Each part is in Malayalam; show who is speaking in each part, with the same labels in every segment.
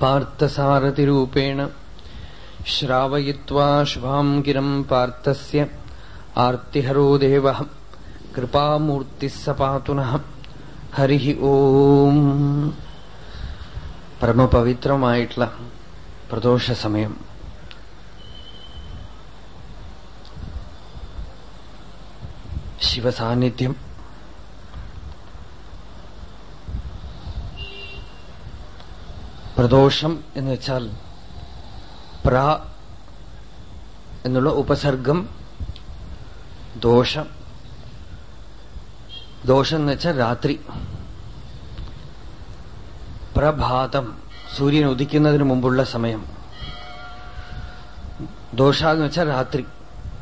Speaker 1: पार्थसारथिरूपेण श्रावयित्वा शुभाम् गिरम् पार्थस्य आर्तिहरो देवः कृपामूर्तिः स पातु नः ഹരിഃ ഓം പരമപവിത്രമായിട്ടുള്ള പ്രദോഷ സമയം ശിവസാന്നിധ്യം പ്രദോഷം എന്ന് വെച്ചാൽ പ്ര എന്നുള്ള ഉപസർഗം ദോഷം. ദോഷം എന്ന് വെച്ചാൽ രാത്രി. പ്രഭാതം സൂര്യൻ ഉദിക്കുന്നതിന് മുമ്പുള്ള സമയം. ദോഷ എന്ന് വെച്ചാൽ രാത്രി.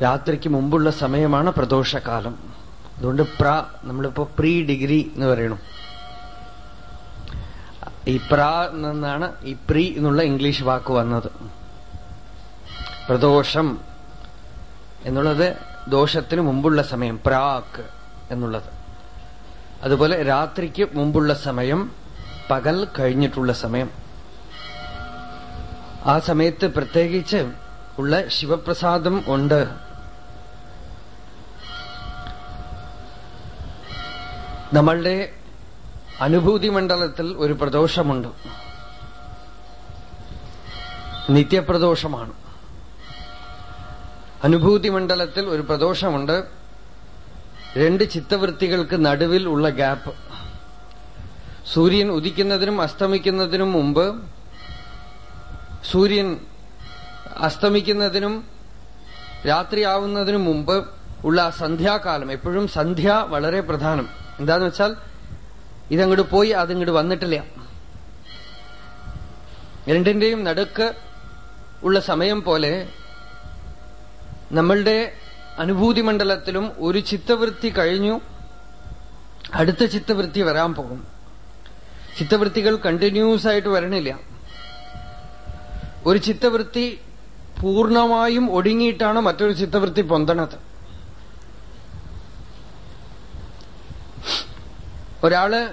Speaker 1: രാത്രിക്ക് മുമ്പുള്ള സമയമാണ് പ്രദോഷകാലം. അതുകൊണ്ട് പ്ര നമ്മളിപ്പോ പ്രീ ഡിഗ്രി എന്ന് പറയണം. ഈ പ്ര നിന്നാണ് ഈ പ്രീ എന്നുള്ള ഇംഗ്ലീഷ് വാക്ക് വന്നത്. പ്രദോഷം എന്നുള്ളത് ദോഷത്തിന് മുമ്പുള്ള സമയം പ്രാക്ക് എന്നുള്ളത്. അതുപോലെ രാത്രിക്ക് മുമ്പുള്ള സമയം പകൽ കഴിഞ്ഞിട്ടുള്ള സമയം. ആ സമയത്ത് പ്രത്യേകിച്ച് ഉള്ള ശിവപ്രസാദം ഉണ്ട്. നമ്മളുടെ അനുഭൂതി മണ്ഡലത്തിൽ ഒരു പ്രദോഷമുണ്ട്. നിത്യപ്രദോഷമാണ്. അനുഭൂതി മണ്ഡലത്തിൽ ഒരു പ്രദോഷമുണ്ട്. രണ്ട് ചിത്തവൃത്തികൾക്ക് നടുവിൽ ഉള്ള ഗ്യാപ്പ് സൂര്യൻ ഉദിക്കുന്നതിനും അസ്തമിക്കുന്നതിനും മുമ്പ് സൂര്യൻ അസ്തമിക്കുന്നതിനും രാത്രിയാവുന്നതിനും മുമ്പ് ഉള്ള സന്ധ്യാകാലം. എപ്പോഴും സന്ധ്യ വളരെ പ്രധാനം. എന്താന്ന് വെച്ചാൽ ഇതങ്ങോട്ട് പോയി അതിങ്ങോട്ട് വന്നിട്ടില്ല. രണ്ടിന്റെയും നടുക്ക് ഉള്ള സമയം പോലെ നമ്മളുടെ അനുഭൂതി മണ്ഡലത്തിലും ഒരു ചിത്തവൃത്തി കഴിഞ്ഞു അടുത്ത ചിത്തവൃത്തി വരാൻ പോകും. ചിത്തവൃത്തികൾ കണ്ടിന്യൂസ് ആയിട്ട് വരണില്ല. ഒരു ചിത്തവൃത്തി പൂർണമായും ഒടുങ്ങിയിട്ടാണ് മറ്റൊരു ചിത്തവൃത്തി പൊന്തണത്. ഒരാൾ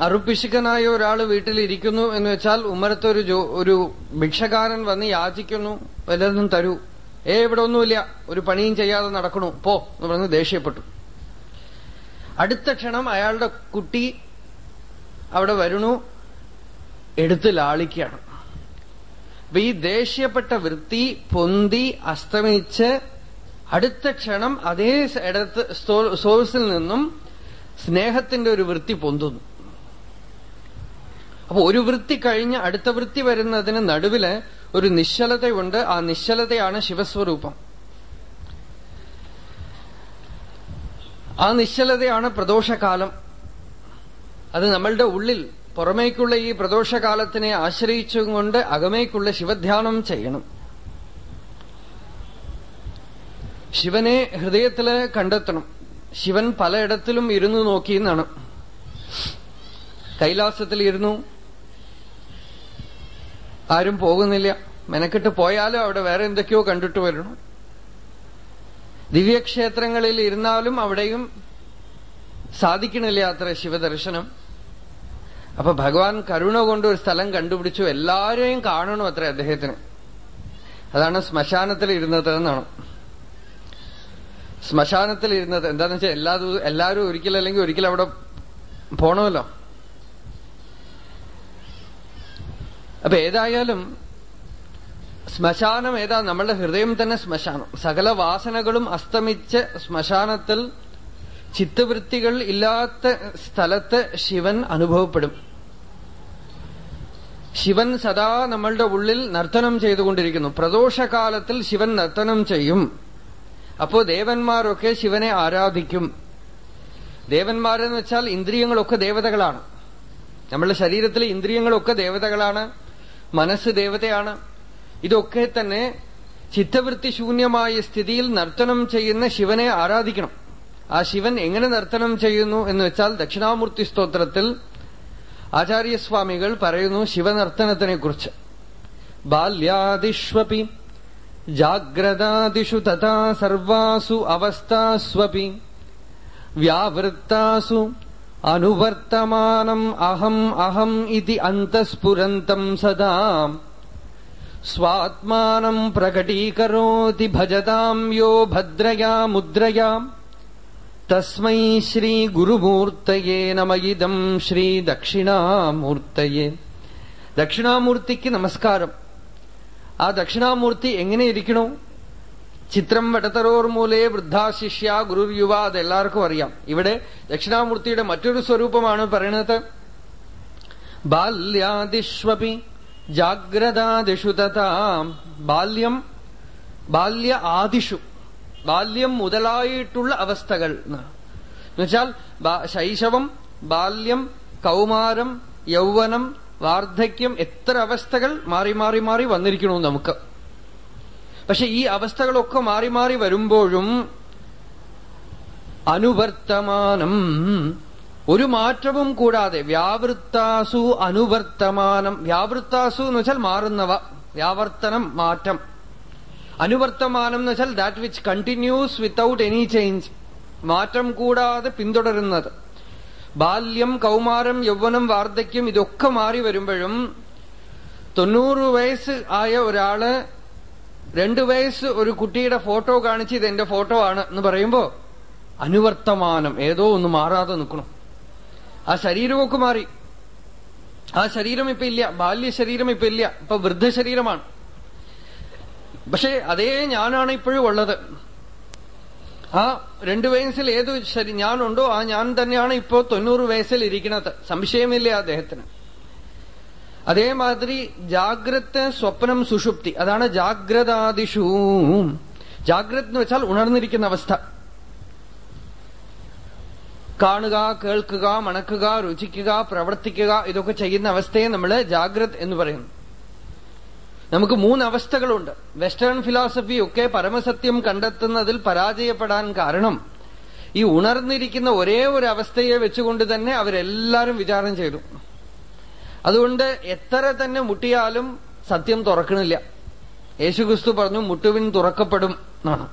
Speaker 1: അറുപ്പിശുക്കനായ ഒരാൾ വീട്ടിലിരിക്കുന്നു എന്ന് വെച്ചാൽ ഉമ്മരത്തെ ഒരു ഭിക്ഷകാരൻ വന്ന് യാചിക്കുന്നു വല്ലതും തരൂ. ഏ ഇവിടെ ഒന്നുമില്ല. ഒരു പണിയും ചെയ്യാതെ നടക്കണു. പോ എന്ന് പറഞ്ഞ് ദേഷ്യപ്പെട്ടു. അടുത്ത ക്ഷണം അയാളുടെ കുട്ടി അവിടെ വരുന്നു. എടുത്ത് ലാളിക്കുകയാണ്. അപ്പൊ ഈ ദേഷ്യപ്പെട്ട വൃത്തി പൊന്തി അസ്തമിച്ച് അടുത്ത ക്ഷണം അതേ ഇടത്ത് സോഴ്സിൽ നിന്നും സ്നേഹത്തിന്റെ ഒരു വൃത്തി പൊന്തുന്നു. അപ്പൊ ഒരു വൃത്തി കഴിഞ്ഞ് അടുത്ത വൃത്തി വരുന്നതിന് നടുവിൽ ഒരു നിശ്ചലതയുണ്ട്. ആ നിശ്ചലതയാണ് ശിവസ്വരൂപം. ആ നിശ്ചലതയാണ് പ്രദോഷകാലം. അത് നമ്മളുടെ ഉള്ളിൽ പുറമേക്കുള്ള ഈ പ്രദോഷകാലത്തിനെ ആശ്രയിച്ചുകൊണ്ട് അകമേക്കുള്ള ശിവധ്യാനം ചെയ്യണം. ശിവനെ ഹൃദയത്തിൽ കണ്ടെത്തണം. ശിവൻ പലയിടത്തിലും ഇരുന്നു നോക്കിയെന്നാണ് കൈലാസത്തിൽ ഇരുന്നു ആരും പോകുന്നില്ല. മെനക്കെട്ട് പോയാലും അവിടെ വേറെ എന്തൊക്കെയോ കണ്ടിട്ട് വരണം. ദിവ്യക്ഷേത്രങ്ങളിൽ ഇരുന്നാലും അവിടെയും സാധിക്കണില്ല അത്ര ശിവദർശനം. അപ്പൊ ഭഗവാൻ കരുണ കൊണ്ട് ഒരു സ്ഥലം കണ്ടുപിടിച്ചു. എല്ലാരെയും കാണണം അത്ര അദ്ദേഹത്തിന്. അതാണ് ശ്മശാനത്തിൽ ഇരുന്നത് എന്നാണ്. ശ്മശാനത്തിൽ ഇരുന്നത് എന്താന്ന് വെച്ചാൽ എല്ലാ എല്ലാവരും ഒരിക്കലല്ലെങ്കിൽ ഒരിക്കലും അവിടെ പോണമല്ലോ. അപ്പൊ ഏതായാലും ശ്മശാനം ഏതാ? നമ്മളുടെ ഹൃദയം തന്നെ ശ്മശാനം. സകല വാസനകളും അസ്തമിച്ച് ശ്മശാനത്തിൽ ചിത്തവൃത്തികൾ ഇല്ലാത്ത സ്ഥലത്ത് ശിവൻ അനുഭവപ്പെടും. ശിവൻ സദാ നമ്മളുടെ ഉള്ളിൽ നർത്തനം ചെയ്തുകൊണ്ടിരിക്കുന്നു. പ്രദോഷകാലത്തിൽ ശിവൻ നർത്തനം ചെയ്യും. അപ്പോ ദേവന്മാരൊക്കെ ശിവനെ ആരാധിക്കും. ദേവന്മാരെന്ന് വെച്ചാൽ ഇന്ദ്രിയങ്ങളൊക്കെ ദേവതകളാണ്. നമ്മളുടെ ശരീരത്തിലെ ഇന്ദ്രിയങ്ങളൊക്കെ ദേവതകളാണ്. മനസ്സ് ദേവതയാണ്. ഇതൊക്കെ തന്നെ ചിത്തവൃത്തി ശൂന്യമായ സ്ഥിതിയിൽ നർത്തനം ചെയ്യുന്ന ശിവനെ ആരാധിക്കണം. ആ ശിവൻ എങ്ങനെ നർത്തനം ചെയ്യുന്നു എന്ന് വെച്ചാൽ ദക്ഷിണാമൂർത്തി സ്തോത്രത്തിൽ ആചാര്യസ്വാമികൾ പറയുന്നു ശിവനർത്തനത്തിനെ കുറിച്ച് ബാല്യാദിഷ്വപി जाग्रदादिषु तथा सर्वासु अवस्थास्वपि व्यावृत्तासु अनुवर्तमानम् अहम् अहम् इति अन्तःस्फुरन्तम् सदा स्वात्मानम् प्रकटीकरोति भजताम् यो भद्रया मुद्रया तस्मै श्रीगुरुमूर्तये नम इदम् श्रीदक्षिणामूर्तये दक्षिणामूर्तिक्य नमस्कारम्। ആ ദക്ഷിണാമൂർത്തി എങ്ങനെ ഇരിക്കണോ? ചിത്രം വടതരോർ മൂലേ വൃദ്ധാശിഷ്യ ഗുരു യുവ അതെല്ലാവർക്കും അറിയാം. ഇവിടെ ദക്ഷിണാമൂർത്തിയുടെ മറ്റൊരു സ്വരൂപമാണ് പറയുന്നത് ബാല്യാദിഷ്വപി ജാഗ്രതാദിഷു തഥാ. ബാല്യം ബാല്യ ആദിഷു. ബാല്യം മുതലായിട്ടുള്ള അവസ്ഥകൾ എന്നുവെച്ചാൽ ശൈശവം ബാല്യം കൗമാരം യൗവനം വാർദ്ധക്യം എത്ര അവസ്ഥകൾ മാറി മാറി മാറി വന്നിരിക്കണു നമുക്ക്. പക്ഷെ ഈ അവസ്ഥകളൊക്കെ മാറി മാറി വരുമ്പോഴും അനുവർത്തമാനം ഒരു മാറ്റവും കൂടാതെ വ്യാവൃത്താസു അനുവർത്തമാനം. വ്യാവൃത്താസു എന്ന് വെച്ചാൽ മാറുന്നവ. വ്യാവർത്തനം മാറ്റം. അനുവർത്തമാനം എന്ന് വെച്ചാൽ that which continues without any change മാറ്റം കൂടാതെ പിന്തുടരുന്നത്. ബാല്യം കൗമാരം യൗവനം വാർദ്ധക്യം ഇതൊക്കെ മാറി വരുമ്പോഴും തൊണ്ണൂറ് വയസ്സ് ആയ ഒരാൾ രണ്ടു വയസ്സ് ഒരു കുട്ടിയുടെ ഫോട്ടോ കാണിച്ച് ഇത് എന്റെ ഫോട്ടോ ആണ് എന്ന് പറയുമ്പോ അനുവർത്തമാനം. ഏതോ ഒന്ന് മാറാതെ നിൽക്കണം. ആ ശരീരമൊക്കെ മാറി. ആ ശരീരം ഇപ്പൊ ഇല്ല. ബാല്യ ശരീരം ഇപ്പൊ ഇല്ല. ഇപ്പൊ വൃദ്ധശരീരമാണ് പക്ഷെ അതേ ഞാനാണ് ഇപ്പോഴും ഉള്ളത്. ആ രണ്ടു വയസ്സിൽ ഏത് ശരി ഞാനുണ്ടോ ആ ഞാൻ തന്നെയാണ് ഇപ്പോ തൊണ്ണൂറ് വയസ്സിൽ ഇരിക്കുന്നത്. സംശയമില്ല അദ്ദേഹത്തിന്. അതേമാതിരി ജാഗ്രത സ്വപ്നം സുഷുപ്തി. അതാണ് ജാഗ്രതാദിഷു. ജാഗ്രത എന്ന് വെച്ചാൽ ഉണർന്നിരിക്കുന്ന അവസ്ഥ. കാണുക കേൾക്കുക മണക്കുക രുചിക്കുക പ്രവർത്തിക്കുക ഇതൊക്കെ ചെയ്യുന്ന അവസ്ഥയെ നമ്മൾ ജാഗ്രത് എന്ന് പറയുന്നു. നമുക്ക് മൂന്ന് അവസ്ഥകളുണ്ട് വെസ്റ്റേൺ ഫിലോസഫി ഒക്കെ പരമസത്യം കണ്ടെത്തുന്നതിൽ പരാജയപ്പെടാൻ കാരണം ഈ ഉണർന്നിരിക്കുന്ന ഒരേ ഒരു അവസ്ഥയെ വെച്ചുകൊണ്ട് തന്നെ അവരെല്ലാരും വിചാരം ചെയ്തു. അതുകൊണ്ട് എത്ര തന്നെ മുട്ടിയാലും സത്യം തുറക്കണില്ല. യേശുക്രിസ്തു പറഞ്ഞു മുട്ടുവിൻ തുറക്കപ്പെടും എന്നാണ്.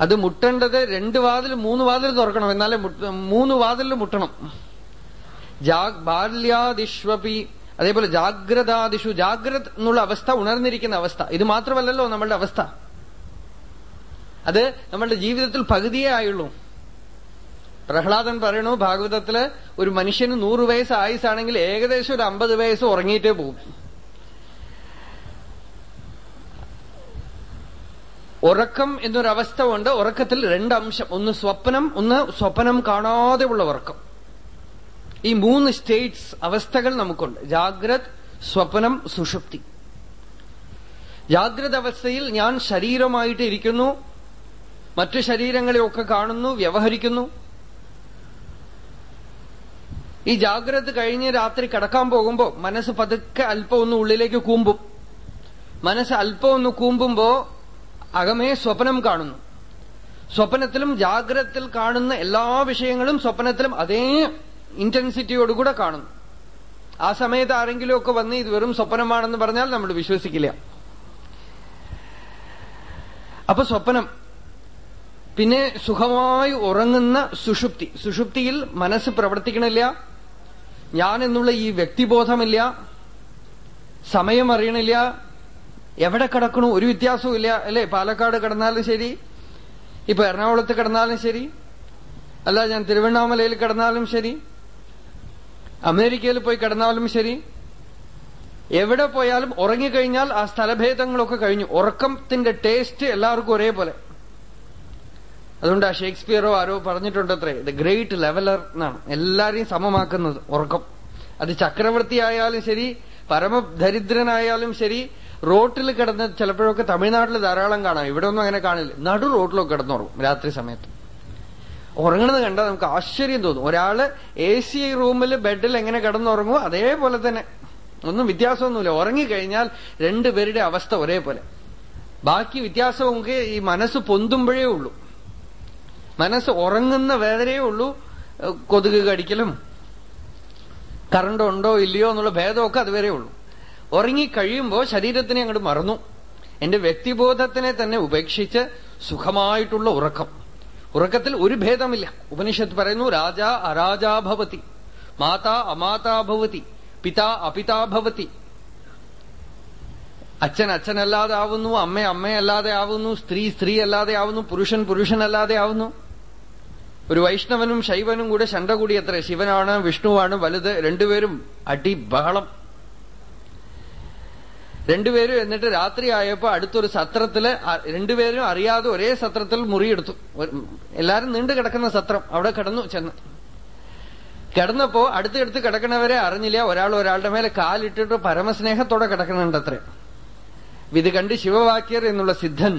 Speaker 1: അത് മുട്ടേണ്ടത് രണ്ട് വാതിൽ മൂന്ന് വാതിൽ തുറക്കണം. എന്നാലേ മൂന്ന് വാതിലും മുട്ടണം. ബാല്യാദിഷ്വപി അതേപോലെ ജാഗ്രതാദിഷു ജാഗ്രത് എന്നുള്ള അവസ്ഥ ഉണർന്നിരിക്കുന്ന അവസ്ഥ. ഇത് മാത്രമല്ലല്ലോ നമ്മളുടെ അവസ്ഥ. അത് നമ്മളുടെ ജീവിതത്തിൽ പകുതിയേ ആയുള്ളൂ. പ്രഹ്ലാദൻ പറയണു ഭാഗവതത്തിൽ ഒരു മനുഷ്യന് നൂറ് വയസ്സ് ആയുസാണെങ്കിൽ ഏകദേശം ഒരു അമ്പത് വയസ്സ് ഉറങ്ങിയിട്ടേ പോകും ഉറക്കം എന്നൊരവസ്ഥ ഉണ്ട് ഉറക്കത്തിൽ രണ്ടംശം. ഒന്ന് സ്വപ്നം ഒന്ന് സ്വപ്നം കാണാതെയുള്ള ഉറക്കം. ഈ മൂന്ന് സ്റ്റേറ്റ്സ് അവസ്ഥകൾ നമുക്കുണ്ട്. ജാഗ്രത് സ്വപ്നം സുഷുപ്തി. ജാഗ്രത അവസ്ഥയിൽ ഞാൻ ശരീരമായിട്ട് ഇരിക്കുന്നു. മറ്റു ശരീരങ്ങളെയൊക്കെ കാണുന്നു വ്യവഹരിക്കുന്നു. ഈ ജാഗ്രത കഴിഞ്ഞ് രാത്രി കിടക്കാൻ പോകുമ്പോ മനസ്സ് പതുക്കെ അല്പം ഒന്ന് ഉള്ളിലേക്ക് കൂമ്പും. മനസ്സ് അല്പം ഒന്ന് കൂമ്പുമ്പോ അകമേ സ്വപ്നം കാണുന്നു. സ്വപ്നത്തിലും ജാഗ്രതത്തിൽ കാണുന്ന എല്ലാ വിഷയങ്ങളും സ്വപ്നത്തിലും അതേ ഇന്റൻസിറ്റിയോടുകൂടെ കാണുന്നു. ആ സമയത്ത് ആരെങ്കിലുമൊക്കെ വന്ന് ഇത് വെറും സ്വപ്നമാണെന്ന് പറഞ്ഞാൽ നമ്മൾ വിശ്വസിക്കില്ല. അപ്പൊ സ്വപ്നം. പിന്നെ സുഖമായി ഉറങ്ങുന്ന സുഷുപ്തി. സുഷുപ്തിയിൽ മനസ്സ് പ്രവർത്തിക്കണില്ല. ഞാൻ എന്നുള്ള ഈ വ്യക്തിബോധമില്ല. സമയം അറിയണില്ല. എവിടെ കിടക്കണു? ഒരു വ്യത്യാസവും ഇല്ല. അല്ലെ? പാലക്കാട് കിടന്നാലും ശരി. ഇപ്പൊ എറണാകുളത്ത് കിടന്നാലും ശരി. അല്ല ഞാൻ തിരുവണ്ണാമലയിൽ കിടന്നാലും ശരി. അമേരിക്കയിൽ പോയി കിടന്നാലും ശരി. എവിടെ പോയാലും ഉറങ്ങിക്കഴിഞ്ഞാൽ ആ സ്ഥലഭേദങ്ങളൊക്കെ കഴിഞ്ഞു. ഉറക്കത്തിന്റെ ടേസ്റ്റ് എല്ലാവർക്കും ഒരേപോലെ. അതുകൊണ്ട് ആ ഷേക്സ്പിയറോ ആരോ പറഞ്ഞിട്ടുണ്ടത്രേ ദ ഗ്രേറ്റ് ലെവലർ എന്നാണ്. എല്ലാരെയും സമമാക്കുന്നത് ഉറക്കം. അത് ചക്രവർത്തി ആയാലും ശരി പരമദരിദ്രനായാലും ശരി റോട്ടിൽ കിടന്ന് ചിലപ്പോഴൊക്കെ തമിഴ്നാട്ടിൽ ധാരാളം കാണാം. ഇവിടെ ഒന്നും അങ്ങനെ കാണില്ല. നടു റോട്ടിലൊക്കെ കിടന്നുറങ്ങും രാത്രി സമയത്ത്. ഉറങ്ങണത് കണ്ടാൽ നമുക്ക് ആശ്ചര്യം തോന്നും. ഒരാൾ എ സി റൂമിൽ ബെഡിൽ എങ്ങനെ കിടന്നുറങ്ങുമോ അതേപോലെ തന്നെ. ഒന്നും വ്യത്യാസമൊന്നുമില്ല. ഉറങ്ങിക്കഴിഞ്ഞാൽ രണ്ടുപേരുടെ അവസ്ഥ ഒരേപോലെ. ബാക്കി വ്യത്യാസമൊക്കെ ഈ മനസ്സ് പൊന്തുമ്പോഴേ ഉള്ളൂ. മനസ്സ് ഉറങ്ങുന്ന വേദനയേ ഉള്ളൂ. കൊതുക് കടിക്കലും കറണ്ട് ഉണ്ടോ ഇല്ലയോ എന്നുള്ള ഭേദമൊക്കെ അതുവരെ ഉള്ളൂ. ഉറങ്ങിക്കഴിയുമ്പോൾ ശരീരത്തിനെ അങ്ങോട്ട് മറന്നു. എന്റെ വ്യക്തിബോധത്തിനെ തന്നെ ഉപേക്ഷിച്ച് സുഖമായിട്ടുള്ള ഉറക്കം. ഉറക്കത്തിൽ ഒരു ഭേദമില്ല. ഉപനിഷത്ത് പറയുന്നു രാജാ അരാജാഭവതി മാതാ അമാതാഭവതി പിതാ അപിതാഭവതി അച്ഛൻ അച്ഛനല്ലാതെ ആവുന്നു അമ്മ അമ്മയല്ലാതെ ആവുന്നു സ്ത്രീ സ്ത്രീ അല്ലാതെ ആവുന്നു പുരുഷൻ പുരുഷനല്ലാതെ ആവുന്നു. ഒരു വൈഷ്ണവനും ശൈവനും കൂടെ ശണ്ട കൂടി അത്ര. ശിവനാണ് വിഷ്ണുവാണ് വലുത് രണ്ടുപേരും അടി ബഹളം രണ്ടുപേരും എന്നിട്ട് രാത്രി ആയപ്പോ അടുത്തൊരു സത്രത്തിൽ രണ്ടുപേരും അറിയാതെ ഒരേ സത്രത്തിൽ മുറിയെടുത്തു. എല്ലാരും നീണ്ടു കിടക്കുന്ന സത്രം. അവിടെ കിടന്നു ചെന്ന്. കിടന്നപ്പോ അടുത്തടുത്ത് കിടക്കണവരെ അറിഞ്ഞില്ല. ഒരാൾ ഒരാളുടെ മേലെ കാലിട്ടിട്ട് പരമസ്നേഹത്തോടെ കിടക്കണുണ്ടത്രേ ഇത് കണ്ട് ശിവവാക്യർ എന്നുള്ള സിദ്ധൻ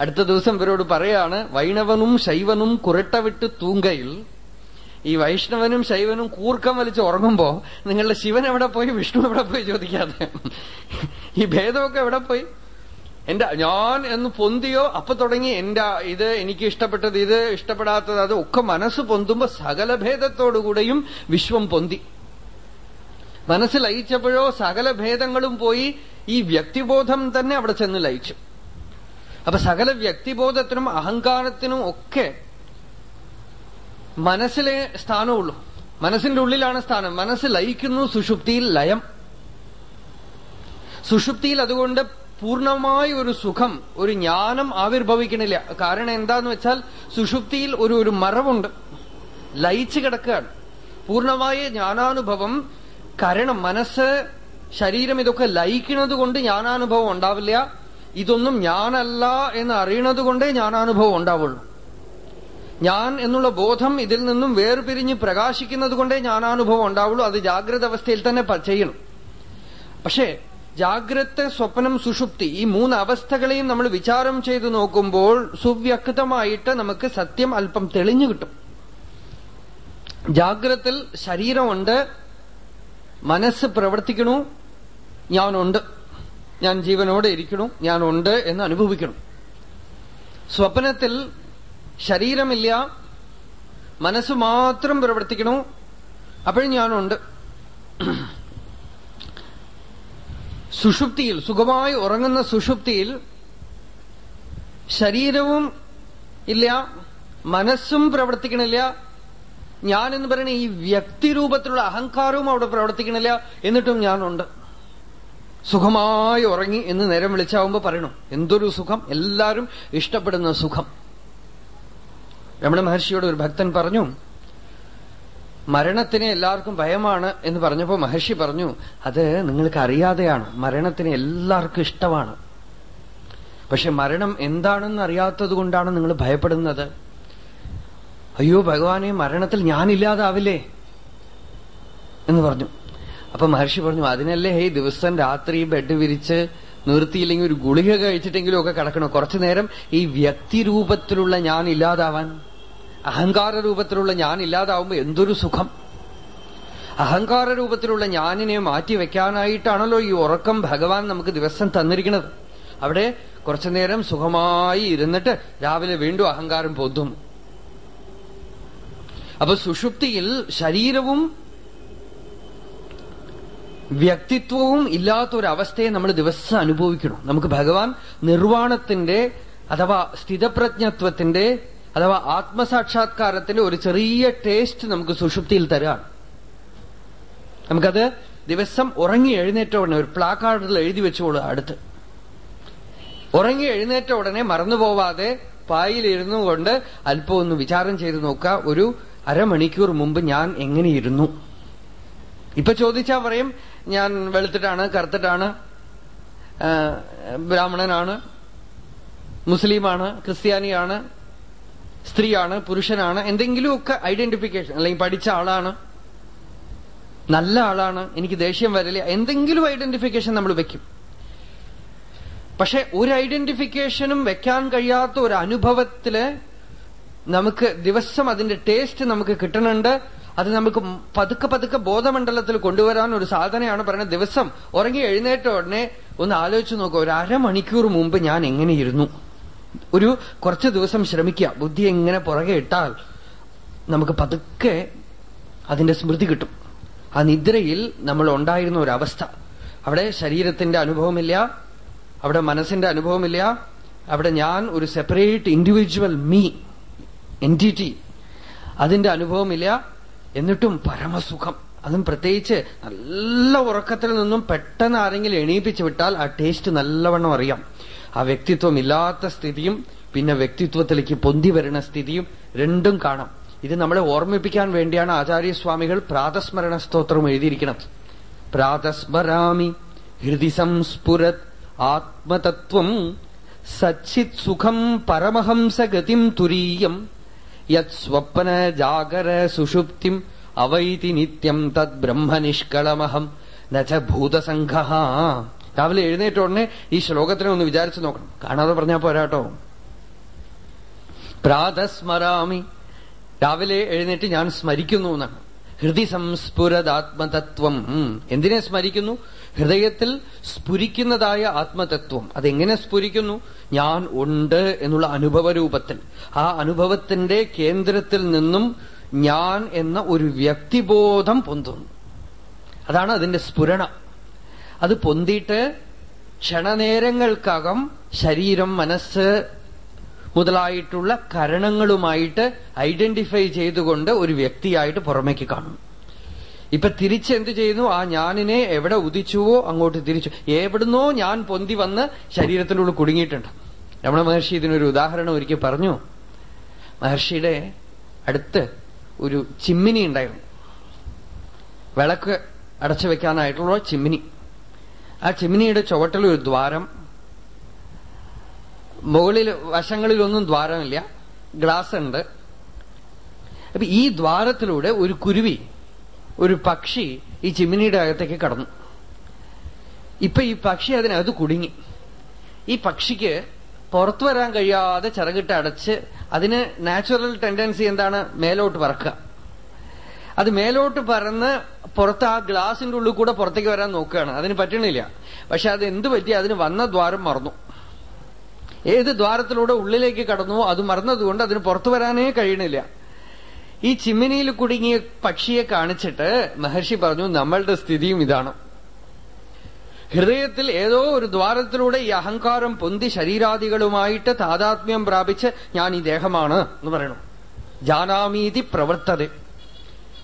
Speaker 1: അടുത്ത ദിവസം ഇവരോട് പറയാണ് വൈണവനും ശൈവനും കുരട്ട വിട്ട് തൂങ്കയിൽ ഈ വൈഷ്ണവനും ശൈവനും കൂർക്കം വലിച്ച് ഉറങ്ങുമ്പോ നിങ്ങളുടെ ശിവൻ എവിടെ പോയി വിഷ്ണു എവിടെ പോയി ചോദിക്കാതെ? ഈ ഭേദമൊക്കെ എവിടെ പോയി? എന്റെ ഞാൻ എന്ന് പൊന്തിയോ അപ്പൊ തുടങ്ങി എന്റെ ഇത് എനിക്ക് ഇഷ്ടപ്പെട്ടത് ഇത് ഇഷ്ടപ്പെടാത്തത് അത് ഒക്കെ മനസ്സ് പൊന്തുമ്പോ സകല ഭേദത്തോടുകൂടെയും വിശ്വം പൊന്തി. മനസ്സ് ലയിച്ചപ്പോഴോ സകല ഭേദങ്ങളും പോയി ഈ വ്യക്തിബോധം തന്നെ അവിടെ ചെന്ന് ലയിച്ചു. അപ്പൊ സകല വ്യക്തിബോധത്തിനും അഹങ്കാരത്തിനും ഒക്കെ മനസ്സിലെ സ്ഥാനമുള്ളൂ മനസ്സിന്റെ ഉള്ളിലാണ് സ്ഥാനം. മനസ്സ് ലയിക്കുന്നു സുഷുപ്തിയിൽ ലയം. സുഷുപ്തിയിൽ അതുകൊണ്ട് പൂർണമായ ഒരു സുഖം ഒരു ജ്ഞാനം ആവിർഭവിക്കണില്ല. കാരണം എന്താന്ന് വെച്ചാൽ സുഷുപ്തിയിൽ ഒരു ഒരു മറവുണ്ട്. ലയിച്ചു കിടക്കുകയാണ്. പൂർണമായ ജ്ഞാനാനുഭവം കാരണം മനസ്സ് ശരീരം ഇതൊക്കെ ലയിക്കുന്നത് കൊണ്ട് ജ്ഞാനാനുഭവം ഉണ്ടാവില്ല. ഇതൊന്നും ഞാനല്ല എന്ന് അറിയണത് കൊണ്ടേ ജ്ഞാനാനുഭവം ഉണ്ടാവുള്ളൂ. ഞാൻ എന്നുള്ള ബോധം ഇതിൽ നിന്നും വേർപിരിഞ്ഞ് പ്രകാശിക്കുന്നത് കൊണ്ടേ ജ്ഞാനാനുഭവം ഉണ്ടാവുള്ളൂ. അത് ജാഗ്രത അവസ്ഥയിൽ തന്നെ ചെയ്യണം. പക്ഷേ ജാഗ്രത സ്വപ്നം സുഷുപ്തി ഈ മൂന്ന് അവസ്ഥകളെയും നമ്മൾ വിചാരം ചെയ്തു നോക്കുമ്പോൾ സുവ്യക്തമായിട്ട് നമുക്ക് സത്യം അല്പം തെളിഞ്ഞു കിട്ടും. ജാഗ്രത്തിൽ ശരീരമുണ്ട് മനസ്സ് പ്രവർത്തിക്കണു ഞാനുണ്ട്. ഞാൻ ജീവനോടെ ഇരിക്കണു ഞാനുണ്ട് എന്ന് അനുഭവിക്കണം. സ്വപ്നത്തിൽ ശരീരമില്ല മനസ്സ് മാത്രം പ്രവർത്തിക്കണു അപ്പോഴും ഞാനുണ്ട്. സുഷുപ്തിയിൽ സുഖമായി ഉറങ്ങുന്ന സുഷുപ്തിയിൽ ശരീരവും ഇല്ല മനസ്സും പ്രവർത്തിക്കണില്ല. ഞാൻ എന്ന് പറയുന്ന ഈ വ്യക്തിരൂപത്തിലുള്ള അഹങ്കാരവും അവിടെ പ്രവർത്തിക്കണില്ല എന്നിട്ടും ഞാനുണ്ട്. സുഖമായി ഉറങ്ങി എന്ന് നേരം വിളിച്ചാവുമ്പോൾ പറയണം എന്തൊരു സുഖം? എല്ലാവരും ഇഷ്ടപ്പെടുന്ന സുഖം. രമണ മഹർഷിയോട് ഒരു ഭക്തൻ പറഞ്ഞു മരണത്തിന് എല്ലാവർക്കും ഭയമാണ് എന്ന് പറഞ്ഞപ്പോ മഹർഷി പറഞ്ഞു അത് നിങ്ങൾക്ക് അറിയാതെയാണ്. മരണത്തിന് എല്ലാവർക്കും ഇഷ്ടമാണ്. പക്ഷെ മരണം എന്താണെന്ന് അറിയാത്തത് കൊണ്ടാണ് നിങ്ങൾ ഭയപ്പെടുന്നത്. അയ്യോ ഭഗവാനെ മരണത്തിൽ ഞാനില്ലാതാവില്ലേ? എന്ന് പറഞ്ഞു. അപ്പൊ മഹർഷി പറഞ്ഞു അതിനല്ലേ ഹേ ദിവസം രാത്രി ബെഡ് വിരിച്ച് നിർത്തിയില്ലെങ്കിൽ ഒരു ഗുളിക കഴിച്ചിട്ടെങ്കിലും ഒക്കെ കിടക്കണം? കുറച്ചു നേരം ഈ വ്യക്തിരൂപത്തിലുള്ള ഞാൻ ഇല്ലാതാവാൻ അഹങ്കാര രൂപത്തിലുള്ള ഞാൻ ഇല്ലാതാവുമ്പോൾ എന്തൊരു സുഖം? അഹങ്കാര രൂപത്തിലുള്ള ഞാനിനെ മാറ്റിവെക്കാനായിട്ടാണല്ലോ ഈ ഉറക്കം ഭഗവാൻ നമുക്ക് ദിവസം തന്നിരിക്കുന്നത്. അവിടെ കുറച്ചു നേരം സുഖമായി ഇരുന്നിട്ട് രാവിലെ വീണ്ടും അഹങ്കാരം പൊതും അപ്പൊ സുഷുപ്തിയിൽ ശരീരവും വ്യക്തിത്വവും ഇല്ലാത്ത ഒരു അവസ്ഥയെ നമ്മൾ ദിവസം അനുഭവിക്കണം. നമുക്ക് ഭഗവാൻ നിർവാണത്തിന്റെ അഥവാ സ്ഥിതപ്രജ്ഞത്വത്തിന്റെ അഥവാ ആത്മസാക്ഷാത്കാരത്തിന്റെ ഒരു ചെറിയ ടേസ്റ്റ് നമുക്ക് സുഷുപ്തിയിൽ തരാണ്. നമുക്കത് ദിവസം ഉറങ്ങി എഴുന്നേറ്റ ഉടനെ ഒരു പ്ലാക്കാർഡിൽ എഴുതി വെച്ചോളൂ അടുത്ത്. ഉറങ്ങി എഴുന്നേറ്റ ഉടനെ മറന്നുപോവാതെ പായിലിരുന്നു കൊണ്ട് അല്പം ഒന്ന് വിചാരം ചെയ്ത് നോക്കുക. ഒരു അരമണിക്കൂർ മുമ്പ് ഞാൻ എങ്ങനെയിരുന്നു? ഇപ്പൊ ചോദിച്ചാ പറയും ഞാൻ വെളുത്തിട്ടാണ് കറുത്തിട്ടാണ് ബ്രാഹ്മണനാണ് മുസ്ലിമാണ് ക്രിസ്ത്യാനിയാണ് സ്ത്രീയാണ് പുരുഷനാണ് എന്തെങ്കിലുമൊക്കെ ഐഡന്റിഫിക്കേഷൻ അല്ലെങ്കിൽ പഠിച്ച ആളാണ് നല്ല ആളാണ് എനിക്ക് ദേഷ്യം വരില്ല എന്തെങ്കിലും ഐഡന്റിഫിക്കേഷൻ നമ്മൾ വെക്കും. പക്ഷെ ഒരു ഐഡന്റിഫിക്കേഷനും വെക്കാൻ കഴിയാത്ത ഒരു അനുഭവത്തിൽ നമുക്ക് ദിവസം അതിന്റെ ടേസ്റ്റ് നമുക്ക് കിട്ടുന്നുണ്ട് അത് നമുക്ക് പതുക്കെ പതുക്കെ ബോധമണ്ഡലത്തിൽ കൊണ്ടുവരാൻ ഒരു സാധനയാണ് പറയുന്നത്. ദിവസം ഉറങ്ങി എഴുന്നേറ്റ ഉടനെ ഒന്ന് ആലോചിച്ച് നോക്കുക ഒരു അരമണിക്കൂർ മുമ്പ് ഞാൻ എങ്ങനെയിരുന്നു? ഒരു കുറച്ച് ദിവസം ശ്രമിക്കുക. ബുദ്ധി എങ്ങനെ പുറകെ ഇട്ടാൽ നമുക്ക് പതുക്കെ അതിന്റെ സ്മൃതി കിട്ടും. ആ നിദ്രയിൽ നമ്മൾ ഉണ്ടായിരുന്ന ഒരവസ്ഥ അവിടെ ശരീരത്തിന്റെ അനുഭവമില്ല. അവിടെ മനസ്സിന്റെ അനുഭവമില്ല. അവിടെ ഞാൻ ഒരു സെപ്പറേറ്റ് ഇൻഡിവിജ്വൽ മീ എന്റിറ്റി അതിന്റെ അനുഭവമില്ല. എന്നിട്ടും പരമസുഖം. അതും പ്രത്യേകിച്ച് നല്ല ഉറക്കത്തിൽ നിന്നും പെട്ടെന്ന് ആരെങ്കിലും എണീപ്പിച്ചു വിട്ടാൽ ആ ടേസ്റ്റ് നല്ലവണ്ണം അറിയാം. ആ വ്യക്തിത്വം ഇല്ലാത്ത സ്ഥിതിയും പിന്നെ വ്യക്തിത്വത്തിലേക്ക് പൊന്തി വരുന്ന സ്ഥിതിയും രണ്ടും കാണാം. ഇത് നമ്മളെ ഓർമ്മിപ്പിക്കാൻ വേണ്ടിയാണ് ആചാര്യസ്വാമികൾ പ്രാതസ്മരണ സ്തോത്രം എഴുതിയിരിക്കുന്നത്. പ്രാതസ്മരാമി ഹൃദി സംസ്ഫുരത് ആത്മതത്വം സച്ചിത് സുഖം പരമഹംസഗതിം തുരീയം യത് സ്വപ്ന ജാഗര സുഷുപ്തി അവൈതി നിത്യം തത് ബ്രഹ്മനിഷ്കളമഹം നച്ച ഭൂതസംഘ. രാവിലെ എഴുന്നേറ്റ ഉടനെ ഈ ശ്ലോകത്തിനെ ഒന്ന് വിചാരിച്ചു നോക്കണം. കാണാതെ പറഞ്ഞാ പോരാട്ടോ. പ്രാതസ്മരാമി. രാവിലെ എഴുന്നേറ്റ് ഞാൻ സ്മരിക്കുന്നു എന്നാണ്. ഹൃദി സംസ്ഫുരതാത്മതത്വം എന്തിനെ സ്മരിക്കുന്നു? ഹൃദയത്തിൽ സ്ഫുരിക്കുന്നതായ ആത്മതത്വം. അതെങ്ങനെ സ്ഫുരിക്കുന്നു? ഞാൻ ഉണ്ട് എന്നുള്ള അനുഭവരൂപത്തിൽ. ആ അനുഭവത്തിന്റെ കേന്ദ്രത്തിൽ നിന്നും ഞാൻ എന്ന ഒരു വ്യക്തിബോധം പൊന്തുന്നു. അതാണ് അതിന്റെ സ്ഫുരണ. അത് പൊന്തിയിട്ട് ക്ഷണനേരങ്ങൾക്കകം ശരീരം മനസ്സ് മുതലായിട്ടുള്ള കരണങ്ങളുമായിട്ട് ഐഡന്റിഫൈ ചെയ്തുകൊണ്ട് ഒരു വ്യക്തിയായിട്ട് പുറമേക്ക് കാണും ഇപ്പൊ തിരിച്ചെന്ത് ചെയ്യുന്നു? ആ ഞാനിനെ എവിടെ ഉദിച്ചുവോ അങ്ങോട്ട് തിരിച്ചു. എവിടുന്നോ ഞാൻ പൊന്തി വന്ന് ശരീരത്തിനുള്ളിൽ കുടുങ്ങിയിട്ടുണ്ട്. രമണ മഹർഷി ഇതിനൊരു ഉദാഹരണം ഒരിക്കൽ പറഞ്ഞു. മഹർഷിയുടെ അടുത്ത് ഒരു ചിമ്മിനി ഉണ്ടായിരുന്നു. വിളക്ക് അടച്ചു വെക്കാനായിട്ടുള്ള ചിമ്മിനി. ആ ചിമ്മിനിയുടെ ചുവട്ടിൽ ഒരു ദ്വാരം മുകളിൽ വശങ്ങളിലൊന്നും ദ്വാരമില്ല. ഗ്ലാസ് ഉണ്ട്. അപ്പൊ ഈ ദ്വാരത്തിലൂടെ ഒരു കുരുവി ഒരു പക്ഷി ഈ ചിമ്മിനിയുടെ അകത്തേക്ക് കടന്നു. ഇപ്പൊ ഈ പക്ഷി അതിനകത്ത് കുടുങ്ങി. ഈ പക്ഷിക്ക് പുറത്തു വരാൻ കഴിയാതെ ചിറകിട്ട് അടച്ച് അതിന് നാച്ചുറൽ ടെൻഡൻസി എന്താണ്? മേലോട്ട് പറക്കുക. അത് മേലോട്ട് പറന്ന് പുറത്ത് ആ ഗ്ലാസിന്റെ ഉള്ളിൽ കൂടെ പുറത്തേക്ക് വരാൻ നോക്കുകയാണ്. അതിന് പറ്റണില്ല. പക്ഷെ അത് എന്ത് പറ്റി? അതിന് വന്ന ദ്വാരം മറന്നു. ഏത് ദ്വാരത്തിലൂടെ ഉള്ളിലേക്ക് കടന്നു അത് മറന്നതുകൊണ്ട് അതിന് പുറത്തു വരാനേ കഴിയണില്ല. ഈ ചിമ്മിനിയിൽ കുടുങ്ങിയ പക്ഷിയെ കാണിച്ചിട്ട് മഹർഷി പറഞ്ഞു നമ്മളുടെ സ്ഥിതിയും ഇതാണ്. ഹൃദയത്തിൽ ഏതോ ഒരു ദ്വാരത്തിലൂടെ ഈ അഹങ്കാരം പൊന്തി ശരീരാദികളുമായിട്ട് താതാത്മ്യം പ്രാപിച്ച് ഞാൻ ഈ ദേഹമാണ് എന്ന് പറയണം ജാനാമീതി പ്രവർത്തത.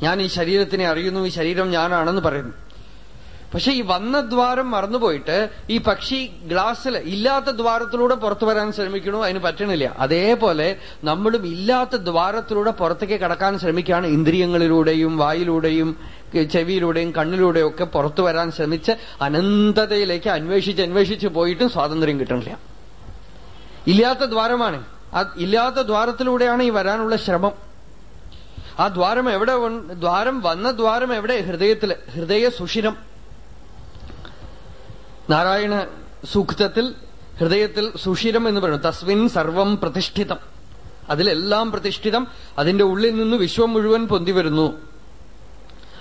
Speaker 1: ഞാൻ ഈ ശരീരത്തിനെ അറിയുന്നു ഈ ശരീരം ഞാനാണെന്ന് പറയുന്നു. പക്ഷെ ഈ വന്ന ദ്വാരം മറന്നുപോയിട്ട് ഈ പക്ഷി ഗ്ലാസ്സിൽ ഇല്ലാത്ത ദ്വാരത്തിലൂടെ പുറത്തു വരാൻ ശ്രമിക്കണു അതിന് പറ്റണില്ല. അതേപോലെ നമ്മളും ഇല്ലാത്ത ദ്വാരത്തിലൂടെ പുറത്തേക്ക് കടക്കാൻ ശ്രമിക്കുകയാണ്. ഇന്ദ്രിയങ്ങളിലൂടെയും വായിലൂടെയും ചെവിയിലൂടെയും കണ്ണിലൂടെയും ഒക്കെ പുറത്തു വരാൻ ശ്രമിച്ച് അനന്തതയിലേക്ക് അന്വേഷിച്ച് അന്വേഷിച്ച് പോയിട്ടും സ്വാതന്ത്ര്യം കിട്ടണില്ല. ഇല്ലാത്ത ദ്വാരമാണ്. ഇല്ലാത്ത ദ്വാരത്തിലൂടെയാണ് ഈ വരാനുള്ള ശ്രമം. ആ ദ്വാരം എവിടെ ദ്വാരം വന്ന ദ്വാരം എവിടെ? ഹൃദയത്തിൽ. ഹൃദയ സുഷിരം നാരായണ സൂക്തത്തിൽ ഹൃദയത്തിൽ സുഷിരം എന്ന് പറയുന്നു. തസ്വിൻ സർവം പ്രതിഷ്ഠിതം. അതിലെല്ലാം പ്രതിഷ്ഠിതം. അതിന്റെ ഉള്ളിൽ നിന്ന് വിശ്വം മുഴുവൻ പൊന്തി വരുന്നു.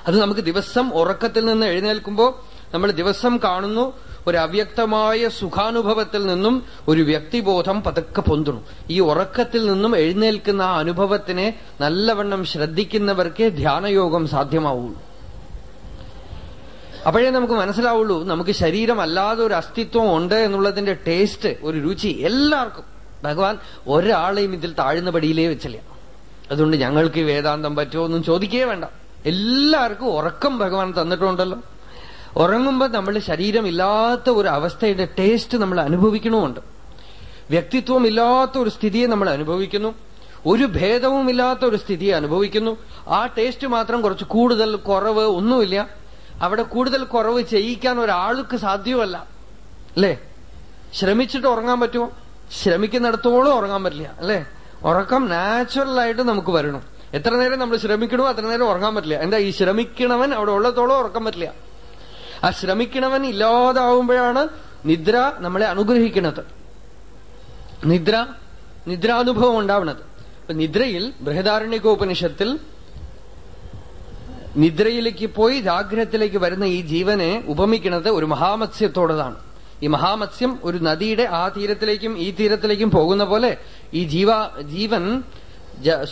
Speaker 1: അത് നമുക്ക് ദിവസം ഉറക്കത്തിൽ നിന്ന് എഴുന്നേൽക്കുമ്പോൾ നമ്മൾ ദിവസം കാണുന്നു. ഒരു അവ്യക്തമായ സുഖാനുഭവത്തിൽ നിന്നും ഒരു വ്യക്തിബോധം പതുക്കെ പൊന്തുണു. ഈ ഉറക്കത്തിൽ നിന്നും എഴുന്നേൽക്കുന്ന ആ അനുഭവത്തിനെ നല്ലവണ്ണം ശ്രദ്ധിക്കുന്നവർക്കേ ധ്യാനയോഗം സാധ്യമാവുള്ളൂ. അപ്പോഴേ നമുക്ക് മനസ്സിലാവുള്ളൂ നമുക്ക് ശരീരം അല്ലാതെ ഒരു അസ്തിത്വം ഉണ്ട് എന്നുള്ളതിന്റെ ടേസ്റ്റ് ഒരു രുചി എല്ലാവർക്കും. ഭഗവാൻ ഒരാളെയും ഇതിൽ താഴ്ന്ന പടിയിലേ വെച്ചില്ല. അതുകൊണ്ട് ഞങ്ങൾക്ക് വേദാന്തം പറ്റുമോ ഒന്നും ചോദിക്കേ വേണ്ട. എല്ലാവർക്കും ഉറക്കം ഭഗവാൻ തന്നിട്ടുണ്ടല്ലോ. ഉറങ്ങുമ്പോൾ നമ്മൾ ശരീരമില്ലാത്ത ഒരു അവസ്ഥയുടെ ടേസ്റ്റ് നമ്മൾ അനുഭവിക്കണമുണ്ട്. വ്യക്തിത്വമില്ലാത്ത ഒരു സ്ഥിതിയെ നമ്മൾ അനുഭവിക്കുന്നു. ഒരു ഭേദവുമില്ലാത്ത ഒരു സ്ഥിതിയെ അനുഭവിക്കുന്നു. ആ ടേസ്റ്റ് മാത്രം കുറച്ച് കൂടുതൽ കുറവ് ഒന്നുമില്ല. അവിടെ കൂടുതൽ കുറവ് ചെയ്യിക്കാൻ ഒരാൾക്ക് സാധ്യമല്ല. അല്ലേ? ശ്രമിച്ചിട്ട് ഉറങ്ങാൻ പറ്റുമോ? ശ്രമിക്കുന്നിടത്തോളം ഉറങ്ങാൻ പറ്റില്ല. അല്ലേ? ഉറക്കം നാച്ചുറലായിട്ട് നമുക്ക് വരണം. എത്ര നേരം നമ്മൾ ശ്രമിക്കണോ അത്ര നേരം ഉറങ്ങാൻ പറ്റില്ല. എന്താ ഈ ശ്രമിക്കണവൻ അവിടെ ഉള്ളത്തോളം ഉറക്കാൻ പറ്റില്ല. ആ ശ്രമിക്കണവൻ ഇല്ലാതാവുമ്പോഴാണ് നിദ്ര നമ്മളെ അനുഗ്രഹിക്കുന്നത്. നിദ്ര നിദ്രാനുഭവം ഉണ്ടാവുന്നത്. നിദ്രയിൽ ബൃഹദാരണ്യകോപനിഷത്തിൽ നിദ്രയിലേക്ക് പോയി ജാഗ്രതത്തിലേക്ക് വരുന്ന ഈ ജീവനെ ഉപമിക്കുന്നത് ഒരു മഹാമത്സ്യത്തോടതാണ്. ഈ മഹാമത്സ്യം ഒരു നദിയുടെ ആ തീരത്തിലേക്കും ഈ തീരത്തിലേക്കും പോകുന്ന പോലെ ഈ ജീവ ജീവൻ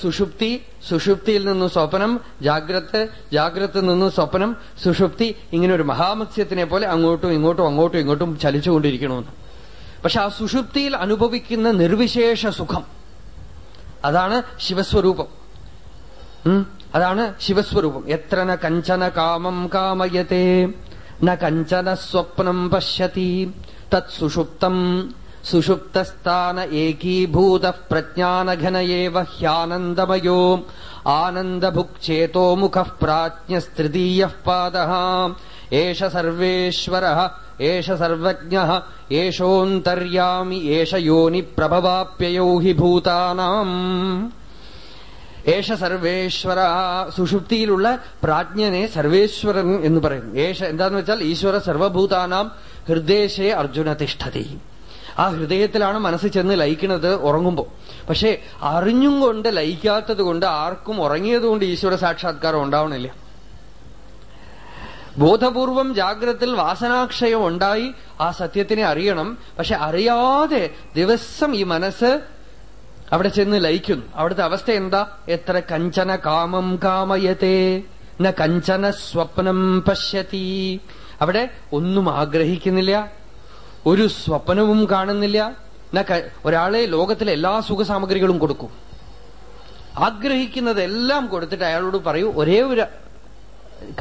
Speaker 1: സുഷുപ്തി സുഷുപ്തിയിൽ നിന്ന് സ്വപ്നം ജാഗ്രത് ജാഗ്രത നിന്ന് സ്വപ്നം സുഷുപ്തി ഇങ്ങനെ ഒരു മഹാമത്സ്യത്തിനെ പോലെ അങ്ങോട്ടും ഇങ്ങോട്ടും അങ്ങോട്ടും ഇങ്ങോട്ടും ചലിച്ചുകൊണ്ടിരിക്കണമെന്ന്. പക്ഷെ ആ സുഷുപ്തിയിൽ അനുഭവിക്കുന്ന നിർവിശേഷ സുഖം അതാണ് ശിവസ്വരൂപം. അതാണ് ശിവസ്വരൂപം എത്ര ന കഞ്ചന കാമം കാമയത്തെ ന കഞ്ചന സ്വപ്നം പശ്യതി തത് സുഷുപ്തം സുഷുപ്തസ്ഥാന ഏകീഭൂത പ്രജ്ഞാനഘനയേവ ഹ്യാനന്ദമയോ ആനന്ദഭുക്ചേതോ മുഖ പ്രാജ്ഞസ്തൃതീയ പാദ ഏഷ സർവേശ്വര ഏഷ സർവജ്ഞ ഏഷോന്തര്യാമി ഏഷ യോനി പ്രഭവാപ്യയൗ ഹി ഭൂതാനാം ഏഷ സർവേശ്വര സുഷുപ്തിയിലുള്ള പ്രാജ്ഞനെ സർവേശ്വരൻ എന്ന് പറയും ഏഷ എന്താന്ന് വെച്ചാൽ ഈശ്വര സർവഭൂതാനാം ഹൃദയശേ അർജുന തിഷ്ഠതി. ആ ഹൃദയത്തിലാണ് മനസ്സ് ചെന്ന് ലയിക്കുന്നത് ഉറങ്ങുമ്പോൾ പക്ഷെ അറിഞ്ഞും കൊണ്ട് ലയിക്കാത്തത് കൊണ്ട് ആർക്കും ഉറങ്ങിയതുകൊണ്ട് ഈശ്വര സാക്ഷാത്കാരം ഉണ്ടാവണില്ല. ബോധപൂർവം ജാഗ്രത്തിൽ വാസനാക്ഷയം ഉണ്ടായി ആ സത്യത്തിനെ അറിയണം. പക്ഷെ അറിയാതെ ദിവസം ഈ മനസ്സ് അവിടെ ചെന്ന് ലയിക്കുന്നു. അവിടുത്തെ അവസ്ഥ എന്താ? എത്ര കഞ്ചന കാമം കാമയത്തെ. ന കഞ്ചന സ്വപ്നം പശ്യത്തി അവിടെ ഒന്നും ആഗ്രഹിക്കുന്നില്ല. ഒരു സ്വപ്നവും കാണുന്നില്ല. ഒരാളെ ലോകത്തിലെ എല്ലാ സുഖസാമഗ്രികളും കൊടുക്കും. ആഗ്രഹിക്കുന്നതെല്ലാം കൊടുത്തിട്ട് അയാളോട് പറയൂ ഒരേ ഒരു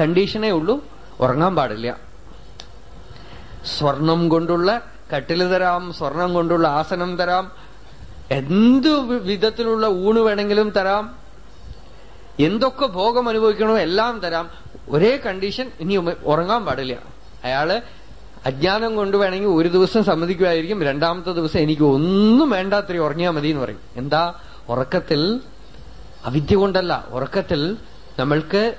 Speaker 1: കണ്ടീഷനേ ഉള്ളൂ ഉറങ്ങാൻ പാടില്ല. സ്വർണം കൊണ്ടുള്ള കട്ടിൽ തരാം സ്വർണം കൊണ്ടുള്ള ആസനം തരാം എന്തു വിധത്തിലുള്ള ഊണ് വേണമെങ്കിലും തരാം. എന്തൊക്കെ ഭോഗം അനുഭവിക്കണോ എല്ലാം തരാം. ഒരേ കണ്ടീഷൻ ഇനി ഉറങ്ങാൻ പാടില്ല. അയാൾ അജ്ഞാനം കൊണ്ട് വേണമെങ്കിൽ ഒരു ദിവസം സമ്മതിക്കുമായിരിക്കും. രണ്ടാമത്തെ ദിവസം എനിക്ക് ഒന്നും വേണ്ടാത്ര ഉറങ്ങിയാൽ മതി എന്ന് പറയും. എന്താ? ഉറക്കത്തിൽ അവിദ്യ കൊണ്ടല്ല. ഉറക്കത്തിൽ നമ്മൾക്ക്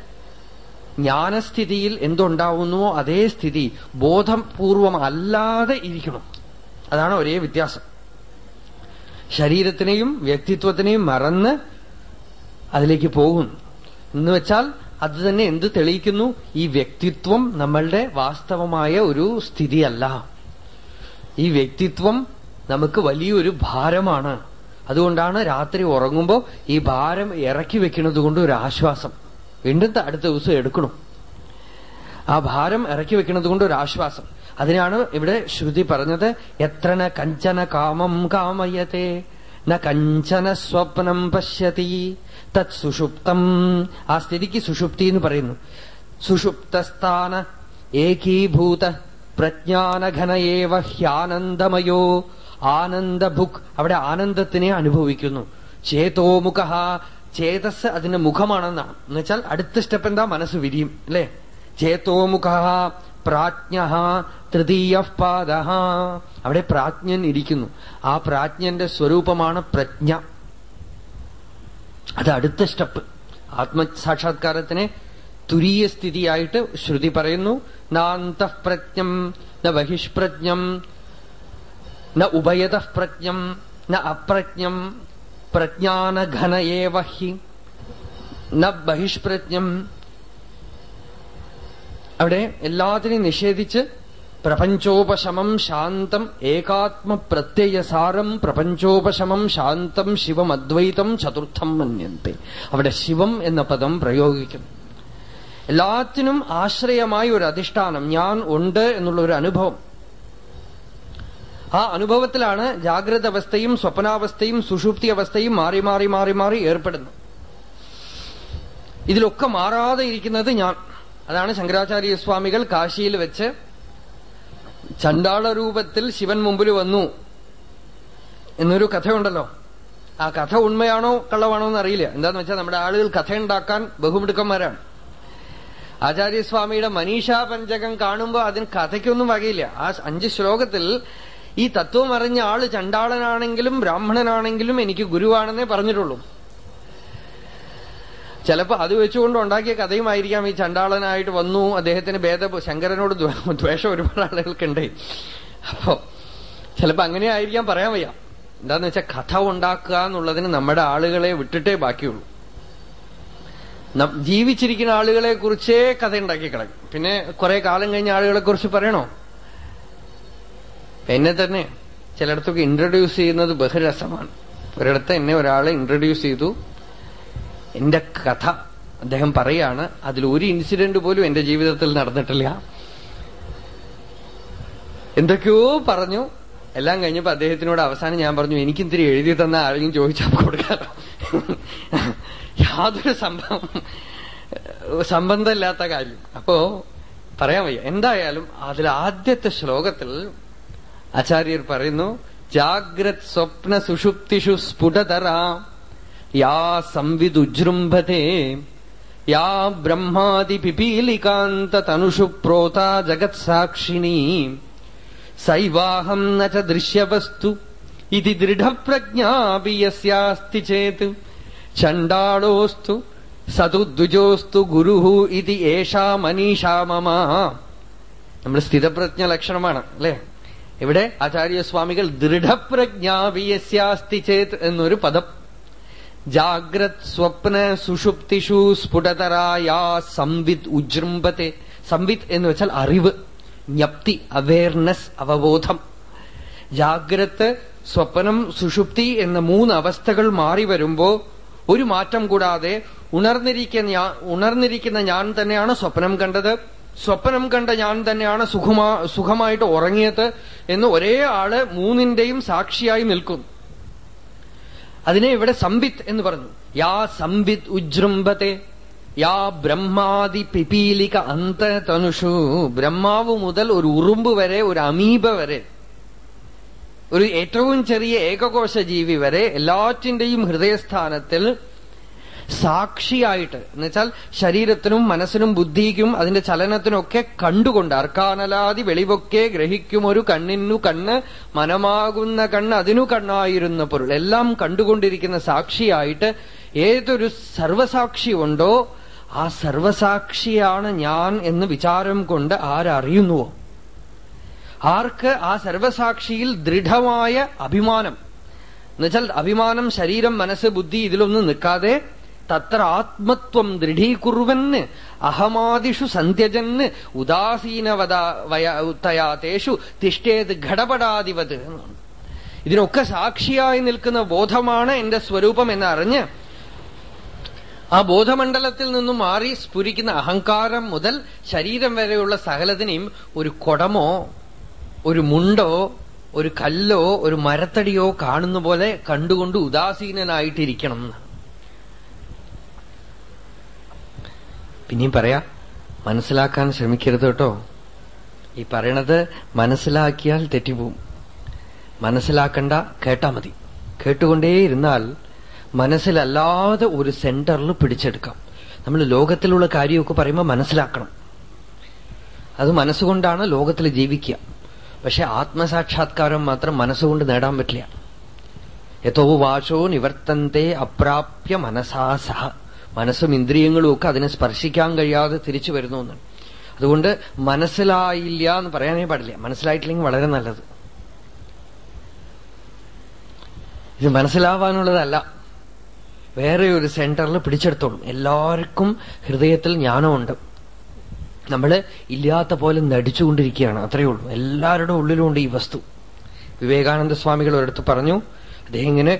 Speaker 1: ജ്ഞാനസ്ഥിതിയിൽ എന്തുണ്ടാവുന്നുവോ അതേ സ്ഥിതി. ബോധപൂർവം അല്ലാതെ ഇരിക്കണം. അതാണ് ഒരേ വ്യത്യാസം. ശരീരത്തിനെയും വ്യക്തിത്വത്തിനെയും മറന്ന് അതിലേക്ക് പോകുന്നു. എന്ന് വെച്ചാൽ അത് തന്നെ എന്ത് തെളിയിക്കുന്നു? ഈ വ്യക്തിത്വം നമ്മളുടെ വാസ്തവമായ ഒരു സ്ഥിതിയല്ല. ഈ വ്യക്തിത്വം നമുക്ക് വലിയൊരു ഭാരമാണ്. അതുകൊണ്ടാണ് രാത്രി ഉറങ്ങുമ്പോൾ ഈ ഭാരം ഇറക്കി വെക്കുന്നത് കൊണ്ട് ഒരു ആശ്വാസം. വീണ്ടും അടുത്ത ദിവസം എടുക്കണം. ആ ഭാരം ഇറക്കി വെക്കുന്നത് കൊണ്ട് ഒരു ആശ്വാസം. അതിനാണ് ഇവിടെ ശ്രുതി പറഞ്ഞത് എത്ര ന കഞ്ചന കാമം കാമയത്തെ ന കഞ്ചന സ്വപ്നം പശ്യതി തത് സുഷുപ്തം. ആ സ്ഥിതിക്ക് സുഷുപ്തി എന്ന് പറയുന്നു. സുഷുപ്തസ്ഥാന ഏകീഭൂത പ്രജ്ഞാനഘനയേവ ഹ്യാനന്ദമയോ ആനന്ദഭുക്. അവിടെ ആനന്ദത്തിനെ അനുഭവിക്കുന്നു. ചേതോമുഖ ചേതസ് അതിന്റെ മുഖമാണെന്നാണ്. എന്നുവെച്ചാൽ അടുത്ത സ്റ്റെപ്പ് എന്താ? മനസ്സ് വിരിയും. അല്ലേ? ചേതോമുഖ പ്രാജ്ഞ തൃതീയ പാദ. അവിടെ പ്രാജ്ഞൻ ഇരിക്കുന്നു. ആ പ്രാജ്ഞന്റെ സ്വരൂപമാണ് പ്രജ്ഞ. അത് അടുത്ത സ്റ്റെപ്പ് ആത്മസാക്ഷാത്കാരത്തിനെ തുരീയ സ്ഥിതിയായിട്ട് ശ്രുതി പറയുന്നു. നാന്തഃപ്രജ്ഞം ന ബഹിഷ്പ്രജ്ഞം ന ഉഭയതഃപ്രജ്ഞം ന അപ്രജ്ഞം പ്രജ്ഞാനഘനയേവഹി ന ബഹിഷ്പ്രജ്ഞം അവിടെ എല്ലാത്തിനെയും നിഷേധിച്ച് പ്രപഞ്ചോപശമം ശാന്തം ഏകാത്മ പ്രത്യയസാരം പ്രപഞ്ചോപശമം ശാന്തം ശിവം അദ്വൈതം ചതുർത്ഥം മന്യന്തെ. അവിടെ ശിവം എന്ന പദം പ്രയോഗിക്കുന്നു എല്ലാത്തിനും ആശ്രയമായ ഒരു അധിഷ്ഠാനം ഞാൻ ഉണ്ട് എന്നുള്ള ഒരു അനുഭവം. ആ അനുഭവത്തിലാണ് ജാഗ്രത അവസ്ഥയും സ്വപ്നാവസ്ഥയും സുഷുപ്തി അവസ്ഥയും മാറി മാറി മാറി മാറി ഏർപ്പെടുന്നത്. ഇതിലൊക്കെ മാറാതെ ഇരിക്കുന്നത് ഞാൻ. അതാണ് ശങ്കരാചാര്യസ്വാമികൾ കാശിയിൽ വെച്ച് ചണ്ടാള രൂപത്തിൽ ശിവൻ മുമ്പിൽ വന്നു എന്നൊരു കഥയുണ്ടല്ലോ. ആ കഥ ഉണ്മയാണോ കള്ളമാണോ എന്ന് അറിയില്ല എന്താന്ന് വെച്ചാൽ നമ്മുടെ ആളുകൾ കഥയുണ്ടാക്കാൻ ബഹുമിടുക്കന്മാരാണ്. ആചാര്യസ്വാമിയുടെ മനീഷാ പഞ്ചകം കാണുമ്പോൾ അതിന് കഥയ്ക്കൊന്നും വകയില്ല. ആ അഞ്ച് ശ്ലോകത്തിൽ ഈ തത്വം അറിഞ്ഞ ആൾ ചണ്ടാളനാണെങ്കിലും ബ്രാഹ്മണനാണെങ്കിലും എനിക്ക് ഗുരുവാണെന്നേ പറഞ്ഞിട്ടുള്ളൂ. ചിലപ്പോ അത് വെച്ചുകൊണ്ട് ഉണ്ടാക്കിയ കഥയുമായിരിക്കാം ഈ ചണ്ടാളനായിട്ട് വന്നു അദ്ദേഹത്തിന് ഭേദ ശങ്കരനോട് ദ്വേ- ദ്വേഷം ഒരുപാട് ആളുകൾക്കുണ്ട്. അപ്പോ ചിലപ്പോ അങ്ങനെ ആയിരിക്കാം പറയാൻ വയ്യ. എന്താന്ന് വെച്ചാൽ കഥ ഉണ്ടാക്കുക എന്നുള്ളതിന് നമ്മുടെ ആളുകളെ വിട്ടിട്ടേ ബാക്കിയുള്ളൂ. ജീവിച്ചിരിക്കുന്ന ആളുകളെ കുറിച്ചേ കഥ ഉണ്ടാക്കി കളയും. പിന്നെ കുറെ കാലം കഴിഞ്ഞ ആളുകളെ കുറിച്ച് പറയണോ? എന്നെ തന്നെ ചിലയിടത്തൊക്കെ ഇൻട്രൊഡ്യൂസ് ചെയ്യുന്നത് ബഹുരസമാണ്. ഒരിടത്ത് എന്നെ ഒരാളെ ഇൻട്രൊഡ്യൂസ് ചെയ്തു. എന്റെ കഥ. അദ്ദേഹം പറയാണ് അതിൽ ഒരു ഇൻസിഡന്റ് പോലും എന്റെ ജീവിതത്തിൽ നടന്നിട്ടില്ല. എന്തൊക്കെയോ പറഞ്ഞു. എല്ലാം കഴിഞ്ഞപ്പോ അദ്ദേഹത്തിനോട് അവസാനം ഞാൻ പറഞ്ഞു എനിക്കിത്തിരി എഴുതി തന്ന ആരെങ്കിലും ചോദിച്ചാൽ കൊടുക്കാം യാതൊരു സംഭവം സംബന്ധമില്ലാത്ത കാര്യം. അപ്പോ പറയാൻ വയ്യ. എന്തായാലും അതിൽ ആദ്യത്തെ ശ്ലോകത്തിൽ ആചാര്യർ പറയുന്നു ജാഗ്രത് സ്വപ്ന സുഷുപ്തിഷു സ്ഫുടതര യാ സംവിദുജൃംഭത്തെ യാ ബ്രഹ്മാതിപിപീലികാന്തതനുഷു പിപീലികാന്ത തനുഷു പ്രോത ജഗത് സൈവാഹം ന ദൃശ്യവസ്തു ഇതി ദൃഢപ്രജ്ഞാപി യസ്യാസ്തി ചേത് ചണ്ടാളോസ്തു സതു ദ്വിജോസ്തു ഗുരു ഇതി ഏഷാ മനീഷാ മമ. നമ്മൾ സ്ഥിതപ്രജ്ഞ ലക്ഷണമാണ് അല്ലേ? ഇവിടെ ആചാര്യസ്വാമികൾ ദൃഢപ്രജ്ഞാവിയസ്യാസ്തി ചേത് എന്നൊരു പദം ജാഗ്രത് സ്വപ്ന സുഷുപ്തിഷു സ്ഫുടതരായാ സംവിത് ഉജൃംബത്തെ സംവിത് എന്ന് വെച്ചാൽ അറിവ് ജ്ഞപ്തി അവേർനെസ് അവബോധം. ജാഗ്രത് സ്വപ്നം സുഷുപ്തി എന്ന മൂന്ന് അവസ്ഥകൾ മാറി വരുമ്പോ ഒരു മാറ്റം കൂടാതെ ഉണർന്നിരിക്കുന്ന ഉണർന്നിരിക്കുന്ന ഞാൻ തന്നെയാണ് സ്വപ്നം കണ്ടത്. സ്വപ്നം കണ്ട ഞാൻ തന്നെയാണ് സുഖമാ സുഖമായിട്ട് ഉറങ്ങിയത് എന്ന് ഒരേ ആൾ മൂന്നിന്റെയും സാക്ഷിയായി നിൽക്കുന്നു അതിനെ ഇവിടെ സംവിത് എന്ന് പറഞ്ഞു. യാ സംവിത് ഉജൃംഭത്തെ യാ ബ്രഹ്മാതി പിപീലിക അന്തതനുഷു. ബ്രഹ്മാവ് മുതൽ ഒരു ഉറുമ്പ് വരെ ഒരു അമീബ വരെ ഒരു ഏറ്റവും ചെറിയ ഏകകോശ ജീവി വരെ എല്ലാറ്റിന്റെയും ഹൃദയസ്ഥാനത്തിൽ സാക്ഷിയായിട്ട്. എന്നുവെച്ചാൽ ശരീരത്തിനും മനസ്സിനും ബുദ്ധിക്കും അതിന്റെ ചലനത്തിനൊക്കെ കണ്ടുകൊണ്ട് അർക്കാനലാതി വെളിവൊക്കെ ഗ്രഹിക്കും ഒരു കണ്ണിനു കണ്ണ് മനമാകുന്ന കണ്ണ് അതിനു കണ്ണായിരുന്ന പൊരുൾ. എല്ലാം കണ്ടുകൊണ്ടിരിക്കുന്ന സാക്ഷിയായിട്ട് ഏതൊരു സർവസാക്ഷി ഉണ്ടോ ആ സർവസാക്ഷിയാണ് ഞാൻ എന്ന് വിചാരം കൊണ്ട് ആരറിയുന്നുവോ? ആർക്ക് ആ സർവസാക്ഷിയിൽ ദൃഢമായ അഭിമാനം? എന്നുവെച്ചാൽ അഭിമാനം ശരീരം മനസ്സ് ബുദ്ധി ഇതിലൊന്നും നിൽക്കാതെ തത്ര ആത്മത്വം ദൃഢീകുറുവന് അഹമാദിഷു സന്ധ്യജന് ഉദാസീനവതയാതേഷു തിഷ്ടേത് ഘടപടാതിവത് ഇതിനൊക്കെ സാക്ഷിയായി നിൽക്കുന്ന ബോധമാണ് എന്റെ സ്വരൂപം എന്നറിഞ്ഞ് ആ ബോധമണ്ഡലത്തിൽ നിന്നും മാറി സ്ഫുരിക്കുന്ന അഹങ്കാരം മുതൽ ശരീരം വരെയുള്ള സകലത്തിനെയും ഒരു കൊടമോ ഒരു മുണ്ടോ ഒരു കല്ലോ ഒരു മരത്തടിയോ കാണുന്ന പോലെ കണ്ടുകൊണ്ട് ഉദാസീനനായിട്ടിരിക്കണം പിന്നെയും പറയാ മനസ്സിലാക്കാൻ ശ്രമിക്കരുത് കേട്ടോ. ഈ പറയണത് മനസ്സിലാക്കിയാൽ തെറ്റിപ്പോവും. മനസ്സിലാക്കണ്ട കേട്ടാ മതി. കേട്ടുകൊണ്ടേയിരുന്നാൽ മനസ്സിലല്ലാതെ ഒരു സെന്ററിൽ പിടിച്ചെടുക്കാം. നമ്മൾ ലോകത്തിലുള്ള കാര്യമൊക്കെ പറയുമ്പോൾ മനസ്സിലാക്കണം. അത് മനസ്സുകൊണ്ടാണ് ലോകത്തിൽ ജീവിക്കുക. പക്ഷെ ആത്മസാക്ഷാത്കാരം മാത്രം മനസ്സുകൊണ്ട് നേടാൻ പറ്റില്ല. യഥോ വാശോ നിവർത്തന്തേ അപ്രാപ്യ മനസാ സഹ മനസ്സും ഇന്ദ്രിയങ്ങളും ഒക്കെ അതിനെ സ്പർശിക്കാൻ കഴിയാതെ തിരിച്ചു വരുന്നു എന്നാണ് അതുകൊണ്ട് മനസ്സിലായില്ല എന്ന് പറയാനേ പാടില്ല. മനസ്സിലായിട്ടില്ലെങ്കിൽ വളരെ നല്ലത്. ഇത് മനസ്സിലാവാനുള്ളതല്ല. വേറെ ഒരു സെന്ററിൽ പിടിച്ചെടുത്തോളും. എല്ലാവർക്കും ഹൃദയത്തിൽ ജ്ഞാനമുണ്ട്. നമ്മൾ ഇല്ലാത്ത പോലെ നടിച്ചുകൊണ്ടിരിക്കുകയാണ്. അത്രയേ ഉള്ളൂ. എല്ലാവരുടെ ഉള്ളിലുമുണ്ട് ഈ വസ്തു. വിവേകാനന്ദ സ്വാമികൾ ഒരിടത്ത് പറഞ്ഞു അദ്ദേഹം ഇങ്ങനെ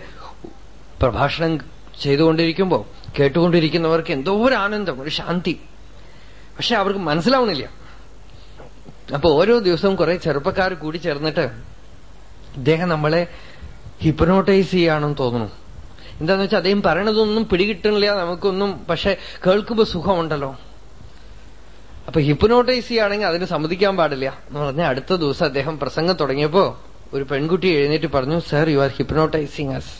Speaker 1: പ്രഭാഷണം ചെയ്തുകൊണ്ടിരിക്കുമ്പോ കേട്ടുകൊണ്ടിരിക്കുന്നവർക്ക് എന്തോ ഒരു ആനന്ദം ഒരു ശാന്തി. പക്ഷെ അവർക്ക് മനസ്സിലാവണില്ല അപ്പൊ ഓരോ ദിവസവും കുറെ ചെറുപ്പക്കാർ കൂടി ചേർന്നിട്ട് ഇദ്ദേഹം നമ്മളെ ഹിപ്നോട്ടൈസ് ചെയ്യാണെന്ന് തോന്നുന്നു. എന്താന്ന് വെച്ചാൽ അദ്ദേഹം പറയണതൊന്നും പിടികിട്ടണില്ല നമുക്കൊന്നും പക്ഷെ കേൾക്കുമ്പോ സുഖമുണ്ടല്ലോ. അപ്പൊ ഹിപ്നോട്ടൈസ് ചെയ്യുകയാണെങ്കിൽ അതിന് സമ്മതിക്കാൻ പാടില്ല എന്ന് പറഞ്ഞ അടുത്ത ദിവസം അദ്ദേഹം പ്രസംഗം തുടങ്ങിയപ്പോ ഒരു പെൺകുട്ടി എഴുന്നേറ്റ് പറഞ്ഞു sir you are hypnotizing us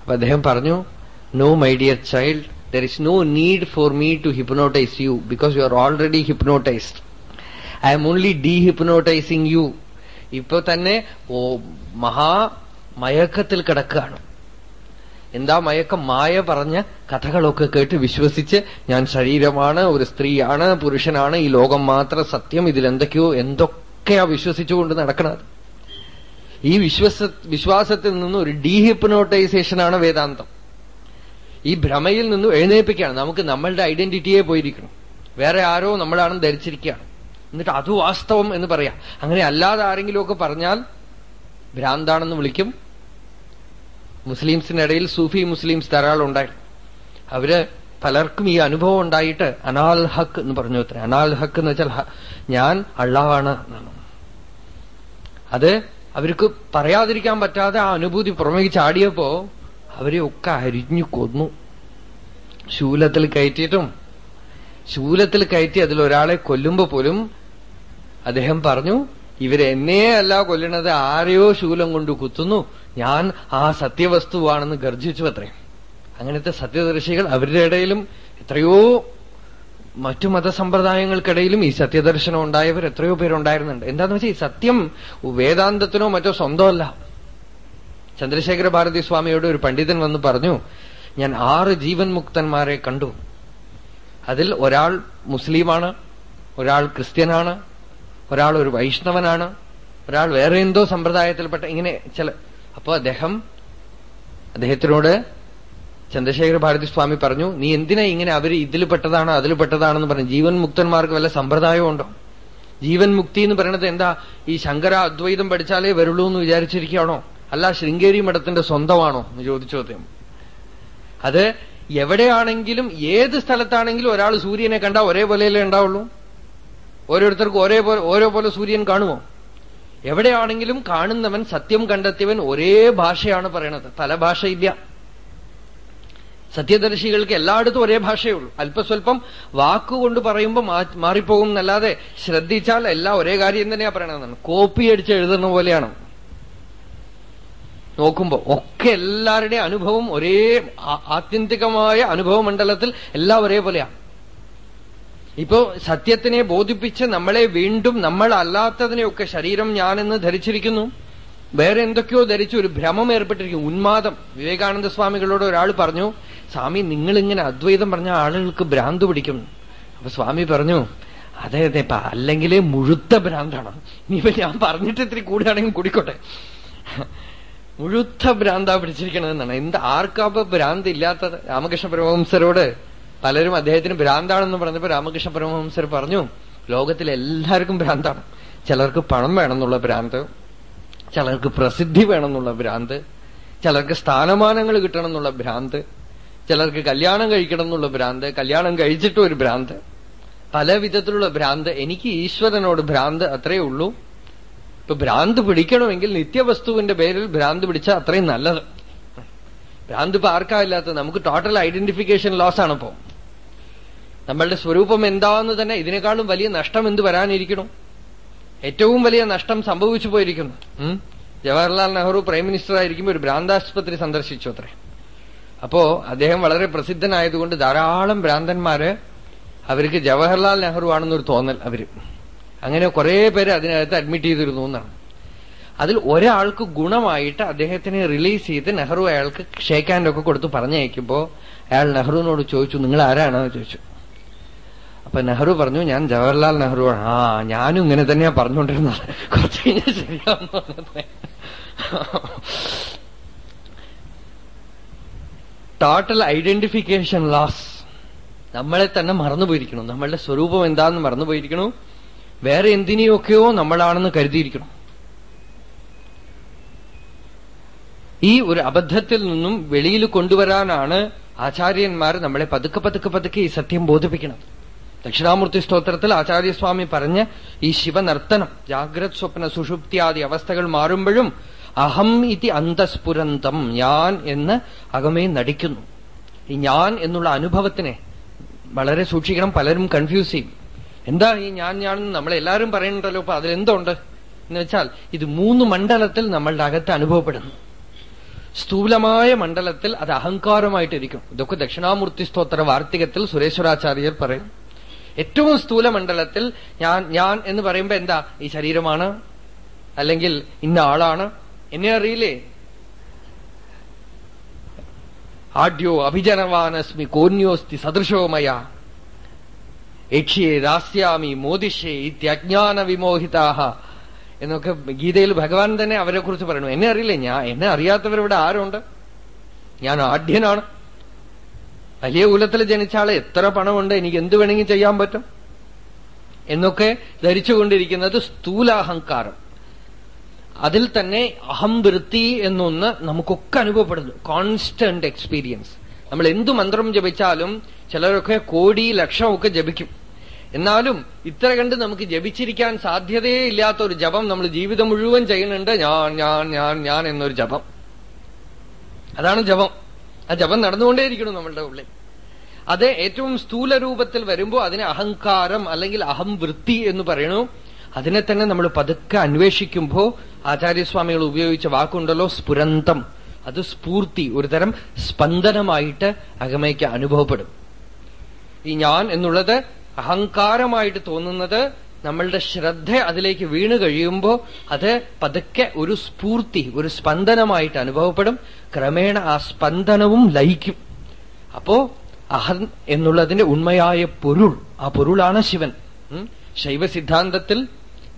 Speaker 1: അപ്പൊ അദ്ദേഹം പറഞ്ഞു no my dear child, there is no need for me to hypnotize you because you are already hypnotized. I am only dehypnotizing you. ഇപ്പൊ തന്നെ ഓ മഹാ മയക്കത്തിൽ കിടക്കുകയാണ് എന്താ മയക്കം മായ പറഞ്ഞ കഥകളൊക്കെ കേട്ട് വിശ്വസിച്ച് ഞാൻ ശരീരമാണ് ഒരു സ്ത്രീയാണ് പുരുഷനാണ് ഈ ലോകം മാത്രം സത്യം ഇതിലെന്തൊക്കെയോ എന്തൊക്കെയാ വിശ്വസിച്ചുകൊണ്ട് നടക്കുന്നത് ഈ വിശ്വസ വിശ്വാസത്തിൽ നിന്ന് ഒരു ഡീഹിപ്നോട്ടൈസേഷനാണ് വേദാന്തം ഈ ഭ്രമയിൽ നിന്നും എഴുന്നേൽപ്പിക്കുകയാണ്. നമുക്ക് നമ്മളുടെ ഐഡന്റിറ്റിയെ പോയിരിക്കണം. വേറെ ആരോ നമ്മളാണെന്ന് ധരിച്ചിരിക്കുകയാണ്. എന്നിട്ട് അത് വാസ്തവം എന്ന് പറയാം. അങ്ങനെ അല്ലാതെ ആരെങ്കിലുമൊക്കെ പറഞ്ഞാൽ ഭ്രാന്താണെന്ന് വിളിക്കും. മുസ്ലിംസിനിടയിൽ സൂഫി മുസ്ലിംസ് ധാരാളം ഉണ്ടായിരുന്നു അവർ പലർക്കും ഈ അനുഭവം ഉണ്ടായിട്ട് അനാൽ ഹക്ക് എന്ന് പറഞ്ഞു അത്ര. അനാൽ ഹക്ക് എന്ന് വെച്ചാൽ ഞാൻ അള്ളാവാണ് എന്നാണ്. അത് അവർക്ക് പറയാതിരിക്കാൻ പറ്റാതെ ആ അനുഭൂതി പുറമേക്ക് ചാടിയപ്പോ അവരെ ഒക്കെ അരിഞ്ഞു കൊന്നു. ശൂലത്തിൽ കയറ്റിയിട്ടും ശൂലത്തിൽ കയറ്റി അതിലൊരാളെ കൊല്ലുമ്പോ പോലും അദ്ദേഹം പറഞ്ഞു ഇവരെന്നെ അല്ല കൊല്ലണത് ആരെയോ ശൂലം കൊണ്ട് കുത്തുന്നു. ഞാൻ ആ സത്യവസ്തുവാണെന്ന് ഗർജിച്ചു അത്രേ അങ്ങനത്തെ സത്യദർശികൾ അവരുടെ ഇടയിലും എത്രയോ മറ്റു മതസമ്പ്രദായങ്ങൾക്കിടയിലും ഈ സത്യദർശനം ഉണ്ടായവർ എത്രയോ പേരുണ്ടായിരുന്നുണ്ട്. എന്താന്ന് വെച്ചാൽ ഈ സത്യം വേദാന്തത്തിനോ മറ്റോ സ്വന്തമല്ല. ചന്ദ്രശേഖര ഭാരതി സ്വാമിയോട് ഒരു പണ്ഡിതൻ വന്ന് പറഞ്ഞു ഞാൻ ആറ് ജീവൻ മുക്തന്മാരെ കണ്ടു. അതിൽ ഒരാൾ മുസ്ലിമാണ് ഒരാൾ ക്രിസ്ത്യനാണ് ഒരാൾ ഒരു വൈഷ്ണവനാണ് ഒരാൾ വേറെ എന്തോ സമ്പ്രദായത്തിൽപ്പെട്ട ഇങ്ങനെ ചില അപ്പോ അദ്ദേഹം അദ്ദേഹത്തിനോട് ചന്ദ്രശേഖര ഭാരതി സ്വാമി പറഞ്ഞു നീ എന്തിനാ ഇങ്ങനെ അവർ ഇതിൽ പെട്ടതാണ് അതിൽ പെട്ടതാണെന്ന് പറഞ്ഞു? ജീവൻ മുക്തന്മാർക്ക് വല്ല സമ്പ്രദായമുണ്ടോ ജീവൻ മുക്തി എന്ന് പറയുന്നത് എന്താ? ഈ ശങ്കര അദ്വൈതം പഠിച്ചാലേ വരുള്ളൂ എന്ന് വിചാരിച്ചിരിക്കുകയാണോ? അല്ല ശൃംഗേരി മഠത്തിന്റെ സ്വന്തമാണോ എന്ന് ചോദിച്ചു അദ്ദേഹം അത് എവിടെയാണെങ്കിലും ഏത് സ്ഥലത്താണെങ്കിലും ഒരാൾ സൂര്യനെ കണ്ടാൽ ഒരേപോലെയല്ലേ ഉണ്ടാവുള്ളൂ? ഓരോരുത്തർക്കും ഒരേ പോലെ ഓരോ പോലെ സൂര്യൻ കാണുമോ? എവിടെയാണെങ്കിലും കാണുന്നവൻ സത്യം കണ്ടെത്തിയവൻ ഒരേ ഭാഷയാണ് പറയണത്. പല ഭാഷയില്ല സത്യദർശികൾക്ക് എല്ലായിടത്തും ഒരേ ഭാഷയുള്ളൂ അല്പസ്വല്പം വാക്കുകൊണ്ട് പറയുമ്പോൾ മാറിപ്പോകും എന്നല്ലാതെ ശ്രദ്ധിച്ചാൽ എല്ലാം ഒരേ കാര്യം തന്നെയാ പറയണതെന്നാണ്. കോപ്പി അടിച്ച് എഴുതുന്ന പോലെയാണ്. നോക്കുമ്പോ ഒക്കെ എല്ലാവരുടെയും അനുഭവം ഒരേ ആത്യന്തികമായ അനുഭവ മണ്ഡലത്തിൽ എല്ലാം ഒരേപോലെയാണ് ഇപ്പോ സത്യത്തിനെ ബോധിപ്പിച്ച് നമ്മളെ വീണ്ടും നമ്മൾ അല്ലാത്തതിനെയൊക്കെ ശരീരം ഞാനെന്ന് ധരിച്ചിരിക്കുന്നു. വേറെ എന്തൊക്കെയോ ധരിച്ച് ഒരു ഭ്രമം ഏർപ്പെട്ടിരിക്കും ഉന്മാദം. വിവേകാനന്ദ സ്വാമികളോട് ഒരാൾ പറഞ്ഞു സ്വാമി നിങ്ങളിങ്ങനെ അദ്വൈതം പറഞ്ഞ ആളുകൾക്ക് ഭ്രാന്ത് പിടിക്കും. അപ്പൊ സ്വാമി പറഞ്ഞു അതെ അതെ അല്ലെങ്കിലേ മുഴുത്ത ഭ്രാന്താണ്. ഇനിയിപ്പോ ഞാൻ പറഞ്ഞിട്ട് ഇത്തിരി കൂടുകയാണെങ്കിൽ കുടിക്കോട്ടെ. മുഴുത്ത ഭ്രാന്താ പിടിച്ചിരിക്കണമെന്നാണ് എന്ത് ആർക്കാപ്പ ഭ്രാന്ത് ഇല്ലാത്തത്? രാമകൃഷ്ണ പരമഹംസരോട് പലരും അദ്ദേഹത്തിന് ഭ്രാന്താണെന്ന് പറഞ്ഞപ്പോ രാമകൃഷ്ണ പരമഹംസർ പറഞ്ഞു ലോകത്തിലെ എല്ലാവർക്കും ഭ്രാന്താണ്. ചിലർക്ക് പണം വേണമെന്നുള്ള ഭ്രാന്ത് ചിലർക്ക് പ്രസിദ്ധി വേണമെന്നുള്ള ഭ്രാന്ത് ചിലർക്ക് സ്ഥാനമാനങ്ങൾ കിട്ടണം എന്നുള്ള ഭ്രാന്ത് ചിലർക്ക് കല്യാണം കഴിക്കണം എന്നുള്ള ഭ്രാന്ത് കല്യാണം കഴിച്ചിട്ടും ഒരു ഭ്രാന്ത്. പല വിധത്തിലുള്ള ഭ്രാന്ത്. എനിക്ക് ഈശ്വരനോട് ഭ്രാന്ത് അത്രയേ ഉള്ളൂ. ഇപ്പൊ ഭ്രാന്ത് പിടിക്കണമെങ്കിൽ നിത്യവസ്തുവിന്റെ പേരിൽ ഭ്രാന്ത് പിടിച്ചാൽ അത്രയും നല്ലത്. ഭ്രാന്ത് ഇപ്പൊ ആർക്കാ നമുക്ക് ടോട്ടൽ ഐഡന്റിഫിക്കേഷൻ ലോസ് ആണ് ഇപ്പോ. നമ്മളുടെ സ്വരൂപം എന്താന്ന് തന്നെ ഇതിനേക്കാളും വലിയ നഷ്ടം എന്ത് വരാനിരിക്കണം? ഏറ്റവും വലിയ നഷ്ടം സംഭവിച്ചു പോയിരിക്കുന്നു. ജവഹർലാൽ നെഹ്റു പ്രൈം മിനിസ്റ്റർ ആയിരിക്കുമ്പോൾ ഒരു ഭ്രാന്താശുപത്രി സന്ദർശിച്ചു അത്രേ. അപ്പോ അദ്ദേഹം വളരെ പ്രസിദ്ധനായതുകൊണ്ട് ധാരാളം ഭ്രാന്തന്മാര് അവർക്ക് ജവഹർലാൽ നെഹ്റു ആണെന്നൊരു തോന്നൽ അവർ. അങ്ങനെ കുറെ പേര് അതിനകത്ത് അഡ്മിറ്റ് ചെയ്തിരുന്നു എന്നാണ്. അതിൽ ഒരാൾക്ക് ഗുണമായിട്ട് അദ്ദേഹത്തിനെ റിലീസ് ചെയ്ത് നെഹ്റു അയാൾക്ക് ഷേക്ക് ഒക്കെ കൊടുത്ത് പറഞ്ഞയക്കുമ്പോ അയാൾ നെഹ്റുവിനോട് ചോദിച്ചു നിങ്ങൾ ആരാണെന്ന്? ചോദിച്ചു. അപ്പൊ നെഹ്റു പറഞ്ഞു ഞാൻ ജവഹർലാൽ നെഹ്റു ആണ്. ആ ഞാനും ഇങ്ങനെ തന്നെയാ പറഞ്ഞുകൊണ്ടിരുന്നത്. കുറച്ച് കഴിഞ്ഞാൽ ശരിയാന്ന് പറഞ്ഞത് ടോട്ടൽ ഐഡന്റിഫിക്കേഷൻ ലോസ് നമ്മളെ തന്നെ മറന്നുപോയിരിക്കണം നമ്മളുടെ സ്വരൂപം എന്താന്ന് മറന്നുപോയിരിക്കണു വേറെ എന്തിനെയൊക്കെയോ നമ്മളാണെന്ന് കരുതിയിരിക്കണം. ഈ ഒരു അബദ്ധത്തിൽ നിന്നും വെളിയിൽ കൊണ്ടുവരാനാണ് ആചാര്യന്മാർ നമ്മളെ പതുക്കെ പതുക്കെ പതുക്കെ ഈ സത്യം ബോധിപ്പിക്കുന്നത്. ദക്ഷിണാമൂർത്തി സ്തോത്രത്തിൽ ആചാര്യസ്വാമി പറഞ്ഞ ഈ ശിവനർത്തനം ജാഗ്രത് സ്വപ്ന സുഷുപ്തിയാദി അവസ്ഥകൾ മാറുമ്പോഴും അഹം ഇതി അന്തസ്ഫുരന്തം ഞാൻ എന്ന് അകമേ നടിക്കുന്നു. ഈ ഞാൻ എന്നുള്ള അനുഭവത്തിനെ വളരെ സൂക്ഷിക്കണം പലരും കൺഫ്യൂസ് ചെയ്യും. എന്താ ഈ ഞാൻ ഞാൻ നമ്മളെല്ലാരും പറയുന്നുണ്ടല്ലോ അപ്പൊ അതിലെന്തുണ്ട്? എന്ന് വെച്ചാൽ ഇത് മൂന്ന് മണ്ഡലത്തിൽ നമ്മളുടെ അകത്ത് അനുഭവപ്പെടുന്നു. സ്ഥൂലമായ മണ്ഡലത്തിൽ അത് അഹങ്കാരമായിട്ടിരിക്കും. ഇതൊക്കെ ദക്ഷിണാമൂർത്തി സ്തോത്ര വാർത്തികത്തിൽ സുരേശ്വരാചാര്യർ പറയും. ഏറ്റവും സ്ഥൂല മണ്ഡലത്തിൽ ഞാൻ ഞാൻ എന്ന് പറയുമ്പോ എന്താ? ഈ ശരീരമാണ്? അല്ലെങ്കിൽ ഇന്ന ആളാണ്? എന്നെ അറിയില്ലേ? ആഡ്യോ അഭിജനവാനസ്മി കോന്യോസ്തി സദൃശോമയ. യക്ഷിയെ ദാസ്യാമി മോദിഷേ ഇത്യജ്ഞാന വിമോഹിതാഹ. എന്നൊക്കെ ഗീതയിൽ ഭഗവാൻ തന്നെ അവരെ കുറിച്ച് പറയണു എന്നെ അറിയില്ല? ഞാൻ എന്നെ അറിയാത്തവരിവിടെ ആരുണ്ട്? ഞാൻ ആഢ്യനാണ്. വലിയ കുലത്തിൽ ജനിച്ച ആളെ എത്ര പണമുണ്ട്? എനിക്ക് എന്ത് വേണമെങ്കിൽ ചെയ്യാൻ പറ്റും? എന്നൊക്കെ ധരിച്ചുകൊണ്ടിരിക്കുന്നത് സ്ഥൂലാഹങ്കാരം. അതിൽ തന്നെ അഹം വൃത്തി എന്നൊന്ന് നമുക്കൊക്കെ അനുഭവപ്പെടുന്നു. കോൺസ്റ്റന്റ് എക്സ്പീരിയൻസ് നമ്മൾ എന്തു മന്ത്രം ജപിച്ചാലും ചിലരൊക്കെ കോടി ലക്ഷമൊക്കെ ജപിക്കും. എന്നാലും ഇത്ര കണ്ട് നമുക്ക് ജപിച്ചിരിക്കാൻ സാധ്യതയേ ഇല്ലാത്ത ഒരു ജപം നമ്മൾ ജീവിതം മുഴുവൻ ചെയ്യുന്നുണ്ട്. ഞാൻ ഞാൻ ഞാൻ ഞാൻ എന്നൊരു ജപം. അതാണ് ജപം. ആ ജപം നടന്നുകൊണ്ടേയിരിക്കണം നമ്മളുടെ ഉള്ളിൽ. അത് ഏറ്റവും സ്ഥൂല രൂപത്തിൽ വരുമ്പോൾ അതിനെ അഹങ്കാരം അല്ലെങ്കിൽ അഹം വൃത്തി എന്ന് പറയണു. അതിനെ തന്നെ നമ്മൾ പതുക്കെ അന്വേഷിക്കുമ്പോൾ ആചാര്യസ്വാമികൾ ഉപയോഗിച്ച വാക്കുണ്ടല്ലോ സ്ഫുരന്തം. അത് സ്ഫൂർത്തി ഒരുതരം സ്പന്ദനമായിട്ട് അകമയ്ക്ക് അനുഭവപ്പെടും. ഈ ഞാൻ എന്നുള്ളത് അഹങ്കാരമായിട്ട് തോന്നുന്നത് നമ്മളുടെ ശ്രദ്ധ അതിലേക്ക് വീണു കഴിയുമ്പോൾ അത് പതുക്കെ ഒരു സ്ഫൂർത്തി ഒരു സ്പന്ദനമായിട്ട് അനുഭവപ്പെടും. ക്രമേണ ആ സ്പന്ദനവും ലയിക്കും. അപ്പോ അഹം എന്നുള്ളതിന്റെ ഉണ്മയായ പൊരുൾ ആ പൊരുളാണ് ശിവൻ. ശൈവ സിദ്ധാന്തത്തിൽ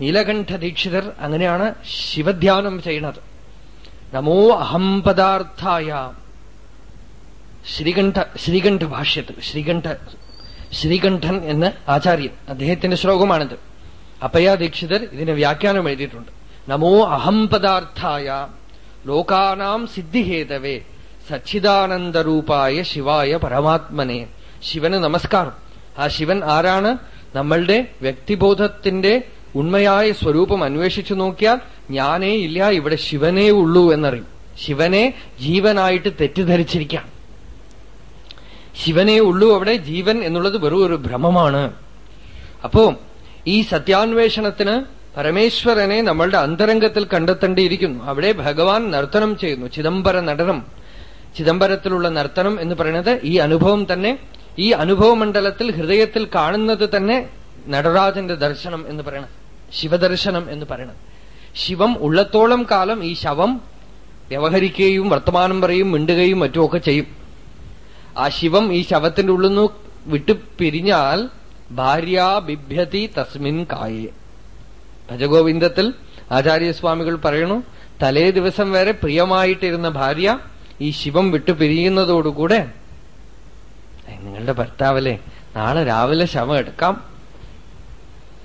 Speaker 1: നീലകണ്ഠ ദീക്ഷിതർ അങ്ങനെയാണ് ശിവധ്യാനം ചെയ്യുന്നത് നമോ അഹം പദാർത്ഥായ ശ്രീകണ്ഠ ശ്രീകണ്ഠ ഭാഷ്യത്തിൽ ശ്രീകണ്ഠ ശ്രീകണ്ഠൻ എന്ന് ആചാര്യൻ. അദ്ദേഹത്തിന്റെ ശ്ലോകമാണിത്. അപ്പയ ദീക്ഷിതർ ഇതിന് വ്യാഖ്യാനം എഴുതിയിട്ടുണ്ട്. നമോ അഹം പദാർത്ഥായ ലോകാനാം സിദ്ധിഹേതവേ സച്ചിദാനന്ദരൂപായ ശിവായ പരമാത്മനെ. ശിവന് നമസ്കാരം. ആ ശിവൻ ആരാണ്? നമ്മളുടെ വ്യക്തിബോധത്തിന്റെ ഉണ്മയായ സ്വരൂപം അന്വേഷിച്ചു നോക്കിയാൽ ഞാനേ ഇല്ല ഇവിടെ ശിവനേ ഉള്ളൂ എന്നറിയും. ശിവനെ ജീവനായിട്ട് തെറ്റിദ്ധരിച്ചിരിക്കാം ശിവനേ ഉള്ളൂ അവിടെ ജീവൻ എന്നുള്ളത് വെറും ഒരു ഭ്രമമാണ്. അപ്പോ ഈ സത്യാന്വേഷണത്തിന് പരമേശ്വരനെ നമ്മളുടെ അന്തരംഗത്തിൽ കണ്ടെത്തേണ്ടിയിരിക്കുന്നു. അവിടെ ഭഗവാൻ നർത്തനം ചെയ്യുന്നു. ചിദംബര നടനം. ചിദംബരത്തിലുള്ള നർത്തനം എന്ന് പറയുന്നത് ഈ അനുഭവം തന്നെ ഈ അനുഭവമണ്ഡലത്തിൽ ഹൃദയത്തിൽ കാണുന്നത് തന്നെ നടരാജന്റെ ദർശനം എന്ന് പറയണം ശിവദർശനം എന്ന് പറയണം ശിവം ഉള്ളത്തോളം കാലം ഈ ശവം വ്യവഹരിക്കുകയും വർത്തമാനം പറയും മിണ്ടുകയും മറ്റുമൊക്കെ ചെയ്യും. ആ ശിവം ഈ ശവത്തിന്റെ ഉള്ളിൽ നിന്ന് വിട്ടു പിരിഞ്ഞാൽ ഭാര്യ ബിഭ്യതി തസ്മിൻ കായേ. ഭജഗോവിന്ദത്തിൽ ആചാര്യസ്വാമികൾ പറയണു തലേ ദിവസം വരെ പ്രിയമായിട്ടിരുന്ന ഭാര്യ ഈ ശിവം വിട്ടു പിരിയുന്നതോടുകൂടെ നിങ്ങളുടെ ഭർത്താവല്ലേ നാളെ രാവിലെ ശവം എടുക്കാം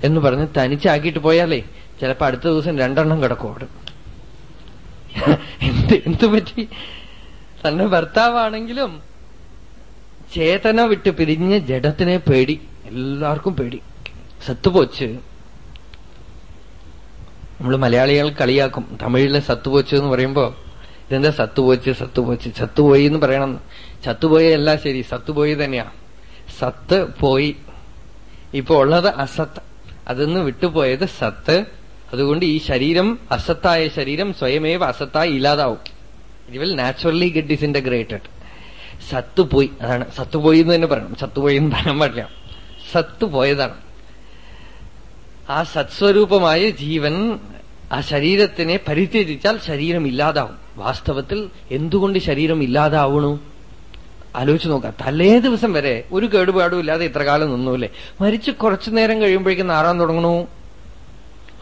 Speaker 1: എന്ന് പറഞ്ഞ് തനിച്ചാക്കിയിട്ട് പോയാലേ ചിലപ്പോ അടുത്ത ദിവസം രണ്ടെണ്ണം കിടക്കും അവിടെ. എന്ത് എന്തു പറ്റി? തന്റെ ഭർത്താവാണെങ്കിലും ചേതന വിട്ട് പിരിഞ്ഞ് ജഡത്തിനെ പേടി. എല്ലാവർക്കും പേടി. സത്തുപോച്ച്. നമ്മൾ മലയാളികൾ കളിയാക്കും. തമിഴിലെ സത്തുപോച്ച് എന്ന് പറയുമ്പോ ഇതെന്താ സത്തുപോച്ച് സത്തുപോച്ച്? ചത്തുപോയി എന്ന് പറയണം. ചത്തുപോയി അല്ല ശരി സത്തുപോയി തന്നെയാ. സത്ത് പോയി. ഇപ്പൊ ഉള്ളത് അസത്ത്. അതിന്ന് വിട്ടുപോയത് സത്ത്. അതുകൊണ്ട് ഈ ശരീരം അസത്തായ ശരീരം സ്വയമേവ അസത്തായി ഇല്ലാതാവും. It will naturally get disintegrated സത്ത് പോയി അതാണ് സത്ത് പോയി എന്ന് തന്നെ പറയണം. സത്തുപോയി എന്ന് പറയാൻ പാടില്ല. സത്ത് പോയതാണ് ആ സത്സ്വരൂപമായ ജീവൻ ആ ശരീരത്തിനെ പരിത്യജിച്ചാൽ ശരീരം ഇല്ലാതാവും. വാസ്തവത്തിൽ എന്തുകൊണ്ട് ശരീരം ഇല്ലാതാവണു? ആലോചിച്ച് നോക്കാം തലേ ദിവസം വരെ ഒരു കേടുപാടും ഇല്ലാതെ ഇത്ര കാലം നിന്നൂല്ലേ? മരിച്ച് കുറച്ചു നേരം കഴിയുമ്പോഴേക്കും നാറാൻ തുടങ്ങണു.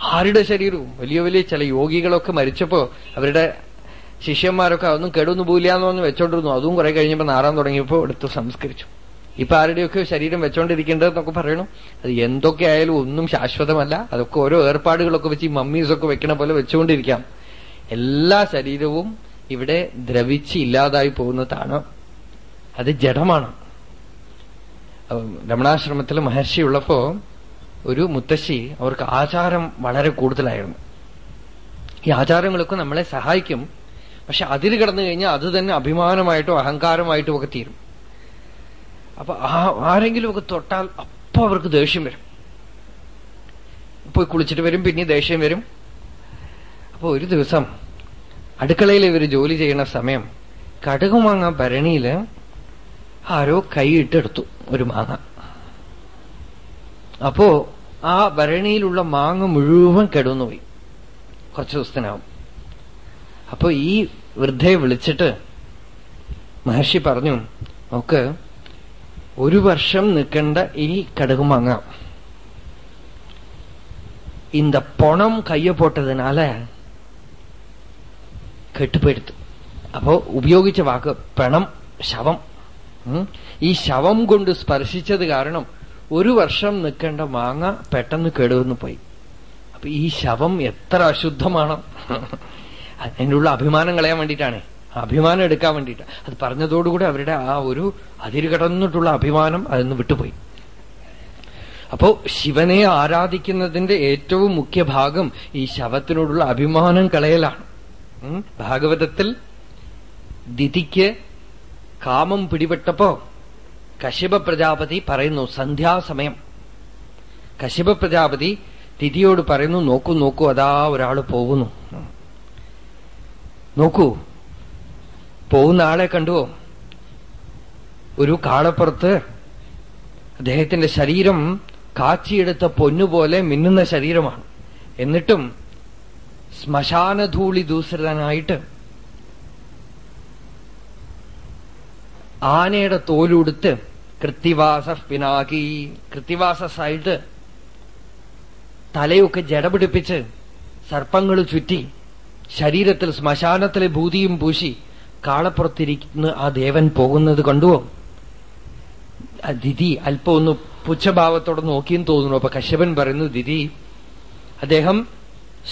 Speaker 1: ആരുടെ ശരീരവും? വലിയ വലിയ ചില യോഗികളൊക്കെ മരിച്ചപ്പോ അവരുടെ ശിഷ്യന്മാരൊക്കെ അതൊന്നും കെടുന്നു പോയില്ല പറഞ്ഞ് വെച്ചോണ്ടിരുന്നു. അതും കുറെ കഴിഞ്ഞപ്പോ നാറാൻ തുടങ്ങിയപ്പോ എടുത്ത് സംസ്കരിച്ചു. ഇപ്പൊ ആരുടെയൊക്കെ ശരീരം വെച്ചോണ്ടിരിക്കേണ്ടതെന്നൊക്കെ പറയണു. അത് എന്തൊക്കെ ആയാലും ഒന്നും ശാശ്വതമല്ല. അതൊക്കെ ഓരോ ഏർപ്പാടുകളൊക്കെ വെച്ച് ഈ മമ്മീസൊക്കെ വെക്കണ പോലെ വെച്ചുകൊണ്ടിരിക്കാം എല്ലാ ശരീരവും ഇവിടെ ദ്രവിച്ച് ഇല്ലാതായി പോകുന്നതാണ്. അത് ജഡമാണ്. രമണാശ്രമത്തിൽ മഹർഷി ഉള്ളപ്പോ ഒരു മുത്തശ്ശി അവർക്ക് ആചാരം വളരെ കൂടുതലായിരുന്നു. ഈ ആചാരങ്ങളൊക്കെ നമ്മളെ സഹായിക്കും. പക്ഷെ അതിൽ കിടന്നു കഴിഞ്ഞാൽ അത് തന്നെ അഭിമാനമായിട്ടും അഹങ്കാരമായിട്ടും ഒക്കെ തീരും. അപ്പൊ ആരെങ്കിലും ഒക്കെ തൊട്ടാൽ അപ്പൊ അവർക്ക് ദേഷ്യം വരും. പോയി കുളിച്ചിട്ട് വരും പിന്നെ ദേഷ്യം വരും. അപ്പൊ ഒരു ദിവസം അടുക്കളയിൽ ഇവർ ജോലി ചെയ്യുന്ന സമയം കടുകുമാങ്ങ ഭരണിയിൽ ആരോ കൈയിട്ടെടുത്തു ഒരു മാങ്ങ. അപ്പോ ആ ഭരണിയിലുള്ള മാങ്ങ മുഴുവൻ കെടുന്നുപോയി കുറച്ചു ദിവസത്തിനാവും. അപ്പൊ ഈ വൃദ്ധയെ വിളിച്ചിട്ട് മഹർഷി പറഞ്ഞു നമുക്ക് ഒരു വർഷം നിൽക്കേണ്ട ഈ കടുകുമാങ്ങ இந்த പണം കയ്യ പോട്ടതിനാല കെട്ടുപോയെടുത്തു അപ്പോ ഉപയോഗിച്ച വാക്ക് പണം ശവം ഈ ശവം കൊണ്ട് സ്പർശിച്ചത് കാരണം ഒരു വർഷം നിൽക്കേണ്ട മാങ്ങ പെട്ടെന്ന് കേടുവന്നു പോയി അപ്പൊ ഈ ശവം എത്ര അശുദ്ധമാണ് അതിനുള്ള അഭിമാനം കളയാൻ വേണ്ടിയിട്ടാണ്. അഭിമാനം എടുക്കാൻ വേണ്ടിയിട്ട്. അത് പറഞ്ഞതോടുകൂടി അവരുടെ ആ ഒരു അതിരുകടന്നിട്ടുള്ള അഭിമാനം അതിന്ന് വിട്ടുപോയി. അപ്പോ ശിവനെ ആരാധിക്കുന്നതിന്റെ ഏറ്റവും മുഖ്യ ഭാഗം ഈ ശവത്തിനോടുള്ള അഭിമാനം കളയലാണ്. ഭാഗവതത്തിൽ ദിതിക്ക് കാമം പിടിപെട്ടപ്പോ കശ്യപ പ്രജാപതി പറയുന്നു സന്ധ്യാസമയം. കശ്യപ പ്രജാപതി തിഥിയോട് പറയുന്നു നോക്കൂ നോക്കൂ അതാ ഒരാൾ പോകുന്നു. നോക്കൂ. പോകുന്ന ആളെ കണ്ടുവോ ഒരു കാളപ്പുറത്ത് അദ്ദേഹത്തിന്റെ ശരീരം കാച്ചിയെടുത്ത പൊന്നുപോലെ മിന്നുന്ന ശരീരമാണ്. എന്നിട്ടും ശ്മശാനധൂളി ദൂസരനായിട്ട് ആനയുടെ തോലുടുത്ത് കൃത്തിവാസ പിനാകി കൃത്തിവാസസായിട്ട് തലയൊക്കെ ജടപിടിപ്പിച്ച് സർപ്പങ്ങൾ ചുറ്റി ശരീരത്തിൽ ശ്മശാനത്തിലെ ഭൂതിയും പൂശി കാളപ്പുറത്തിരിക്കുന്ന ആ ദേവൻ പോകുന്നത് കണ്ടുവോ ദിതി അല്പം ഒന്ന് പുച്ഛഭാവത്തോടെ നോക്കിയും തോന്നുന്നു. അപ്പൊ കശ്യപൻ പറയുന്നു ദിതി അദ്ദേഹം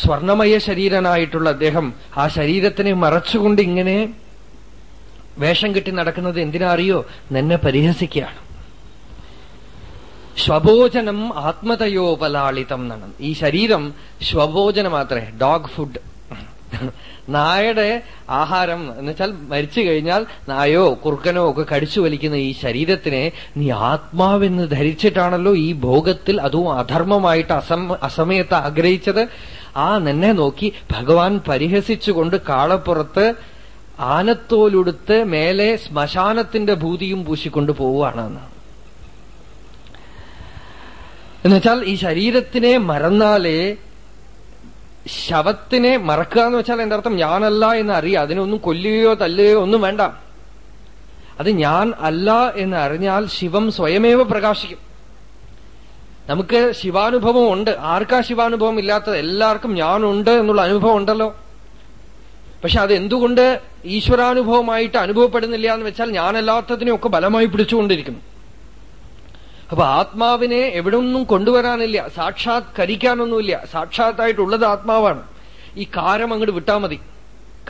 Speaker 1: സ്വർണമയ ശരീരനായിട്ടുള്ള അദ്ദേഹം ആ ശരീരത്തിനെ മറച്ചുകൊണ്ട് ഇങ്ങനെ വേഷം കെട്ടി നടക്കുന്നത് എന്തിനാ അറിയോ? നിന്നെ പരിഹസിക്കുകയാണ്. ശ്വഭോജനം ആത്മതയോപലാളിതം എന്നാണ് ഈ ശരീരം ശ്വഭോജനം മാത്രമേ ഡോഗ് ഫുഡ് നായയുടെ ആഹാരം എന്നുവെച്ചാൽ മരിച്ചു കഴിഞ്ഞാൽ നായോ കുറുക്കനോ ഒക്കെ കടിച്ചു വലിക്കുന്ന ഈ ശരീരത്തിനെ നീ ആത്മാവെന്ന് ധരിച്ചിട്ടാണല്ലോ ഈ ഭോഗത്തിൽ അതും അധർമ്മമായിട്ട് അസം അസമയത്ത് ആഗ്രഹിച്ചത്. ആ നിന്നെ നോക്കി ഭഗവാൻ പരിഹസിച്ചുകൊണ്ട് കാളപ്പുറത്ത് ആനത്തോലുടുത്ത് മേലെ ശ്മശാനത്തിന്റെ ഭൂതിയും പൂശിക്കൊണ്ട് പോവുകയാണെന്ന് എന്നുവെച്ചാൽ ഈ ശരീരത്തിനെ മറന്നാലേ ശവത്തിനെ മറക്കുക എന്ന് വെച്ചാൽ എന്റെ അർത്ഥം ഞാനല്ല എന്ന് അറിയാം അതിനൊന്നും കൊല്ലുകയോ തല്ലുകയോ ഒന്നും വേണ്ട. അത് ഞാൻ അല്ല എന്ന് അറിഞ്ഞാൽ ശിവം സ്വയമേവ പ്രകാശിക്കും. നമുക്ക് ശിവാനുഭവം ഉണ്ട്. ആർക്കാ ശിവാനുഭവം ഇല്ലാത്തത്? എല്ലാവർക്കും ഞാനുണ്ട് എന്നുള്ള അനുഭവം ഉണ്ടല്ലോ. പക്ഷെ അത് എന്തുകൊണ്ട് ഈശ്വരാനുഭവമായിട്ട് അനുഭവപ്പെടുന്നില്ല എന്ന് വെച്ചാൽ ഞാനല്ലാത്തതിനെയൊക്കെ ബലമായി പിടിച്ചുകൊണ്ടിരിക്കുന്നു. അപ്പൊ ആത്മാവിനെ എവിടൊന്നും കൊണ്ടുവരാനില്ല സാക്ഷാത്കരിക്കാനൊന്നുമില്ല. സാക്ഷാത്തായിട്ടുള്ളത് ആത്മാവാണ്. ഈ കാരം അങ്ങോട്ട് വിട്ടാൽ മതി.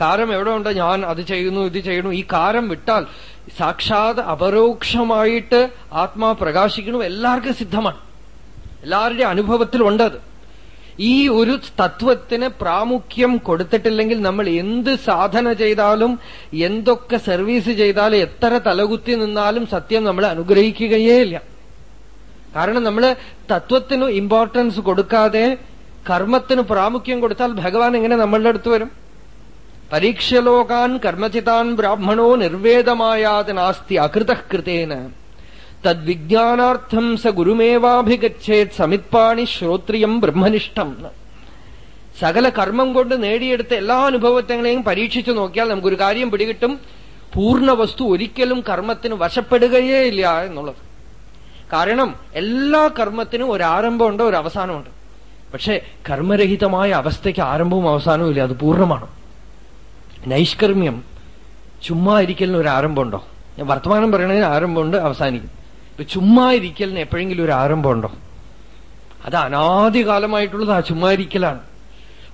Speaker 1: കാരം എവിടെ ഉണ്ട്? ഞാൻ അത് ചെയ്യുന്നു ഇത് ചെയ്യുന്നു. ഈ കാരം വിട്ടാൽ സാക്ഷാത് അപരോക്ഷമായിട്ട് ആത്മാ പ്രകാശിക്കണം എല്ലാവർക്കും സിദ്ധമാണ്. എല്ലാവരുടെയും അനുഭവത്തിലുണ്ട് അത്. ഈ ഒരു തത്വത്തിന് പ്രാമുഖ്യം കൊടുത്തിട്ടില്ലെങ്കിൽ നമ്മൾ എന്ത് സാധന ചെയ്താലും എന്തൊക്കെ സർവീസ് ചെയ്താലും എത്ര തലകുത്തി നിന്നാലും സത്യം നമ്മളെ അനുഗ്രഹിക്കുകയേ ഇല്ല. കാരണം നമ്മൾ തത്വത്തിന് ഇമ്പോർട്ടൻസ് കൊടുക്കാതെ കർമ്മത്തിന് പ്രാമുഖ്യം കൊടുത്താൽ ഭഗവാൻ എങ്ങനെ നമ്മളുടെ അടുത്ത് വരും. പരീക്ഷലോകാൻ കർമ്മചിതാൻ ബ്രാഹ്മണോ നിർവേദമായാത് നാസ്തി അകൃതകൃതേന. തദ്വിജ്ഞാനാർത്ഥം സ ഗുരുമേവാഭിഗച്ഛേത് സമിത്പാണി ശ്രോത്രിയം ബ്രഹ്മനിഷ്ഠം സകല കർമ്മം കൊണ്ട് നേടിയെടുത്ത എല്ലാ അനുഭവത്തെയും പരീക്ഷിച്ചു നോക്കിയാൽ നമുക്കൊരു കാര്യം പിടികിട്ടും. പൂർണ വസ്തു ഒരിക്കലും കർമ്മത്തിന് വശപ്പെടുകയേ ഇല്ല എന്നുള്ളത്. കാരണം എല്ലാ കർമ്മത്തിനും ഒരു ആരംഭമുണ്ട് ഒരു അവസാനമുണ്ട്. പക്ഷെ കർമ്മരഹിതമായ അവസ്ഥയ്ക്ക് ആരംഭവും അവസാനവും ഇല്ല അത് പൂർണമാണ്. നൈഷ്കർമ്മ്യം ചുമ്മാ ഇരിക്കലിന് ഒരു ആരംഭമുണ്ടോ? ഞാൻ വർത്തമാനം പറയണതിന് ആരംഭമുണ്ട് അവസാനിക്കും. ഇപ്പൊ ചുമ്മാ ഇരിക്കലിന് എപ്പോഴെങ്കിലും ഒരു ആരംഭമുണ്ടോ? അത് അനാദികാലമായിട്ടുള്ളത് ആ ചുമ്മാ ഇരിക്കലാണ്.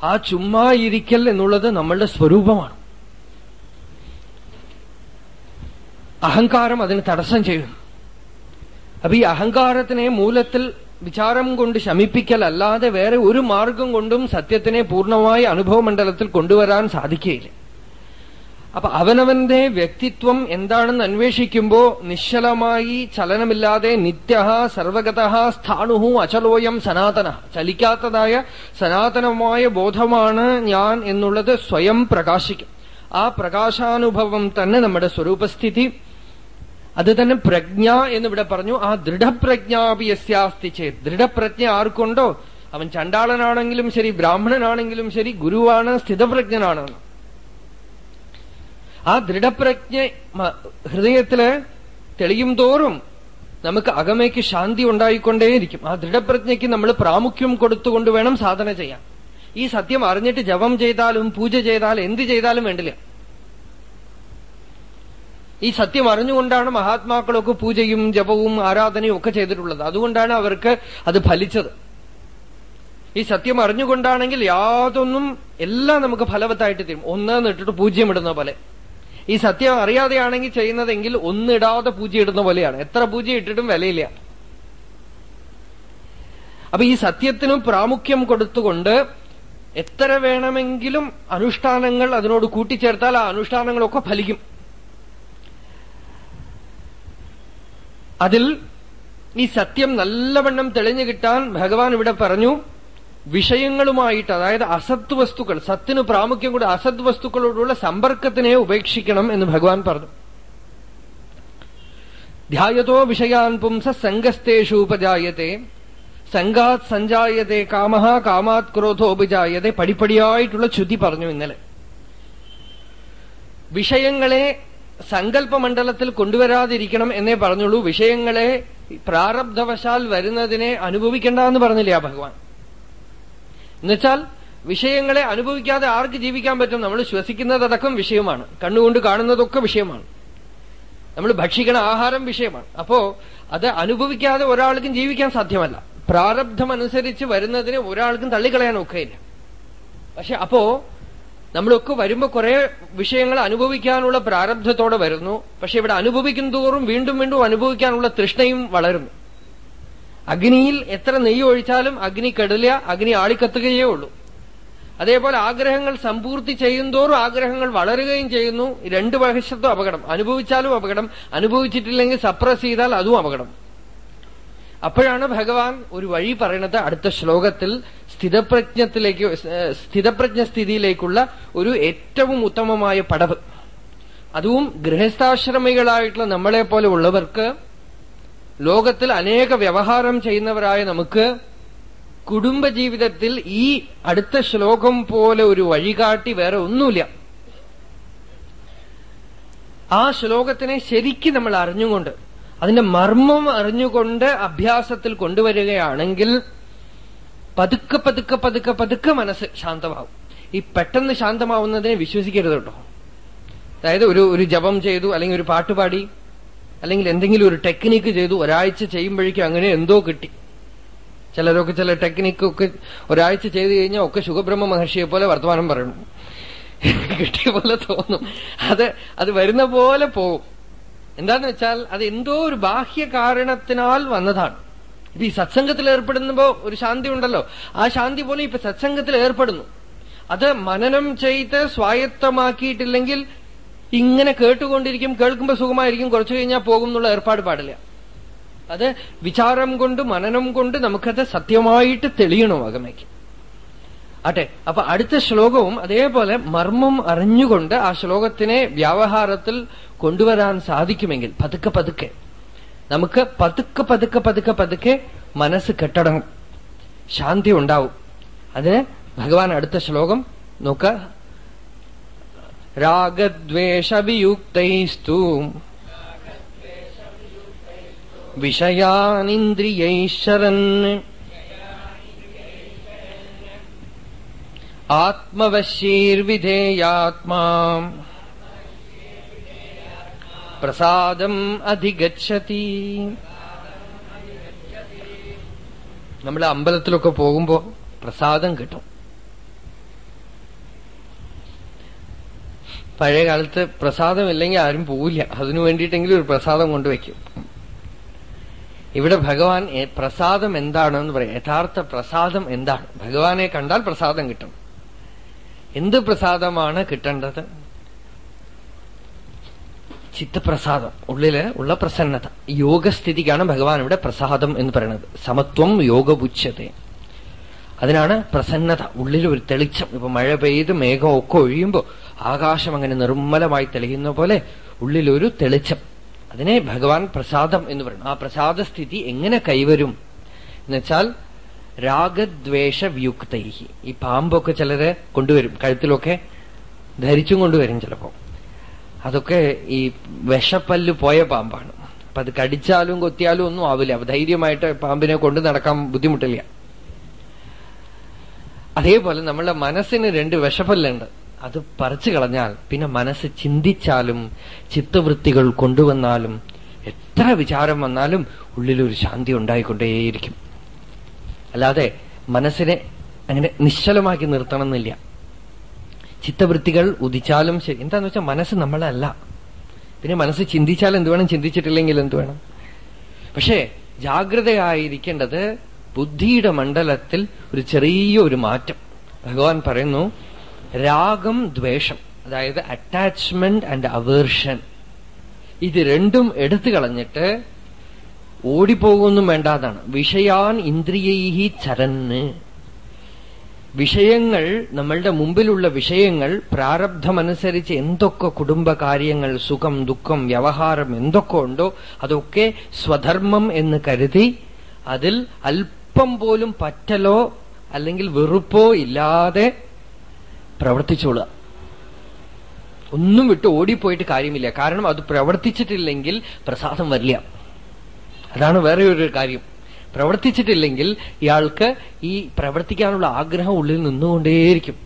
Speaker 1: ആ ചുമ്മാ ഇരിക്കൽ എന്നുള്ളത് നമ്മളുടെ സ്വരൂപമാണ്. അഹങ്കാരം അതിന് തടസ്സം ചെയ്യും. അപ്പൊ ഈ അഹങ്കാരത്തിനെ മൂലത്തിൽ വിചാരം കൊണ്ട് ശമിപ്പിക്കൽ അല്ലാതെ വേറെ ഒരു മാർഗം കൊണ്ടും സത്യത്തിനെ പൂർണമായി അനുഭവമണ്ഡലത്തിൽ കൊണ്ടുവരാൻ സാധിക്കുകയില്ല. അപ്പൊ അവനവന്റെ വ്യക്തിത്വം എന്താണെന്ന് അന്വേഷിക്കുമ്പോ നിശ്ചലമായി ചലനമില്ലാതെ നിത്യ സർവഗത സ്ഥാണുഹു അചലോയം സനാതന. ചലിക്കാത്തതായ സനാതനമായ ബോധമാണ് ഞാൻ എന്നുള്ളത് സ്വയം പ്രകാശിക്കും. ആ പ്രകാശാനുഭവം തന്നെ നമ്മുടെ സ്വരൂപസ്ഥിതി അത് തന്നെ പ്രജ്ഞ എന്ന് ഇവിടെ പറഞ്ഞു. ആ ദൃഢപ്രജ്ഞാപിയസ്യാസ്തി ചേ. ദൃഢപ്രജ്ഞ ആർക്കുണ്ടോ? അവൻ ചണ്ടാളനാണെങ്കിലും ശരി ബ്രാഹ്മണനാണെങ്കിലും ശരി ഗുരുവാണ് സ്ഥിതപ്രജ്ഞനാണ്. ആ ദൃഢപ്രജ്ഞ ഹൃദയത്തിൽ തെളിയും തോറും നമുക്ക് അകമയ്ക്ക് ശാന്തി ഉണ്ടായിക്കൊണ്ടേയിരിക്കും. ആ ദൃഢപ്രജ്ഞയ്ക്ക് നമ്മൾ പ്രാമുഖ്യം കൊടുത്തുകൊണ്ട് വേണം സാധന ചെയ്യാൻ. ഈ സത്യം അറിഞ്ഞിട്ട് ജപം ചെയ്താലും പൂജ ചെയ്താലും എന്ത് ചെയ്താലും വേണ്ടില്ല. ഈ സത്യം അറിഞ്ഞുകൊണ്ടാണ് മഹാത്മാക്കളൊക്കെ പൂജയും ജപവും ആരാധനയും ഒക്കെ ചെയ്തിട്ടുള്ളത്. അതുകൊണ്ടാണ് അവർക്ക് അത് ഫലിച്ചത്. ഈ സത്യം അറിഞ്ഞുകൊണ്ടാണെങ്കിൽ യാതൊന്നും എല്ലാം നമുക്ക് ഫലവത്തായിട്ട് തരും. ഒന്ന് ഇട്ടിട്ട് പൂജ്യം ഇടുന്ന പോലെ. ഈ സത്യം അറിയാതെയാണെങ്കിൽ ചെയ്യുന്നതെങ്കിൽ ഒന്നിടാതെ പൂജ ഇടുന്ന പോലെയാണ്. എത്ര പൂജ ഇട്ടിട്ടും വിലയില്ല. അപ്പൊ ഈ സത്യത്തിനും പ്രാമുഖ്യം കൊടുത്തുകൊണ്ട് എത്ര വേണമെങ്കിലും അനുഷ്ഠാനങ്ങൾ അതിനോട് കൂട്ടിച്ചേർത്താൽ ആ അനുഷ്ഠാനങ്ങളൊക്കെ ഫലിക്കും. അതിൽ ഈ സത്യം നല്ലവണ്ണം തെളിഞ്ഞു കിട്ടാൻ ഭഗവാൻ ഇവിടെ പറഞ്ഞു വിഷയങ്ങളുമായിട്ട് അതായത് അസത് വസ്തുക്കൾ സത്തിന് പ്രാമുഖ്യം കൂടെ അസത് വസ്തുക്കളോടുള്ള സമ്പർക്കത്തിനെ ഉപേക്ഷിക്കണം എന്ന് ഭഗവാൻ പറഞ്ഞു. ധ്യായതോ വിഷയാൻ പുംസ സംഗസ്തേഷു ഉപജായത്തെ സംഘാത് സഞ്ചായത്തെ കാമഹ കാമാത് ക്രോധോപജായതെ പടിപ്പടിയായിട്ടുള്ള ചുതി പറഞ്ഞു ഇന്നലെ. വിഷയങ്ങളെ സങ്കല്പമണ്ഡലത്തിൽ കൊണ്ടുവരാതിരിക്കണം എന്നേ പറഞ്ഞുള്ളൂ. വിഷയങ്ങളെ പ്രാരബ്ധവശാൽ വരുന്നതിനെ അനുഭവിക്കേണ്ട എന്ന് പറഞ്ഞില്ല ഭഗവാൻ? എന്നുവെച്ചാൽ വിഷയങ്ങളെ അനുഭവിക്കാതെ ആർക്ക് ജീവിക്കാൻ പറ്റും? നമ്മൾ ശ്വസിക്കുന്നതടക്കം വിഷയമാണ്. കണ്ണുകൊണ്ട് കാണുന്നതൊക്കെ വിഷയമാണ്. നമ്മൾ ഭക്ഷിക്കണ ആഹാരം വിഷയമാണ്. അപ്പോ അത് അനുഭവിക്കാതെ ഒരാൾക്കും ജീവിക്കാൻ സാധ്യമല്ല. പ്രാരബ്ധമനുസരിച്ച് വരുന്നതിന് ഒരാൾക്കും തള്ളിക്കളയാൻ ഒക്കെയില്ല പക്ഷെ അപ്പോ നമ്മളൊക്കെ വരുമ്പോ കുറെ വിഷയങ്ങൾ അനുഭവിക്കാനുള്ള പ്രാരബ്ധത്തോടെ വരുന്നു. പക്ഷെ ഇവിടെ അനുഭവിക്കും തോറും വീണ്ടും വീണ്ടും അനുഭവിക്കാനുള്ള തൃഷ്ണയും വളരുന്നു. അഗ്നിയിൽ എത്ര നെയ്യ് ഒഴിച്ചാലും അഗ്നി കെടില്ല അഗ്നി ആളിക്കത്തുകയേ ഉള്ളൂ. അതേപോലെ ആഗ്രഹങ്ങൾ സമ്പൂർത്തി ചെയ്യുന്തോറും ആഗ്രഹങ്ങൾ വളരുകയും ചെയ്യുന്നു. രണ്ട് വശത്തും അപകടം. അനുഭവിച്ചാലും അപകടം. അനുഭവിച്ചിട്ടില്ലെങ്കിൽ സപ്രസ് ചെയ്താൽ അതും അപകടം. അപ്പോഴാണ് ഭഗവാൻ ഒരു വഴി പറയണത് അടുത്ത ശ്ലോകത്തിൽ സ്ഥിതപ്രജ്ഞത്തിലേക്ക് സ്ഥിതപ്രജ്ഞ സ്ഥിതിയിലേക്കുള്ള ഒരു ഏറ്റവും ഉത്തമമായ പടവ്. അതും ഗൃഹസ്ഥാശ്രമികളായിട്ടുള്ള നമ്മളെ പോലെ ഉള്ളവർക്ക് ലോകത്തിൽ അനേക വ്യവഹാരം ചെയ്യുന്നവരായ നമുക്ക് കുടുംബജീവിതത്തിൽ ഈ അടുത്ത ശ്ലോകം പോലെ ഒരു വഴികാട്ടി വേറെ ഒന്നുമില്ല. ആ ശ്ലോകത്തിനെ ശരിക്കും നമ്മൾ അറിഞ്ഞുകൊണ്ട് അതിന്റെ മർമ്മം അറിഞ്ഞുകൊണ്ട് അഭ്യാസത്തിൽ കൊണ്ടുവരികയാണെങ്കിൽ പതുക്കെ പതുക്കെ പതുക്കെ പതുക്കെ മനസ്സ് ശാന്തമാവും. ഈ പെട്ടെന്ന് ശാന്തമാവുന്നതിനെ വിശ്വസിക്കരുത് കേട്ടോ. അതായത് ഒരു ഒരു ജപം ചെയ്തു അല്ലെങ്കിൽ ഒരു പാട്ടുപാടി അല്ലെങ്കിൽ എന്തെങ്കിലും ഒരു ടെക്നിക്ക് ചെയ്തു ഒരാഴ്ച ചെയ്യുമ്പോഴേക്കും അങ്ങനെ എന്തോ കിട്ടി. ചിലരൊക്കെ ചില ടെക്നിക്കൊക്കെ ഒരാഴ്ച ചെയ്തു കഴിഞ്ഞാൽ ഒക്കെ ശുഖബ്രഹ്മ മഹർഷിയെ പോലെ വർത്തമാനം പറയണം. കിട്ടിയ പോലെ തോന്നും. അത് അത് വരുന്ന പോലെ പോകും. എന്താന്ന് വെച്ചാൽ അത് എന്തോ ഒരു ബാഹ്യ കാരണത്തിനാൽ വന്നതാണ്. ഇപ്പൊ ഈ സത്സംഗത്തിൽ ഏർപ്പെടുമ്പോ ഒരു ശാന്തി ഉണ്ടല്ലോ. ആ ശാന്തി പോലെ ഇപ്പൊ സത്സംഗത്തിൽ ഏർപ്പെടുന്നു. അത് മനനം ചെയ്ത് സ്വായത്തമാക്കിയിട്ടില്ലെങ്കിൽ ഇങ്ങനെ കേട്ടുകൊണ്ടിരിക്കും കേൾക്കുമ്പോ സുഖമായിരിക്കും കുറച്ചു കഴിഞ്ഞാൽ പോകും എന്നുള്ള ഏർപ്പാട് പാടില്ല. അത് വിചാരം കൊണ്ട് മനനം കൊണ്ട് നമുക്കത് സത്യമായിട്ട് തെളിയണം അകമയ്ക്ക്? ആട്ടെ അപ്പൊ അടുത്ത ശ്ലോകവും അതേപോലെ മർമ്മം അറിഞ്ഞുകൊണ്ട് ആ ശ്ലോകത്തിനെ വ്യാവഹാരത്തിൽ കൊണ്ടുവരാൻ സാധിക്കുമെങ്കിൽ പതുക്കെ പതുക്കെ. നമുക്ക് പതുക്കെ പതുക്കെ പതുക്കെ പതുക്കെ മനസ്സ് കെട്ടടങ്ങും. ശാന്തി ഉണ്ടാവും. അതിന് ഭഗവാൻ അടുത്ത ശ്ലോകം നോക്ക. രാഗദ്വേഷവിയുക്തൈസ്തു. വിഷയാനിന്ദ്രിയൈശ്വരൻ. ആത്മവശ്യൈർവിധേയാത്മാ പ്രസാദം അധിഗച്ഛതി. നമ്മൾ അമ്പലത്തിലൊക്കെ പോകുമ്പോ പ്രസാദം കിട്ടും. പഴയ കാലത്ത് പ്രസാദം ഇല്ലെങ്കിൽ ആരും പോവില്ല. അതിനു വേണ്ടിയിട്ടെങ്കിലും ഒരു പ്രസാദം കൊണ്ടുവയ്ക്കും ഇവിടെ ഭഗവാൻ പ്രസാദം എന്താണെന്ന് പറയാം. യഥാർത്ഥ പ്രസാദം എന്താണ്? ഭഗവാനെ കണ്ടാൽ പ്രസാദം കിട്ടും. എന്ത് പ്രസാദമാണ് കിട്ടേണ്ടത്? ചിത്തപ്രസാദം ഉള്ളിൽ ഉള്ള പ്രസന്നത. യോഗസ്ഥിതിക്കാണ് ഭഗവാൻ ഇവിടെ പ്രസാദം എന്ന് പറയുന്നത്. സമത്വം യോഗപുച്ഛത അതിനാണ് പ്രസന്നത ഉള്ളിൽ ഒരു തെളിച്ചം. ഇപ്പൊ മഴ പെയ്ത് മേഘം ഒക്കെ ഒഴിയുമ്പോ ആകാശം അങ്ങനെ നിർമ്മലമായി തെളിയുന്ന പോലെ ഉള്ളിലൊരു തെളിച്ചം. അതിനെ ഭഗവാൻ പ്രസാദം എന്ന് പറയുന്നു. ആ പ്രസാദസ്ഥിതി എങ്ങനെ കൈവരും? എന്നുവെച്ചാൽ രാഗദ്വേഷ വ്യുക്തൈ ഈ പാമ്പൊക്കെ ചിലര് കൊണ്ടുവരും കഴുത്തിലൊക്കെ ധരിച്ചും കൊണ്ടുവരും ചിലപ്പോ. അതൊക്കെ ഈ വിഷപ്പല്ല് പോയ പാമ്പാണ്. അപ്പൊ അത് കടിച്ചാലും കൊത്തിയാലും ഒന്നും ആവില്ല. ധൈര്യമായിട്ട് പാമ്പിനെ കൊണ്ട് നടക്കാൻ ബുദ്ധിമുട്ടില്ല. അതേപോലെ നമ്മളുടെ മനസ്സിന് രണ്ട് വിഷപ്പല്ലുണ്ട്. അത് പറിച്ചു കളഞ്ഞാൽ പിന്നെ മനസ്സ് ചിന്തിച്ചാലും ചിത്തവൃത്തികൾ കൊണ്ടുവന്നാലും എത്ര വിചാരം വന്നാലും ഉള്ളിലൊരു ശാന്തി ഉണ്ടായിക്കൊണ്ടേയിരിക്കും. അല്ലാതെ മനസ്സിനെ അങ്ങനെ നിശ്ചലമാക്കി നിർത്തണമെന്നില്ല. ചിത്തവൃത്തികൾ ഉദിച്ചാലും ശരി. എന്താന്ന് വെച്ചാൽ മനസ്സ് നമ്മളല്ല. പിന്നെ മനസ്സ് ചിന്തിച്ചാൽ എന്ത് വേണം? ചിന്തിച്ചിട്ടില്ലെങ്കിൽ എന്ത് വേണം? പക്ഷേ ജാഗ്രതയായിരിക്കേണ്ടത് ബുദ്ധിയുടെ മണ്ഡലത്തിൽ ഒരു ചെറിയ ഒരു മാറ്റം. ഭഗവാൻ പറയുന്നു രാഗം ദ്വേഷം അതായത് അറ്റാച്ച്മെന്റ് ആൻഡ് അവേർഷൻ ഇത് രണ്ടും എടുത്തു കളഞ്ഞിട്ട് ഓടിപ്പോകൊന്നും വേണ്ടാതാണ്. വിഷയാൻ ഇന്ദ്രിയൈഹി ചരന്ന്. വിഷയങ്ങൾ നമ്മളുടെ മുമ്പിലുള്ള വിഷയങ്ങൾ പ്രാരബ്ധമനുസരിച്ച് എന്തൊക്കെ കുടുംബകാര്യങ്ങൾ സുഖം ദുഃഖം വ്യവഹാരം എന്തൊക്കെ ഉണ്ടോ അതൊക്കെ സ്വധർമ്മം എന്ന് കരുതി അതിൽ അല്പം പോലും പറ്റലോ അല്ലെങ്കിൽ വെറുപ്പോ ഇല്ലാതെ പ്രവർത്തിച്ചോളുക. ഒന്നും വിട്ട് ഓടിപ്പോയിട്ട് കാര്യമില്ല. കാരണം അത് പ്രവർത്തിച്ചിട്ടില്ലെങ്കിൽ പ്രസാദം വരില്ല. അതാണ് വേറെ ഒരു കാര്യം. പ്രവർത്തിച്ചിട്ടില്ലെങ്കിൽ ഇയാൾക്ക് ഈ പ്രവർത്തിക്കാനുള്ള ആഗ്രഹം ഉള്ളിൽ നിന്നുകൊണ്ടേയിരിക്കും.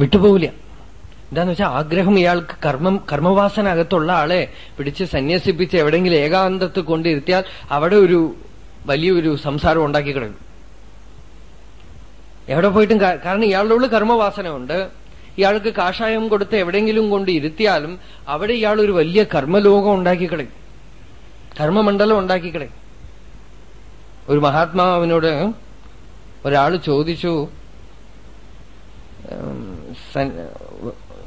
Speaker 1: വിട്ടുപോകില്ല എന്താന്ന് വെച്ചാൽ ആഗ്രഹം ഇയാൾക്ക് കർമ്മം കർമ്മവാസന അകത്തുള്ള ആളെ പിടിച്ച് സന്യസിപ്പിച്ച് എവിടെയെങ്കിലും ഏകാന്തത്ത് കൊണ്ടിരുത്തിയാൽ അവിടെ ഒരു വലിയൊരു സംസാരം ഉണ്ടാക്കി കിടക്കും എവിടെ പോയിട്ടും കാരണം ഇയാളുടെ ഉള്ളിൽ കർമ്മവാസന ഉണ്ട് ഇയാൾക്ക് കാഷായം കൊടുത്ത് എവിടെയെങ്കിലും കൊണ്ട് ഇരുത്തിയാലും അവിടെ ഇയാൾ ഒരു വലിയ കർമ്മലോകം ഉണ്ടാക്കിക്കളയും. കർമ്മമണ്ഡലം ഉണ്ടാക്കിക്കളയും. ഒരു മഹാത്മാവിനോട് ഒരാൾ ചോദിച്ചു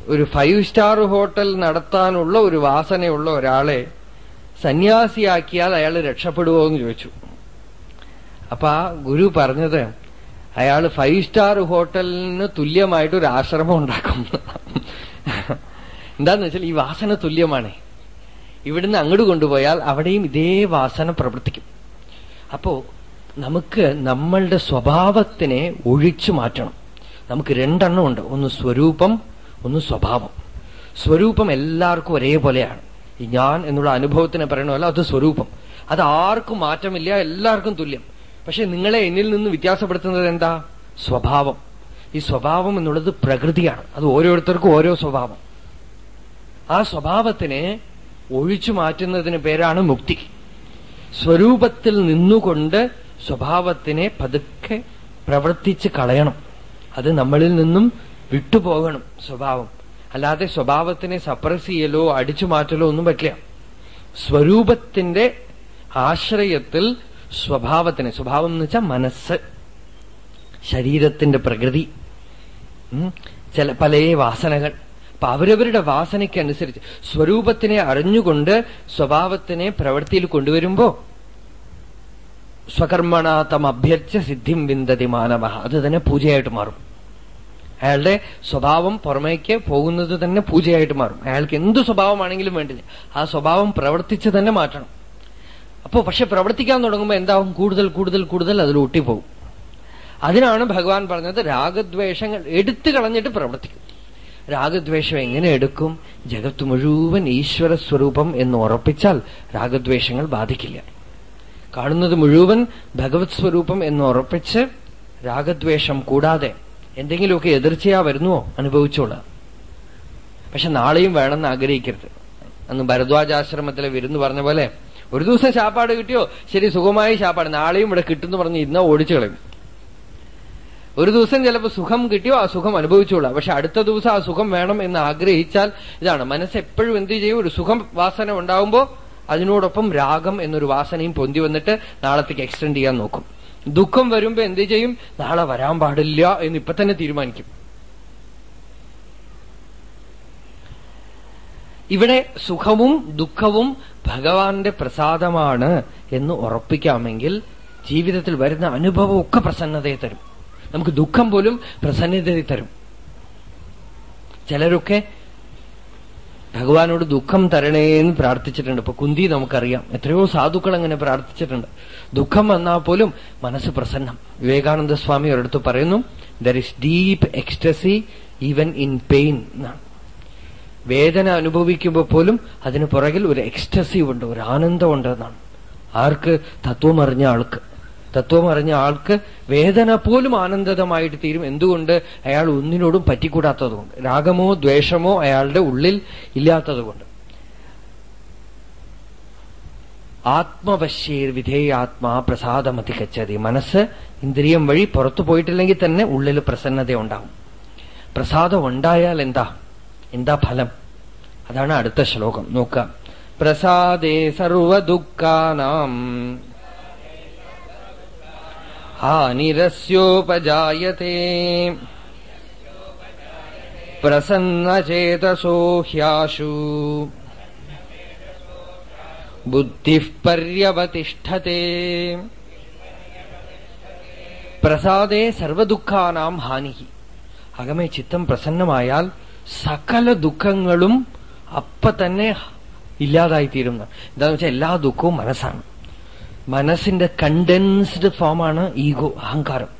Speaker 1: ഒരു ഫൈവ് സ്റ്റാർ ഹോട്ടൽ നടത്താനുള്ള ഒരു വാസനയുള്ള ഒരാളെ സന്യാസിയാക്കിയാൽ അയാൾ രക്ഷപ്പെടുവോ എന്ന് ചോദിച്ചു. അപ്പൊ ആ ഗുരു പറഞ്ഞത് അയാൾ ഫൈവ് സ്റ്റാർ ഹോട്ടലിന് തുല്യമായിട്ട് ഒരു ആശ്രമം ഉണ്ടാക്കും. എന്താന്ന് വെച്ചാൽ ഈ വാസന തുല്യമാണ്. ഇവിടുന്ന് അങ്ങോട്ട് കൊണ്ടുപോയാൽ അവിടെയും ഇതേ വാസന പ്രവർത്തിക്കും. അപ്പോ നമുക്ക് നമ്മളുടെ സ്വഭാവത്തിനെ ഒഴിച്ചു മാറ്റണം. നമുക്ക് രണ്ടെണ്ണം ഉണ്ട്. ഒന്ന് സ്വരൂപം ഒന്ന് സ്വഭാവം. സ്വരൂപം എല്ലാവർക്കും ഒരേപോലെയാണ്. ഈ ഞാൻ എന്നുള്ള അനുഭവത്തിനെ പറയണമല്ലോ അത് സ്വരൂപം. അത് ആർക്കും മാറ്റമില്ല എല്ലാവർക്കും തുല്യം. പക്ഷെ നിങ്ങളെ എന്നിൽ നിന്ന് വ്യത്യാസപ്പെടുത്തുന്നത് എന്താ? സ്വഭാവം. ഈ സ്വഭാവം എന്നുള്ളത് പ്രകൃതിയാണ്. അത് ഓരോരുത്തർക്കും ഓരോ സ്വഭാവം. ആ സ്വഭാവത്തിനെ ഒഴിച്ചു മാറ്റുന്നതിന് പേരാണ് മുക്തി. സ്വരൂപത്തിൽ നിന്നുകൊണ്ട് സ്വഭാവത്തിനെ പതുക്കെ പ്രവർത്തിച്ച് കളയണം. അത് നമ്മളിൽ നിന്നും വിട്ടുപോകണം സ്വഭാവം. അല്ലാതെ സ്വഭാവത്തിനെ സപ്രസ് ചെയ്യലോ അടിച്ചു മാറ്റലോ ഒന്നും പറ്റില്ല. സ്വരൂപത്തിന്റെ ആശ്രയത്തിൽ സ്വഭാവത്തിന് സ്വഭാവം എന്ന് വെച്ചാൽ മനസ്സ് ശരീരത്തിന്റെ പ്രകൃതി ചില പല വാസനകൾ. അപ്പൊ അവരവരുടെ വാസനയ്ക്കനുസരിച്ച് സ്വരൂപത്തിനെ അറിഞ്ഞുകൊണ്ട് സ്വഭാവത്തിനെ പ്രവൃത്തിയിൽ കൊണ്ടുവരുമ്പോ സ്വകർമ്മണാത്തം അഭ്യർച്ച സിദ്ധിം വിന്തതി മാനവ. അത് തന്നെ പൂജയായിട്ട് മാറും. അയാളുടെ സ്വഭാവം പുറമേക്ക് പോകുന്നത് തന്നെ പൂജയായിട്ട് മാറും. അയാൾക്ക് എന്ത് സ്വഭാവമാണെങ്കിലും വേണ്ടില്ല. ആ സ്വഭാവം പ്രവർത്തിച്ച് തന്നെ മാറ്റണം. അപ്പോ പക്ഷെ പ്രവർത്തിക്കാൻ തുടങ്ങുമ്പോൾ എന്താവും? കൂടുതൽ കൂടുതൽ കൂടുതൽ അതിൽ ഒട്ടിപ്പോകും അതിനാണ് ഭഗവാൻ പറഞ്ഞത് രാഗദ്വേഷങ്ങൾ എടുത്തു കളഞ്ഞിട്ട് പ്രവർത്തിക്കും. രാഗദ്വേഷം എങ്ങനെ എടുക്കും? ജഗത്ത് മുഴുവൻ ഈശ്വര സ്വരൂപം എന്ന് ഉറപ്പിച്ചാൽ രാഗദ്വേഷങ്ങൾ ബാധിക്കില്ല. കാണുന്നത് മുഴുവൻ ഭഗവത് സ്വരൂപം എന്ന് ഉറപ്പിച്ച് രാഗദ്വേഷം കൂടാതെ എന്തെങ്കിലുമൊക്കെ എതിർച്ചയാ വരുന്നുവോ? അനുഭവിച്ചോളാം. പക്ഷെ നാളെയും വേണമെന്ന് ആഗ്രഹിക്കരുത്. അന്ന് ഭരദ്വാജാശ്രമത്തിലെ വിരുന്ന് പറഞ്ഞ പോലെ ഒരു ദിവസം ശാപ്പാട് കിട്ടിയോ? ശരി സുഖമായി ശാപ്പാട്. നാളെയും ഇവിടെ കിട്ടുന്നു പറഞ്ഞ് ഇന്ന ഓടിച്ചു കളയും. ഒരു ദിവസം ചിലപ്പോൾ സുഖം കിട്ടിയോ? ആ സുഖം അനുഭവിച്ചോളാം. പക്ഷെ അടുത്ത ദിവസം ആ സുഖം വേണം എന്ന് ആഗ്രഹിച്ചാൽ ഇതാണ്. മനസ്സ് എപ്പോഴും എന്ത് ചെയ്യും? ഒരു സുഖം വാസന ഉണ്ടാവുമ്പോ അതിനോടൊപ്പം രാഗം എന്നൊരു വാസനയും പൊന്തി വന്നിട്ട് നാളത്തേക്ക് എക്സ്റ്റെൻഡ് ചെയ്യാൻ നോക്കും. ദുഃഖം വരുമ്പോ എന്ത് ചെയ്യും? നാളെ വരാൻ പാടില്ല എന്ന് ഇപ്പൊ തന്നെ തീരുമാനിക്കും. ഇവിടെ സുഖവും ദുഃഖവും ഭഗവാന്റെ പ്രസാദമാണ് എന്ന് ഉറപ്പിക്കാമെങ്കിൽ ജീവിതത്തിൽ വരുന്ന അനുഭവമൊക്കെ പ്രസന്നതയെ തരും. നമുക്ക് ദുഃഖം പോലും പ്രസന്നതയെ തരും. ചിലരൊക്കെ ഭഗവാനോട് ദുഃഖം തരണേന്ന് പ്രാർത്ഥിച്ചിട്ടുണ്ട്. ഇപ്പൊ കുന്തി നമുക്കറിയാം. എത്രയോ സാധുക്കൾ അങ്ങനെ പ്രാർത്ഥിച്ചിട്ടുണ്ട്. ദുഃഖം വന്നാൽ പോലും മനസ്സ് പ്രസന്നം. വിവേകാനന്ദ സ്വാമി ഒരിടത്ത് പറയുന്നു there is deep ecstasy even in pain എന്നാണ്. വേദന അനുഭവിക്കുമ്പോൾ പോലും അതിന് പുറകിൽ ഒരു എക്സ്റ്റസീവ് ഉണ്ട് ഒരു ആനന്ദമുണ്ട് എന്നാണ്. ആർക്ക്? തത്വം അറിഞ്ഞ ആൾക്ക്. തത്വം അറിഞ്ഞ ആൾക്ക് വേദന പോലും ആനന്ദതമായിട്ട് തീരും. എന്തുകൊണ്ട്? അയാൾ ഒന്നിനോടും പറ്റിക്കൂടാത്തതുകൊണ്ട്. രാഗമോ ദ്വേഷമോ അയാളുടെ ഉള്ളിൽ ഇല്ലാത്തതുകൊണ്ട്. ആത്മവശ്യേർ വിധേയാത്മാ പ്രസാദമതി കച്ചതി മനസ്സ് ഇന്ദ്രിയം വഴി പുറത്തു പോയിട്ടില്ലെങ്കിൽ തന്നെ ഉള്ളിൽ പ്രസന്നത ഉണ്ടാവും പ്രസാദം ഉണ്ടായാൽ എന്താ? എന്താ ഫലം അതാണ് അടുത്ത ശ്ലോകം നോക്കാം പ്രസാദേ സർവദുഃഖാനാം ഹാനിരസ്യോപജായത്തെ പ്രസന്നചേതസോ ഹ്യാശു ബുദ്ധിഃ പര്യവതിഷ്ഠത്തെ പ്രസാദേ സർവദുഃഖാനാം ഹാനി അകമേ ചിത്തം പ്രസന്നമായാൽ സകല ദുഃഖങ്ങളും അപ്പ തന്നെ ഇല്ലാതായിത്തീരുന്നു. എന്താന്ന് വെച്ചാൽ എല്ലാ ദുഃഖവും മനസ്സാണ്. മനസ്സിന്റെ കണ്ടൻസ്ഡ് ഫോമാണ് ഈഗോ അഹങ്കാരം.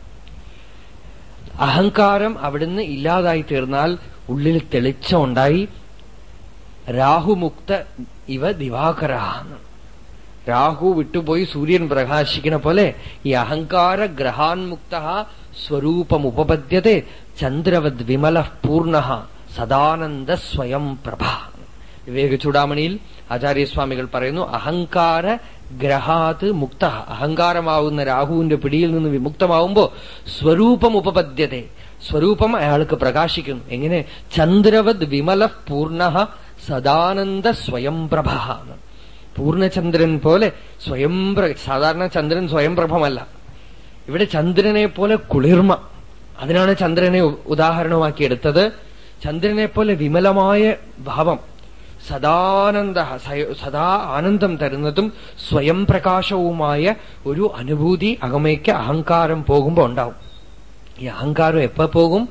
Speaker 1: അഹങ്കാരം അവിടുന്ന് ഇല്ലാതായി തീർന്നാൽ ഉള്ളിൽ തെളിച്ചമുണ്ടായി രാഹുമുക്ത ഇവ ദിവാകര രാഹു വിട്ടുപോയി സൂര്യൻ പ്രകാശിക്കുന്ന പോലെ ഈ അഹങ്കാര ഗ്രഹാൻമുക്ത സ്വരൂപമുപപദ്യത്തെ ചന്ദ്രവദ് വിമല പൂർണ സദാനന്ദ സ്വയം പ്രഭ. വിവേക ചൂടാമണിയിൽ ആചാര്യസ്വാമികൾ പറയുന്നു അഹങ്കാര ഗ്രഹാത് മുക്ത. അഹങ്കാരമാവുന്ന രാഹുവിന്റെ പിടിയിൽ നിന്ന് വിമുക്തമാവുമ്പോ സ്വരൂപം ഉപപദ്യത. സ്വരൂപം അയാൾക്ക് പ്രകാശിക്കുന്നു. എങ്ങനെ? ചന്ദ്രവത് വിമല പൂർണ സദാനന്ദ സ്വയം പ്രഭ. പൂർണചന്ദ്രൻ പോലെ സ്വയം സാധാരണ ചന്ദ്രൻ സ്വയം പ്രഭമല്ല. ഇവിടെ ചന്ദ്രനെ പോലെ കുളിർമ. അതിനാണ് ചന്ദ്രനെ ഉദാഹരണമാക്കി എടുത്തത്. ചന്ദ്രനെ പോലെ വിമലമായ ഭാവം സദാനന്ദ സദാ ആനന്ദം തരുന്നതും സ്വയം പ്രകാശവുമായ ഒരു അനുഭൂതി അകമയ്ക്ക് അഹങ്കാരം പോകുമ്പോ ഉണ്ടാവും. ഈ അഹങ്കാരം എപ്പോ പോകും?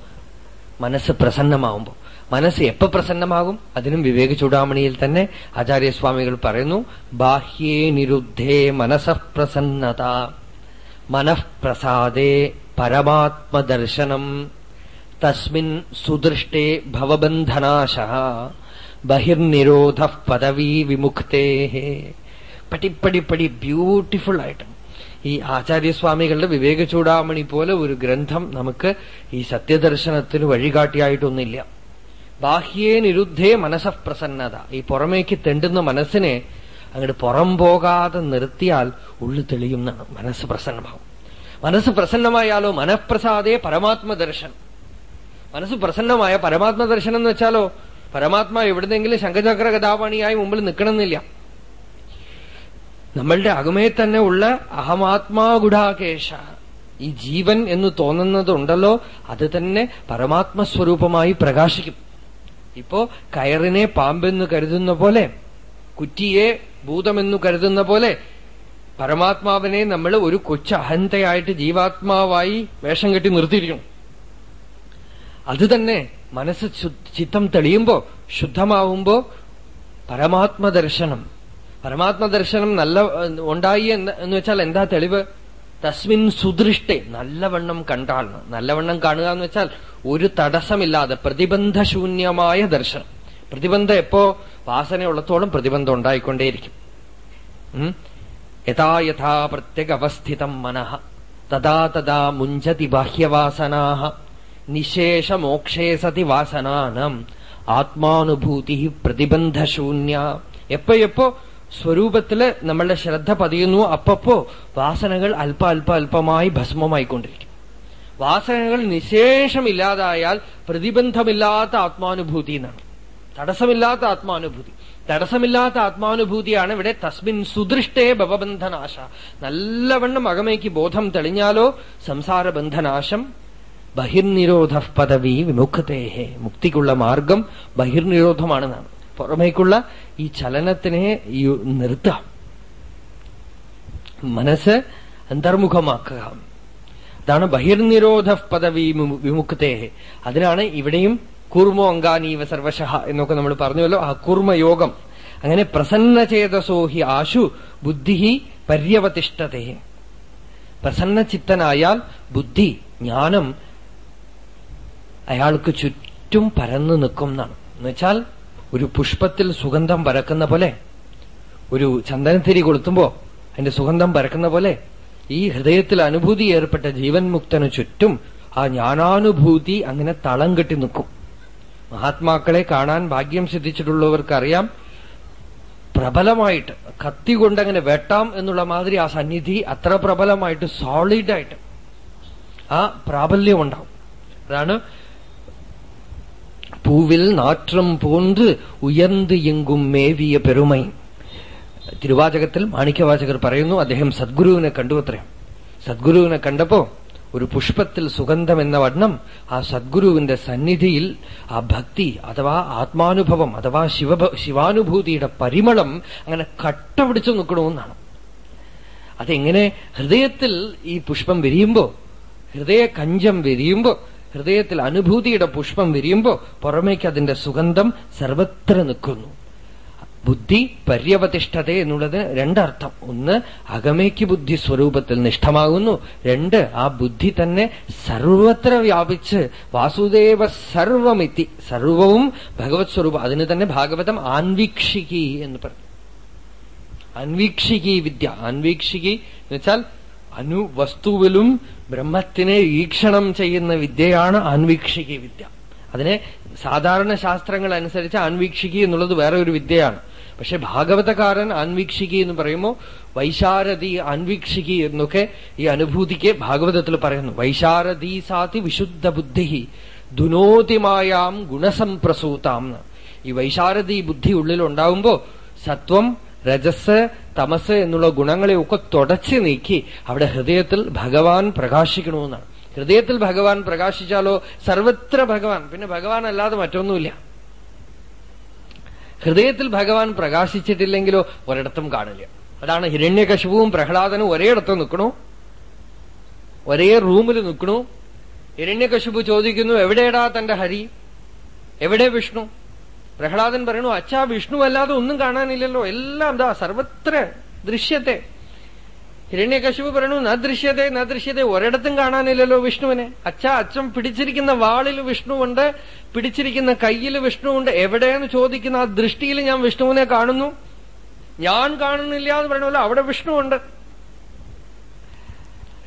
Speaker 1: മനസ്സ് പ്രസന്നമാവുമ്പോ മനസ്സ് എപ്പോ പ്രസന്നമാകും? അതിനും വിവേക ചൂടാമണിയിൽ തന്നെ ആചാര്യസ്വാമികൾ പറയുന്നു ബാഹ്യേ നിരുദ്ധേ മനസ്സപ്രസന്നത മനഃപ്രസാദേ പരമാത്മദർശനം. തസ്മിൻ സുദൃഷ്ടേ ഭവബന്ധനാശ ബഹിർനിരോധ പദവി വിമുക്തേ പടിപ്പടിപ്പടി ബ്യൂട്ടിഫുൾ ആയിട്ട് ഈ ആചാര്യസ്വാമികളുടെ വിവേക ചൂടാമണി പോലെ ഒരു ഗ്രന്ഥം നമുക്ക് ഈ സത്യദർശനത്തിന് വഴികാട്ടിയായിട്ടൊന്നില്ല ബാഹ്യേ നിരുദ്ധേ മനസ്സപ്രസന്നത ഈ പുറമേക്ക് തെണ്ടുന്ന മനസ്സിനെ അങ്ങോട്ട് പുറം പോകാതെ നിർത്തിയാൽ ഉള്ളു തെളിയുന്നതാണ് മനസ്സ് പ്രസന്നമാവും. മനസ്സ് പ്രസന്നമായാലോ മനഃപ്രസാദേ പരമാത്മദർശനം മനസ്സ് പ്രസന്നമായ പരമാത്മ ദർശനം എന്ന് വെച്ചാലോ പരമാത്മാ എവിടുന്നെങ്കിലും ശംഖചക്ര കഥാപാണിയായി മുമ്പിൽ നിൽക്കണമെന്നില്ല. നമ്മളുടെ അകമേ തന്നെ ഉള്ള അഹമാത്മാ ഗുഡാകേശ. ഈ ജീവൻ എന്ന് തോന്നുന്നതുണ്ടല്ലോ അത് തന്നെ പരമാത്മസ്വരൂപമായി പ്രകാശിക്കും. ഇപ്പോ കയറിനെ പാമ്പെന്ന് കരുതുന്ന പോലെ കുറ്റിയെ ഭൂതമെന്നു കരുതുന്ന പോലെ പരമാത്മാവിനെ നമ്മൾ ഒരു കൊച്ചു അഹന്തയായിട്ട് ജീവാത്മാവായി വേഷം കെട്ടി നിർത്തിയിരിക്കണം അത് തന്നെ മനസ്സ് ചിത്തം തെളിയുമ്പോ ശുദ്ധമാവുമ്പോ പരമാത്മദർശനം. പരമാത്മദർശനം നല്ല ഉണ്ടായി എന്ന് വെച്ചാൽ എന്താ തെളിവ്? തസ്മിൻ സുദൃഷ്ടെ നല്ലവണ്ണം കണ്ടാൽ നല്ലവണ്ണം കാണുക എന്ന് വെച്ചാൽ ഒരു തടസ്സമില്ലാതെ പ്രതിബന്ധശൂന്യമായ ദർശനം. പ്രതിബന്ധം എപ്പോ? വാസനയുള്ളത്തോളം പ്രതിബന്ധം ഉണ്ടായിക്കൊണ്ടേയിരിക്കും. യഥാ യഥാ പ്രത്യഗവസ്ഥിതം മനഃ. തഥാ തഥാ മുഞ്ചതി ബാഹ്യവാസനാ നിശേഷമോക്ഷേ സതി വാസനാനം ആത്മാനുഭൂതി പ്രതിബന്ധശൂന്യ എപ്പോ എപ്പോ സ്വരൂപത്തിൽ നമ്മളുടെ ശ്രദ്ധ പതിയുന്നു അപ്പപ്പോ വാസനകൾ അല്പ അല്പ അല്പമായി ഭസ്മമായിക്കൊണ്ടിരിക്കും. വാസനകൾ നിശേഷമില്ലാതായാൽ പ്രതിബന്ധമില്ലാത്ത ആത്മാനുഭൂതി എന്നാണ്. തടസ്സമില്ലാത്ത ആത്മാനുഭൂതി. തടസ്സമില്ലാത്ത ആത്മാനുഭൂതിയാണ് ഇവിടെ തസ്മിൻ സുദൃഷ്ടേ ഭവബന്ധനാശ. നല്ലവണ്ണം അകമയ്ക്ക് ബോധം തെളിഞ്ഞാലോ സംസാരബന്ധനാശം. ബഹിർനിരോധ പദവി വിമുഖതേഹേ. മുക്തിക്കുള്ള മാർഗം ബഹിർനിരോധമാണെന്നാണ്. പുറമേക്കുള്ള ഈ ചലനത്തിനെ നിർത്താം. മനസ്സ് അന്തർമുഖമാക്കുക. അതാണ് ബഹിർനിരോധ പദവി വിമുക്തേഹേ അതിനാണ് ഇവിടെയും കൂർമോ അങ്കാനീവ സർവശഹ എന്നൊക്കെ നമ്മൾ പറഞ്ഞുവല്ലോ. ആ കൂർമ്മയോഗം. അങ്ങനെ പ്രസന്നചേതസോ ഹി ആശു ബുദ്ധി പര്യവതിഷ്ഠതേ. പ്രസന്നചിത്തനായാൽ ബുദ്ധി ജ്ഞാനം അയാൾക്ക് ചുറ്റും പരന്നു നിൽക്കും എന്നാണ് എന്നുവെച്ചാൽ ഒരു പുഷ്പത്തിൽ സുഗന്ധം പരക്കുന്ന പോലെ ഒരു ചന്ദനത്തിരി കൊളുത്തുമ്പോ അതിന്റെ സുഗന്ധം പരക്കുന്ന പോലെ ഈ ഹൃദയത്തിൽ അനുഭൂതി ഏർപ്പെട്ട ജീവൻ മുക്തനു ചുറ്റും ആ ജ്ഞാനാനുഭൂതി അങ്ങനെ തളം കെട്ടി നിൽക്കും. മഹാത്മാക്കളെ കാണാൻ ഭാഗ്യം സിദ്ധിച്ചിട്ടുള്ളവർക്കറിയാം പ്രബലമായിട്ട് കത്തി കൊണ്ടങ്ങനെ വെട്ടാം എന്നുള്ള മാതിരി ആ സന്നിധി അത്ര പ്രബലമായിട്ട് സോളിഡായിട്ട് ആ പ്രാബല്യം ഉണ്ടാവും. അതാണ് പൂവിൽ നാറ്റം പോന്ത് ഉയർന്ന് എങ്കും മേവിയ പെരുമൈ
Speaker 2: തിരുവാചകത്തിൽ മാണിക്യവാചകർ പറയുന്നു അദ്ദേഹം സദ്ഗുരുവിനെ കണ്ടു അത്രയും സദ്ഗുരുവിനെ കണ്ടപ്പോ ഒരു പുഷ്പത്തിൽ സുഗന്ധം എന്ന വണ്ണം ആ സദ്ഗുരുവിന്റെ സന്നിധിയിൽ ആ ഭക്തി അഥവാ ആത്മാനുഭവം അഥവാ ശിവ ശിവാനുഭൂതിയുടെ പരിമളം അങ്ങനെ കട്ട പിടിച്ചു നിൽക്കണമെന്നാണ്. അതെങ്ങനെ ഹൃദയത്തിൽ ഈ പുഷ്പം വിരിയുമ്പോ ഹൃദയ കഞ്ചം വിരിയുമ്പോ ഹൃദയത്തിൽ അനുഭൂതിയുടെ പുഷ്പം വിരിയുമ്പോൾ പുറമേക്ക് അതിന്റെ സുഗന്ധം സർവത്ര നിൽക്കുന്നു. ബുദ്ധി പര്യവതിഷ്ഠത എന്നുള്ളത് രണ്ടർത്ഥം. ഒന്ന് അകമേക്ക് ബുദ്ധി സ്വരൂപത്തിൽ നിഷ്ഠമാകുന്നു. രണ്ട് ആ ബുദ്ധി തന്നെ സർവത്ര വ്യാപിച്ച് വാസുദേവ സർവമിത്തി സർവവും ഭഗവത് സ്വരൂപം അതിന് തന്നെ ഭാഗവതം ആൻവീക്ഷിക്കി എന്ന് പറഞ്ഞു. അൻവീക്ഷികി വിദ്യ. അൻവീക്ഷികി എന്ന് വെച്ചാൽ അനു വസ്തുവിലും ബ്രഹ്മത്തിനെ ഈക്ഷണം ചെയ്യുന്ന വിദ്യയാണ് ആൻവീക്ഷിക വിദ്യ. അതിനെ സാധാരണ ശാസ്ത്രങ്ങൾ അനുസരിച്ച് ആൻവീക്ഷിക എന്നുള്ളത് വേറെ ഒരു വിദ്യയാണ്. പക്ഷെ ഭാഗവതകാരൻ ആൻവീക്ഷിക എന്ന് പറയുമ്പോൾ വൈശാരദി ആൻവീക്ഷിക എന്നൊക്കെ ഈ അനുഭൂതിക്ക് ഭാഗവതത്തിൽ പറയുന്നു. വൈശാരദി സാതി വിശുദ്ധ ബുദ്ധി ദുനോതിമായാം ഗുണസംപ്രസൂതാം ഈ വൈശാരദി ബുദ്ധി ഉള്ളിൽ ഉണ്ടാവുമ്പോ സത്വം രജസ് തമസ് എന്നുള്ള ഗുണങ്ങളെ ഒക്കെ തുടച്ചു നീക്കി അവിടെ ഹൃദയത്തിൽ ഭഗവാൻ പ്രകാശിക്കണമെന്നാണ്. ഹൃദയത്തിൽ ഭഗവാൻ പ്രകാശിച്ചാലോ സർവത്ര ഭഗവാൻ പിന്നെ ഭഗവാൻ അല്ലാതെ മറ്റൊന്നുമില്ല. ഹൃദയത്തിൽ ഭഗവാൻ പ്രകാശിച്ചിട്ടില്ലെങ്കിലോ ഒരിടത്തും കാണില്ല. അതാണ് ഹിരണ്യകശുവും പ്രഹ്ലാദനും ഒരേയിടത്ത് നിൽക്കണു. ഒരേ റൂമിൽ നിൽക്കണു. ഹിരണ്യകശുപു ചോദിക്കുന്നു എവിടെയടാ തന്റെ ഹരി? എവിടെ വിഷ്ണു? പ്രഹ്ലാദൻ പറയണു അച്ഛാ വിഷ്ണു അല്ലാതെ ഒന്നും കാണാനില്ലല്ലോ. എല്ലാം ദാ സർവത്ര ദൃശ്യത്തെ. ഹിരണ്യകശിപു പറയണു ന ദൃശ്യതേ ന ദൃശ്യതേ ഒരിടത്തും കാണാനില്ലല്ലോ വിഷ്ണുവിനെ. അച്ഛാ അച്ഛൻ പിടിച്ചിരിക്കുന്ന വാളിൽ വിഷ്ണുവുണ്ട് പിടിച്ചിരിക്കുന്ന കയ്യിൽ വിഷ്ണുവുണ്ട്. എവിടെയെന്ന് ചോദിക്കുന്ന ആ ദൃഷ്ടിയിൽ ഞാൻ വിഷ്ണുവിനെ കാണുന്നു. ഞാൻ കാണുന്നില്ല എന്ന് പറയണല്ലോ അവിടെ വിഷ്ണുവുണ്ട്.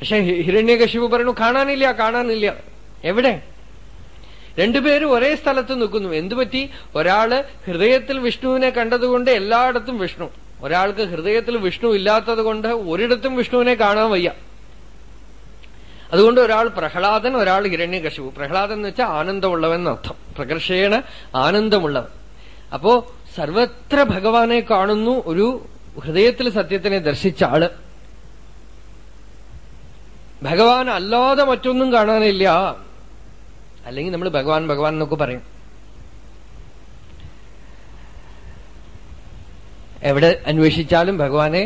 Speaker 2: പക്ഷെ ഹിരണ്യകശിപു പറയണു കാണാനില്ല കാണാനില്ല. എവിടെ? രണ്ടുപേരും ഒരേ സ്ഥലത്ത് നിൽക്കുന്നു. എന്തുപറ്റി? ഒരാൾ ഹൃദയത്തിൽ വിഷ്ണുവിനെ കണ്ടതുകൊണ്ട് എല്ലായിടത്തും വിഷ്ണു. ഒരാൾക്ക് ഹൃദയത്തിൽ വിഷ്ണു ഇല്ലാത്തത് കൊണ്ട് ഒരിടത്തും വിഷ്ണുവിനെ കാണാൻ വയ്യ. അതുകൊണ്ട് ഒരാൾ പ്രഹ്ലാദൻ ഒരാൾ ഹിരണ്യകശിപു. പ്രഹ്ലാദൻ എന്ന് വെച്ചാൽ ആനന്ദമുള്ളവൻ എന്നർത്ഥം പ്രകർഷേണ ആനന്ദമുള്ളവൻ. അപ്പോ സർവത്ര ഭഗവാനെ കാണുന്നു ഒരു ഹൃദയത്തിൽ സത്യത്തിനെ ദർശിച്ച ആൾ. ഭഗവാൻ അല്ലാതെ മറ്റൊന്നും കാണാനില്ല. അല്ലെങ്കിൽ നമ്മൾ ഭഗവാൻ ഭഗവാൻ എന്നൊക്കെ പറയും. എവിടെ അന്വേഷിച്ചാലും ഭഗവാനെ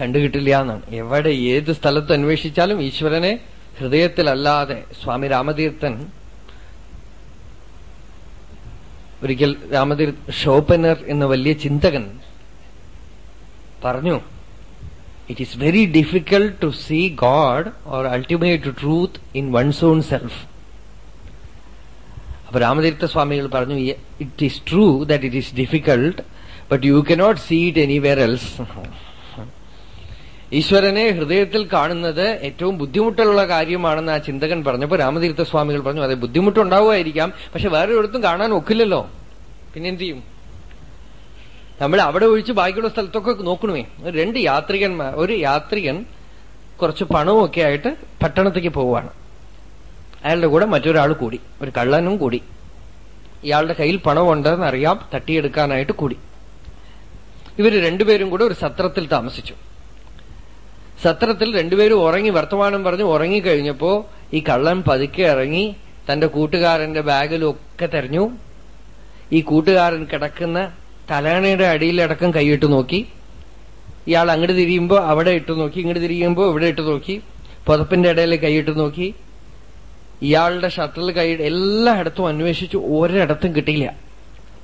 Speaker 2: കണ്ടുകിട്ടില്ല എന്നാണ്. എവിടെ ഏത് സ്ഥലത്ത് അന്വേഷിച്ചാലും ഈശ്വരനെ ഹൃദയത്തിലല്ലാതെ സ്വാമി രാമതീർത്ഥൻ ഒരിക്കൽ രാമതീർ ഷോപ്പനർ എന്ന വലിയ ചിന്തകൻ പറഞ്ഞു it is very difficult to see God or ultimate truth in one's own self അപ്പൊ രാമതീർത്ഥ സ്വാമികൾ പറഞ്ഞു it is true that it is difficult but you cannot see it anywhere else ഈശ്വരനെ ഹൃദയത്തിൽ കാണുന്നത് ഏറ്റവും ബുദ്ധിമുട്ടുള്ള കാര്യമാണെന്ന് ആ ചിന്തകൻ പറഞ്ഞപ്പോ രാമതീർത്ഥ സ്വാമികൾ പറഞ്ഞു അതെ ബുദ്ധിമുട്ടുണ്ടാവുമായിരിക്കാം പക്ഷെ വേറെ ഒരിടത്തും കാണാൻ ഒക്കില്ലല്ലോ. പിന്നെ പിന്നെന്ത് ചെയ്യും? നമ്മൾ അവിടെ ഒഴിച്ച് ബാക്കിയുള്ള സ്ഥലത്തൊക്കെ നോക്കണമേ. രണ്ട് യാത്രികന്മാർ ഒരു യാത്രികൻ കുറച്ച് പണവും ഒക്കെ ആയിട്ട് പട്ടണത്തേക്ക് പോവുകയാണ്. അയാളുടെ കൂടെ മറ്റൊരാൾ കൂടി ഒരു കള്ളനും കൂടി. ഇയാളുടെ കയ്യിൽ പണമുണ്ടെന്ന് അറിയാം തട്ടിയെടുക്കാനായിട്ട് കൂടി. ഇവർ രണ്ടുപേരും കൂടെ ഒരു സത്രത്തിൽ താമസിച്ചു. സത്രത്തിൽ രണ്ടുപേരും ഉറങ്ങി വർത്തമാനം പറഞ്ഞ് ഉറങ്ങിക്കഴിഞ്ഞപ്പോ ഈ കള്ളൻ പതുക്കെ ഇറങ്ങി തന്റെ കൂട്ടുകാരന്റെ ബാഗിലൊക്കെ തെരഞ്ഞു. ഈ കൂട്ടുകാരൻ കിടക്കുന്ന തലയണയുടെ അടിയിലടക്കം കൈയിട്ട് നോക്കി. ഇയാൾ അങ്ങോട്ട് തിരിയുമ്പോ അവിടെ ഇട്ട് നോക്കി ഇങ്ങോട്ട് തിരിയുമ്പോ ഇവിടെ ഇട്ട് നോക്കി. പുതപ്പിന്റെ ഇടയിൽ കൈയിട്ട് നോക്കി. ഇയാളുടെ ഷട്ടിൽ കൈ എല്ലായിടത്തും അന്വേഷിച്ചു ഒരിടത്തും കിട്ടിയില്ല.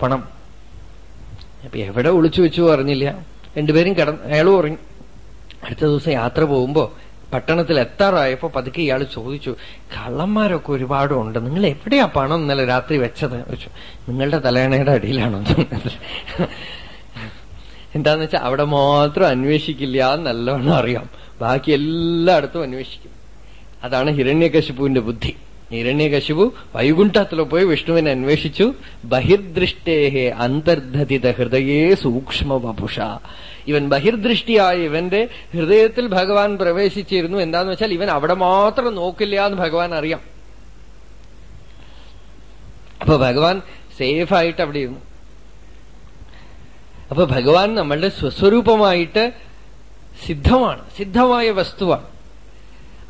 Speaker 2: പണം. അപ്പൊ എവിടെ ഒളിച്ചു വെച്ചു അറിഞ്ഞില്ല രണ്ടുപേരും കിടന്ന് അയാളും ഉറങ്ങി അടുത്ത ദിവസം യാത്ര പോകുമ്പോ പട്ടണത്തിൽ എത്താറായപ്പോ പതുക്കെ ഇയാൾ ചോദിച്ചു കള്ളന്മാരൊക്കെ ഒരുപാട് ഉണ്ട്. നിങ്ങൾ എവിടെയാ പണം ഇന്നലെ രാത്രി വെച്ചത്? വെച്ചു നിങ്ങളുടെ തലയണയുടെ അടിയിലാണോ? എന്താന്ന് വെച്ചാൽ അവിടെ മാത്രം അന്വേഷിക്കില്ല. നല്ലോണം അറിയാം. ബാക്കി എല്ലായിടത്തും അന്വേഷിക്കും. അതാണ് ഹിരണ്യകശിപുവിന്റെ ബുദ്ധി. ഹിരണ്യകശിപു വൈകുണ്ഠത്തിൽ പോയി വിഷ്ണുവിനെ അന്വേഷിച്ചു. ബഹിർദൃഷ്ടേഹേ അന്തർധതിത ഹൃദയേ സൂക്ഷ്മ വപുഷ. ഇവൻ ബഹിർദൃഷ്ടിയായ ഇവന്റെ ഹൃദയത്തിൽ ഭഗവാൻ പ്രവേശിച്ചിരുന്നു. എന്താന്ന് വെച്ചാൽ ഇവൻ അവിടെ മാത്രം നോക്കില്ല എന്ന് ഭഗവാൻ അറിയാം. അപ്പൊ ഭഗവാൻ സേഫായിട്ട് അവിടെ ഇരുന്നു. അപ്പൊ ഭഗവാൻ നമ്മളുടെ സ്വസ്വരൂപമായിട്ട് സിദ്ധമാണ്. സിദ്ധമായ വസ്തുവാണ്.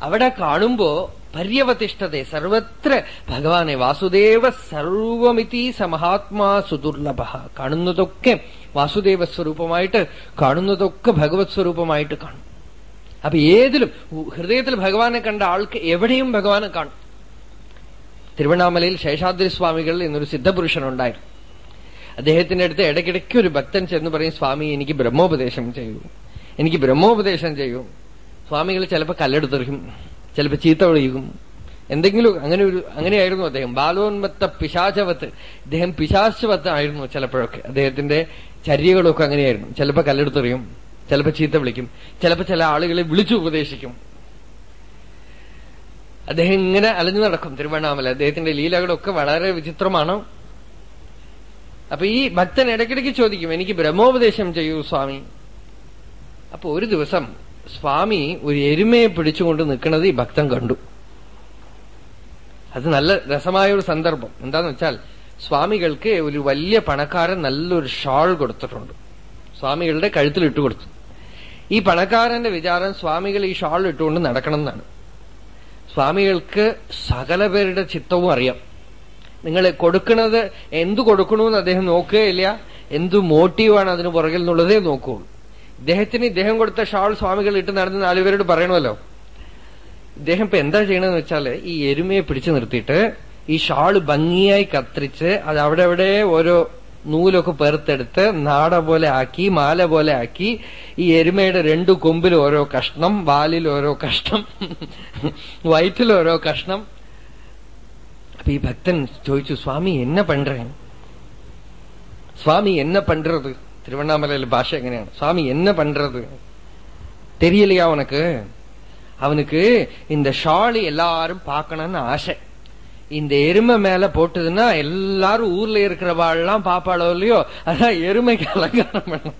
Speaker 2: അവിടെ കാണുമ്പോ പര്യവതിഷ്ഠത സർവത്ര ഭഗവാനെ വാസുദേവ സർവമിതി സമഹാത്മാ സുദുർലഭ. കാണുന്നതൊക്കെ വാസുദേവ സ്വരൂപമായിട്ട് കാണുന്നതൊക്കെ ഭഗവത് സ്വരൂപമായിട്ട് കാണും. അപ്പൊ ഏതിലും ഹൃദയത്തിൽ ഭഗവാനെ കണ്ട ആൾക്ക് എവിടെയും ഭഗവാനെ കാണും. തിരുവണ്ണാമലയിൽ ശേഷാദ്രി സ്വാമികൾ എന്നൊരു സിദ്ധപുരുഷനുണ്ടായിരുന്നു. അദ്ദേഹത്തിന്റെ അടുത്ത് ഇടയ്ക്കിടയ്ക്ക് ഒരു ഭക്തൻ ചെന്ന് പറയും സ്വാമി എനിക്ക് ബ്രഹ്മോപദേശം ചെയ്യൂ. എനിക്ക് ബ്രഹ്മോപദേശം ചെയ്യൂ. സ്വാമികൾ ചിലപ്പോൾ കല്ലെടുത്തെറിയും ചിലപ്പോൾ ചീത്ത വിളിക്കും. എന്തെങ്കിലും അങ്ങനെ ഒരു അങ്ങനെയായിരുന്നു അദ്ദേഹം. ബാലോന്മത്ത പിശാചവത്ത് ഇദ്ദേഹം പിശാശവത്ത് ആയിരുന്നു ചിലപ്പോഴൊക്കെ. അദ്ദേഹത്തിന്റെ ചര്യകളൊക്കെ അങ്ങനെയായിരുന്നു. ചിലപ്പോൾ കല്ലെടുത്തെറിയും ചിലപ്പോൾ ചീത്ത വിളിക്കും ചിലപ്പോൾ ചില ആളുകളെ വിളിച്ചു ഉപദേശിക്കും. അദ്ദേഹം ഇങ്ങനെ അലഞ്ഞു നടക്കും തിരുവണ്ണാമല. അദ്ദേഹത്തിന്റെ ലീലകളൊക്കെ വളരെ വിചിത്രമാണ്. അപ്പൊ ഈ ഭക്തൻ ഇടയ്ക്കിടയ്ക്ക് ചോദിക്കും എനിക്ക് ബ്രഹ്മോപദേശം ചെയ്യൂ സ്വാമി. അപ്പൊ ഒരു ദിവസം സ്വാമി ഒരു എരുമയെ പിടിച്ചുകൊണ്ട് നിൽക്കുന്നത് ഈ ഭക്തൻ കണ്ടു. അത് നല്ല രസമായ ഒരു സന്ദർഭം. എന്താന്ന് വെച്ചാൽ സ്വാമികൾക്ക് ഒരു വലിയ പണക്കാരൻ നല്ലൊരു ഷാൾ കൊടുത്തിട്ടുണ്ട്. സ്വാമികളുടെ കഴുത്തിൽ ഇട്ടുകൊടുത്തു ഈ പണക്കാരന്റെ വിചാരം സ്വാമികൾ ഈ ഷാൾ ഇട്ടുകൊണ്ട് നടക്കണം എന്നാണ്. സ്വാമികൾക്ക് സകല പേരുടെ ചിത്തവും അറിയാം. നിങ്ങൾ കൊടുക്കുന്നത് എന്തു കൊടുക്കണമെന്ന് അദ്ദേഹം നോക്കുകയില്ല. എന്തു മോട്ടീവാണ് അതിന് പുറകിൽ എന്നുള്ളതേ നോക്കുകയുള്ളൂ. ഇദ്ദേഹത്തിന് ഇദ്ദേഹം കൊടുത്ത ഷാൾ സ്വാമികൾ ഇട്ട് നടന്ന് നാലുപേരോട് പറയണമല്ലോ. ഇദ്ദേഹം ഇപ്പൊ എന്താ ചെയ്യണമെന്ന് വെച്ചാൽ ഈ എരുമയെ പിടിച്ചു നിർത്തിയിട്ട് ഈ ഷാൾ ഭംഗിയായി കത്തിരിച്ച് അത് അവിടെ എവിടെ ഓരോ നൂലൊക്കെ പേർത്തെടുത്ത് നാട പോലെ ആക്കി മാല പോലെ ആക്കി ഈ എരുമയുടെ രണ്ടു കൊമ്പിൽ ഓരോ കഷ്ണം വാലിൽ ഓരോ കഷ്ണം വയറ്റിൽ ഓരോ കഷ്ണം. അപ്പൊ ഈ ഭക്തൻ ചോദിച്ചു സ്വാമി എന്നെ പണ്ടേ? സ്വാമി എന്നെ പണ്ടത്? തിരുവണ്ണാമലയിൽ ഭാഷ എങ്ങനെയാണ് സ്വാമി എന്നെ പണ്ടത് தெரியலையா உனக்கு அவனுக்கு இந்த ஷாலி எல்லாரும் பாக்கணும்னு ஆசை இந்த எருமை மேல போட்டதுன்னா எல்லாரும் ஊர்ல இருக்கிறவாள்லாம் பாப்பாளோ இல்லையோ அதான் எருமைக்கு அலங்காரம் பண்ணும்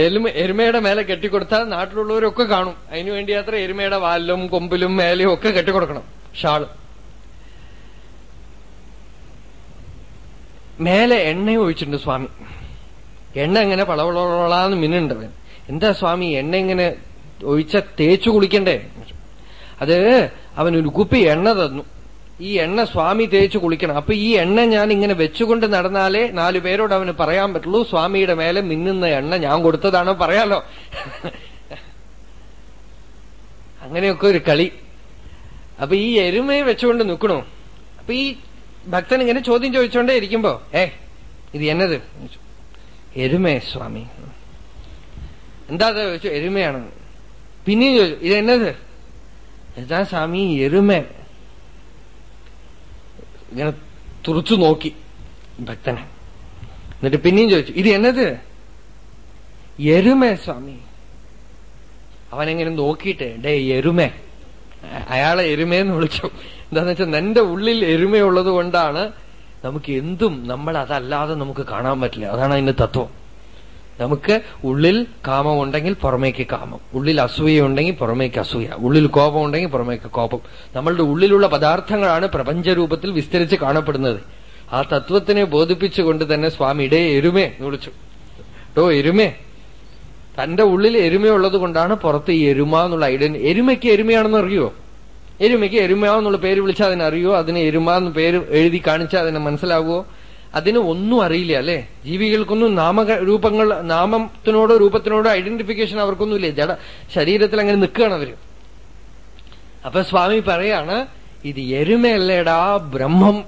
Speaker 2: എരുമ എരുമയുടെ മേലെ കെട്ടിക്കൊടുത്താൽ നാട്ടിലുള്ളവരൊക്കെ കാണും അതിനു വേണ്ടി അത്ര എരുമയുടെ വാലിലും കൊമ്പിലും മേലെയും ഒക്കെ കെട്ടിക്കൊടുക്കണം ഷാള് മേലെ എണ്ണ ഒഴിച്ചിട്ടുണ്ട് സ്വാമി എണ്ണ എങ്ങനെ പളവളവളാന്ന് മിന്നുണ്ടവൻ. എന്താ സ്വാമി എണ്ണ ഇങ്ങനെ ഒഴിച്ച തേച്ചു കുളിക്കണ്ടേ? അത് ഒരു കുപ്പി എണ്ണ തന്നു. ഈ എണ്ണ സ്വാമി തേച്ചു കുളിക്കണം. അപ്പൊ ഈ എണ്ണ ഞാൻ ഇങ്ങനെ വെച്ചുകൊണ്ട് നടന്നാലേ നാലു പേരോട് അവന് പറയാൻ പറ്റുള്ളൂ സ്വാമിയുടെ മേലെ മിന്നുന്ന എണ്ണ ഞാൻ കൊടുത്തതാണോ പറയാലോ. അങ്ങനെയൊക്കെ ഒരു കളി. അപ്പൊ ഈ എരുമയെ വെച്ചുകൊണ്ട് നിൽക്കണു? അപ്പൊ ഈ ഭക്തൻ ഇങ്ങനെ ചോദ്യം ചോദിച്ചോണ്ടേ ഇരിക്കുമ്പോ ഏ ഇത് എന്നത്? എരുമേ സ്വാമി. എന്താ ചോദിച്ചു എരുമയാണ്. പിന്നെയും ചോദിച്ചു ഇത് എന്നത് എന്താ സ്വാമി എരുമ? ഇങ്ങനെ തുറച്ചു നോക്കി ഭക്തനെ. എന്നിട്ട് പിന്നെയും ചോദിച്ചു ഇത് എന്നത്? എരുമേ സ്വാമി. അവനെങ്ങനെ നോക്കിയിട്ട് ഡേ എരുമേ. അയാളെ എരുമേന്ന് വിളിച്ചു. എന്താന്ന് വെച്ചാൽ നിന്റെ ഉള്ളിൽ എരുമയുള്ളത് കൊണ്ടാണ് നമുക്ക് എന്തും നമ്മൾ അതല്ലാതെ നമുക്ക് കാണാൻ പറ്റില്ല. അതാണ് അതിന്റെ തത്വം. നമുക്ക് ഉള്ളിൽ കാമം ഉണ്ടെങ്കിൽ പുറമേക്ക് കാമം. ഉള്ളിൽ അസൂയ ഉണ്ടെങ്കിൽ പുറമേക്ക് അസൂയ. ഉള്ളിൽ കോപം ഉണ്ടെങ്കിൽ പുറമേക്ക് കോപം. നമ്മളുടെ ഉള്ളിലുള്ള പദാർത്ഥങ്ങളാണ് പ്രപഞ്ചരൂപത്തിൽ വിസ്തരിച്ച് കാണപ്പെടുന്നത്. ആ തത്വത്തിനെ ബോധിപ്പിച്ചുകൊണ്ട് തന്നെ സ്വാമി ഇടേ എരുമേ എന്ന് വിളിച്ചു. ടോ എരുമേ. തന്റെ ഉള്ളിൽ എരുമയുള്ളത് കൊണ്ടാണ് പുറത്ത് ഈ എരുമ എന്നുള്ള ഐഡന്റി എരുമയ്ക്ക് എരുമയാണെന്ന് അറിയോ എരുമയ്ക്ക് എരുമ പേര് വിളിച്ചാൽ അതിനറിയോ അതിന് എരുമ എന്ന് പേര് എഴുതി കാണിച്ചാൽ അതിനെ മനസ്സിലാവുമോ അതിന് ഒന്നും അറിയില്ല അല്ലെ? ജീവികൾക്കൊന്നും നാമ രൂപങ്ങൾ നാമത്തിനോടോ രൂപത്തിനോടോ ഐഡന്റിഫിക്കേഷൻ അവർക്കൊന്നുമില്ല. ജഡ ശരീരത്തിൽ അങ്ങനെ നിൽക്കുകയാണ് അവർ. അപ്പൊ സ്വാമി പറയാണ് ഇത് എരുമയല്ലേടാ ബ്രഹ്മം.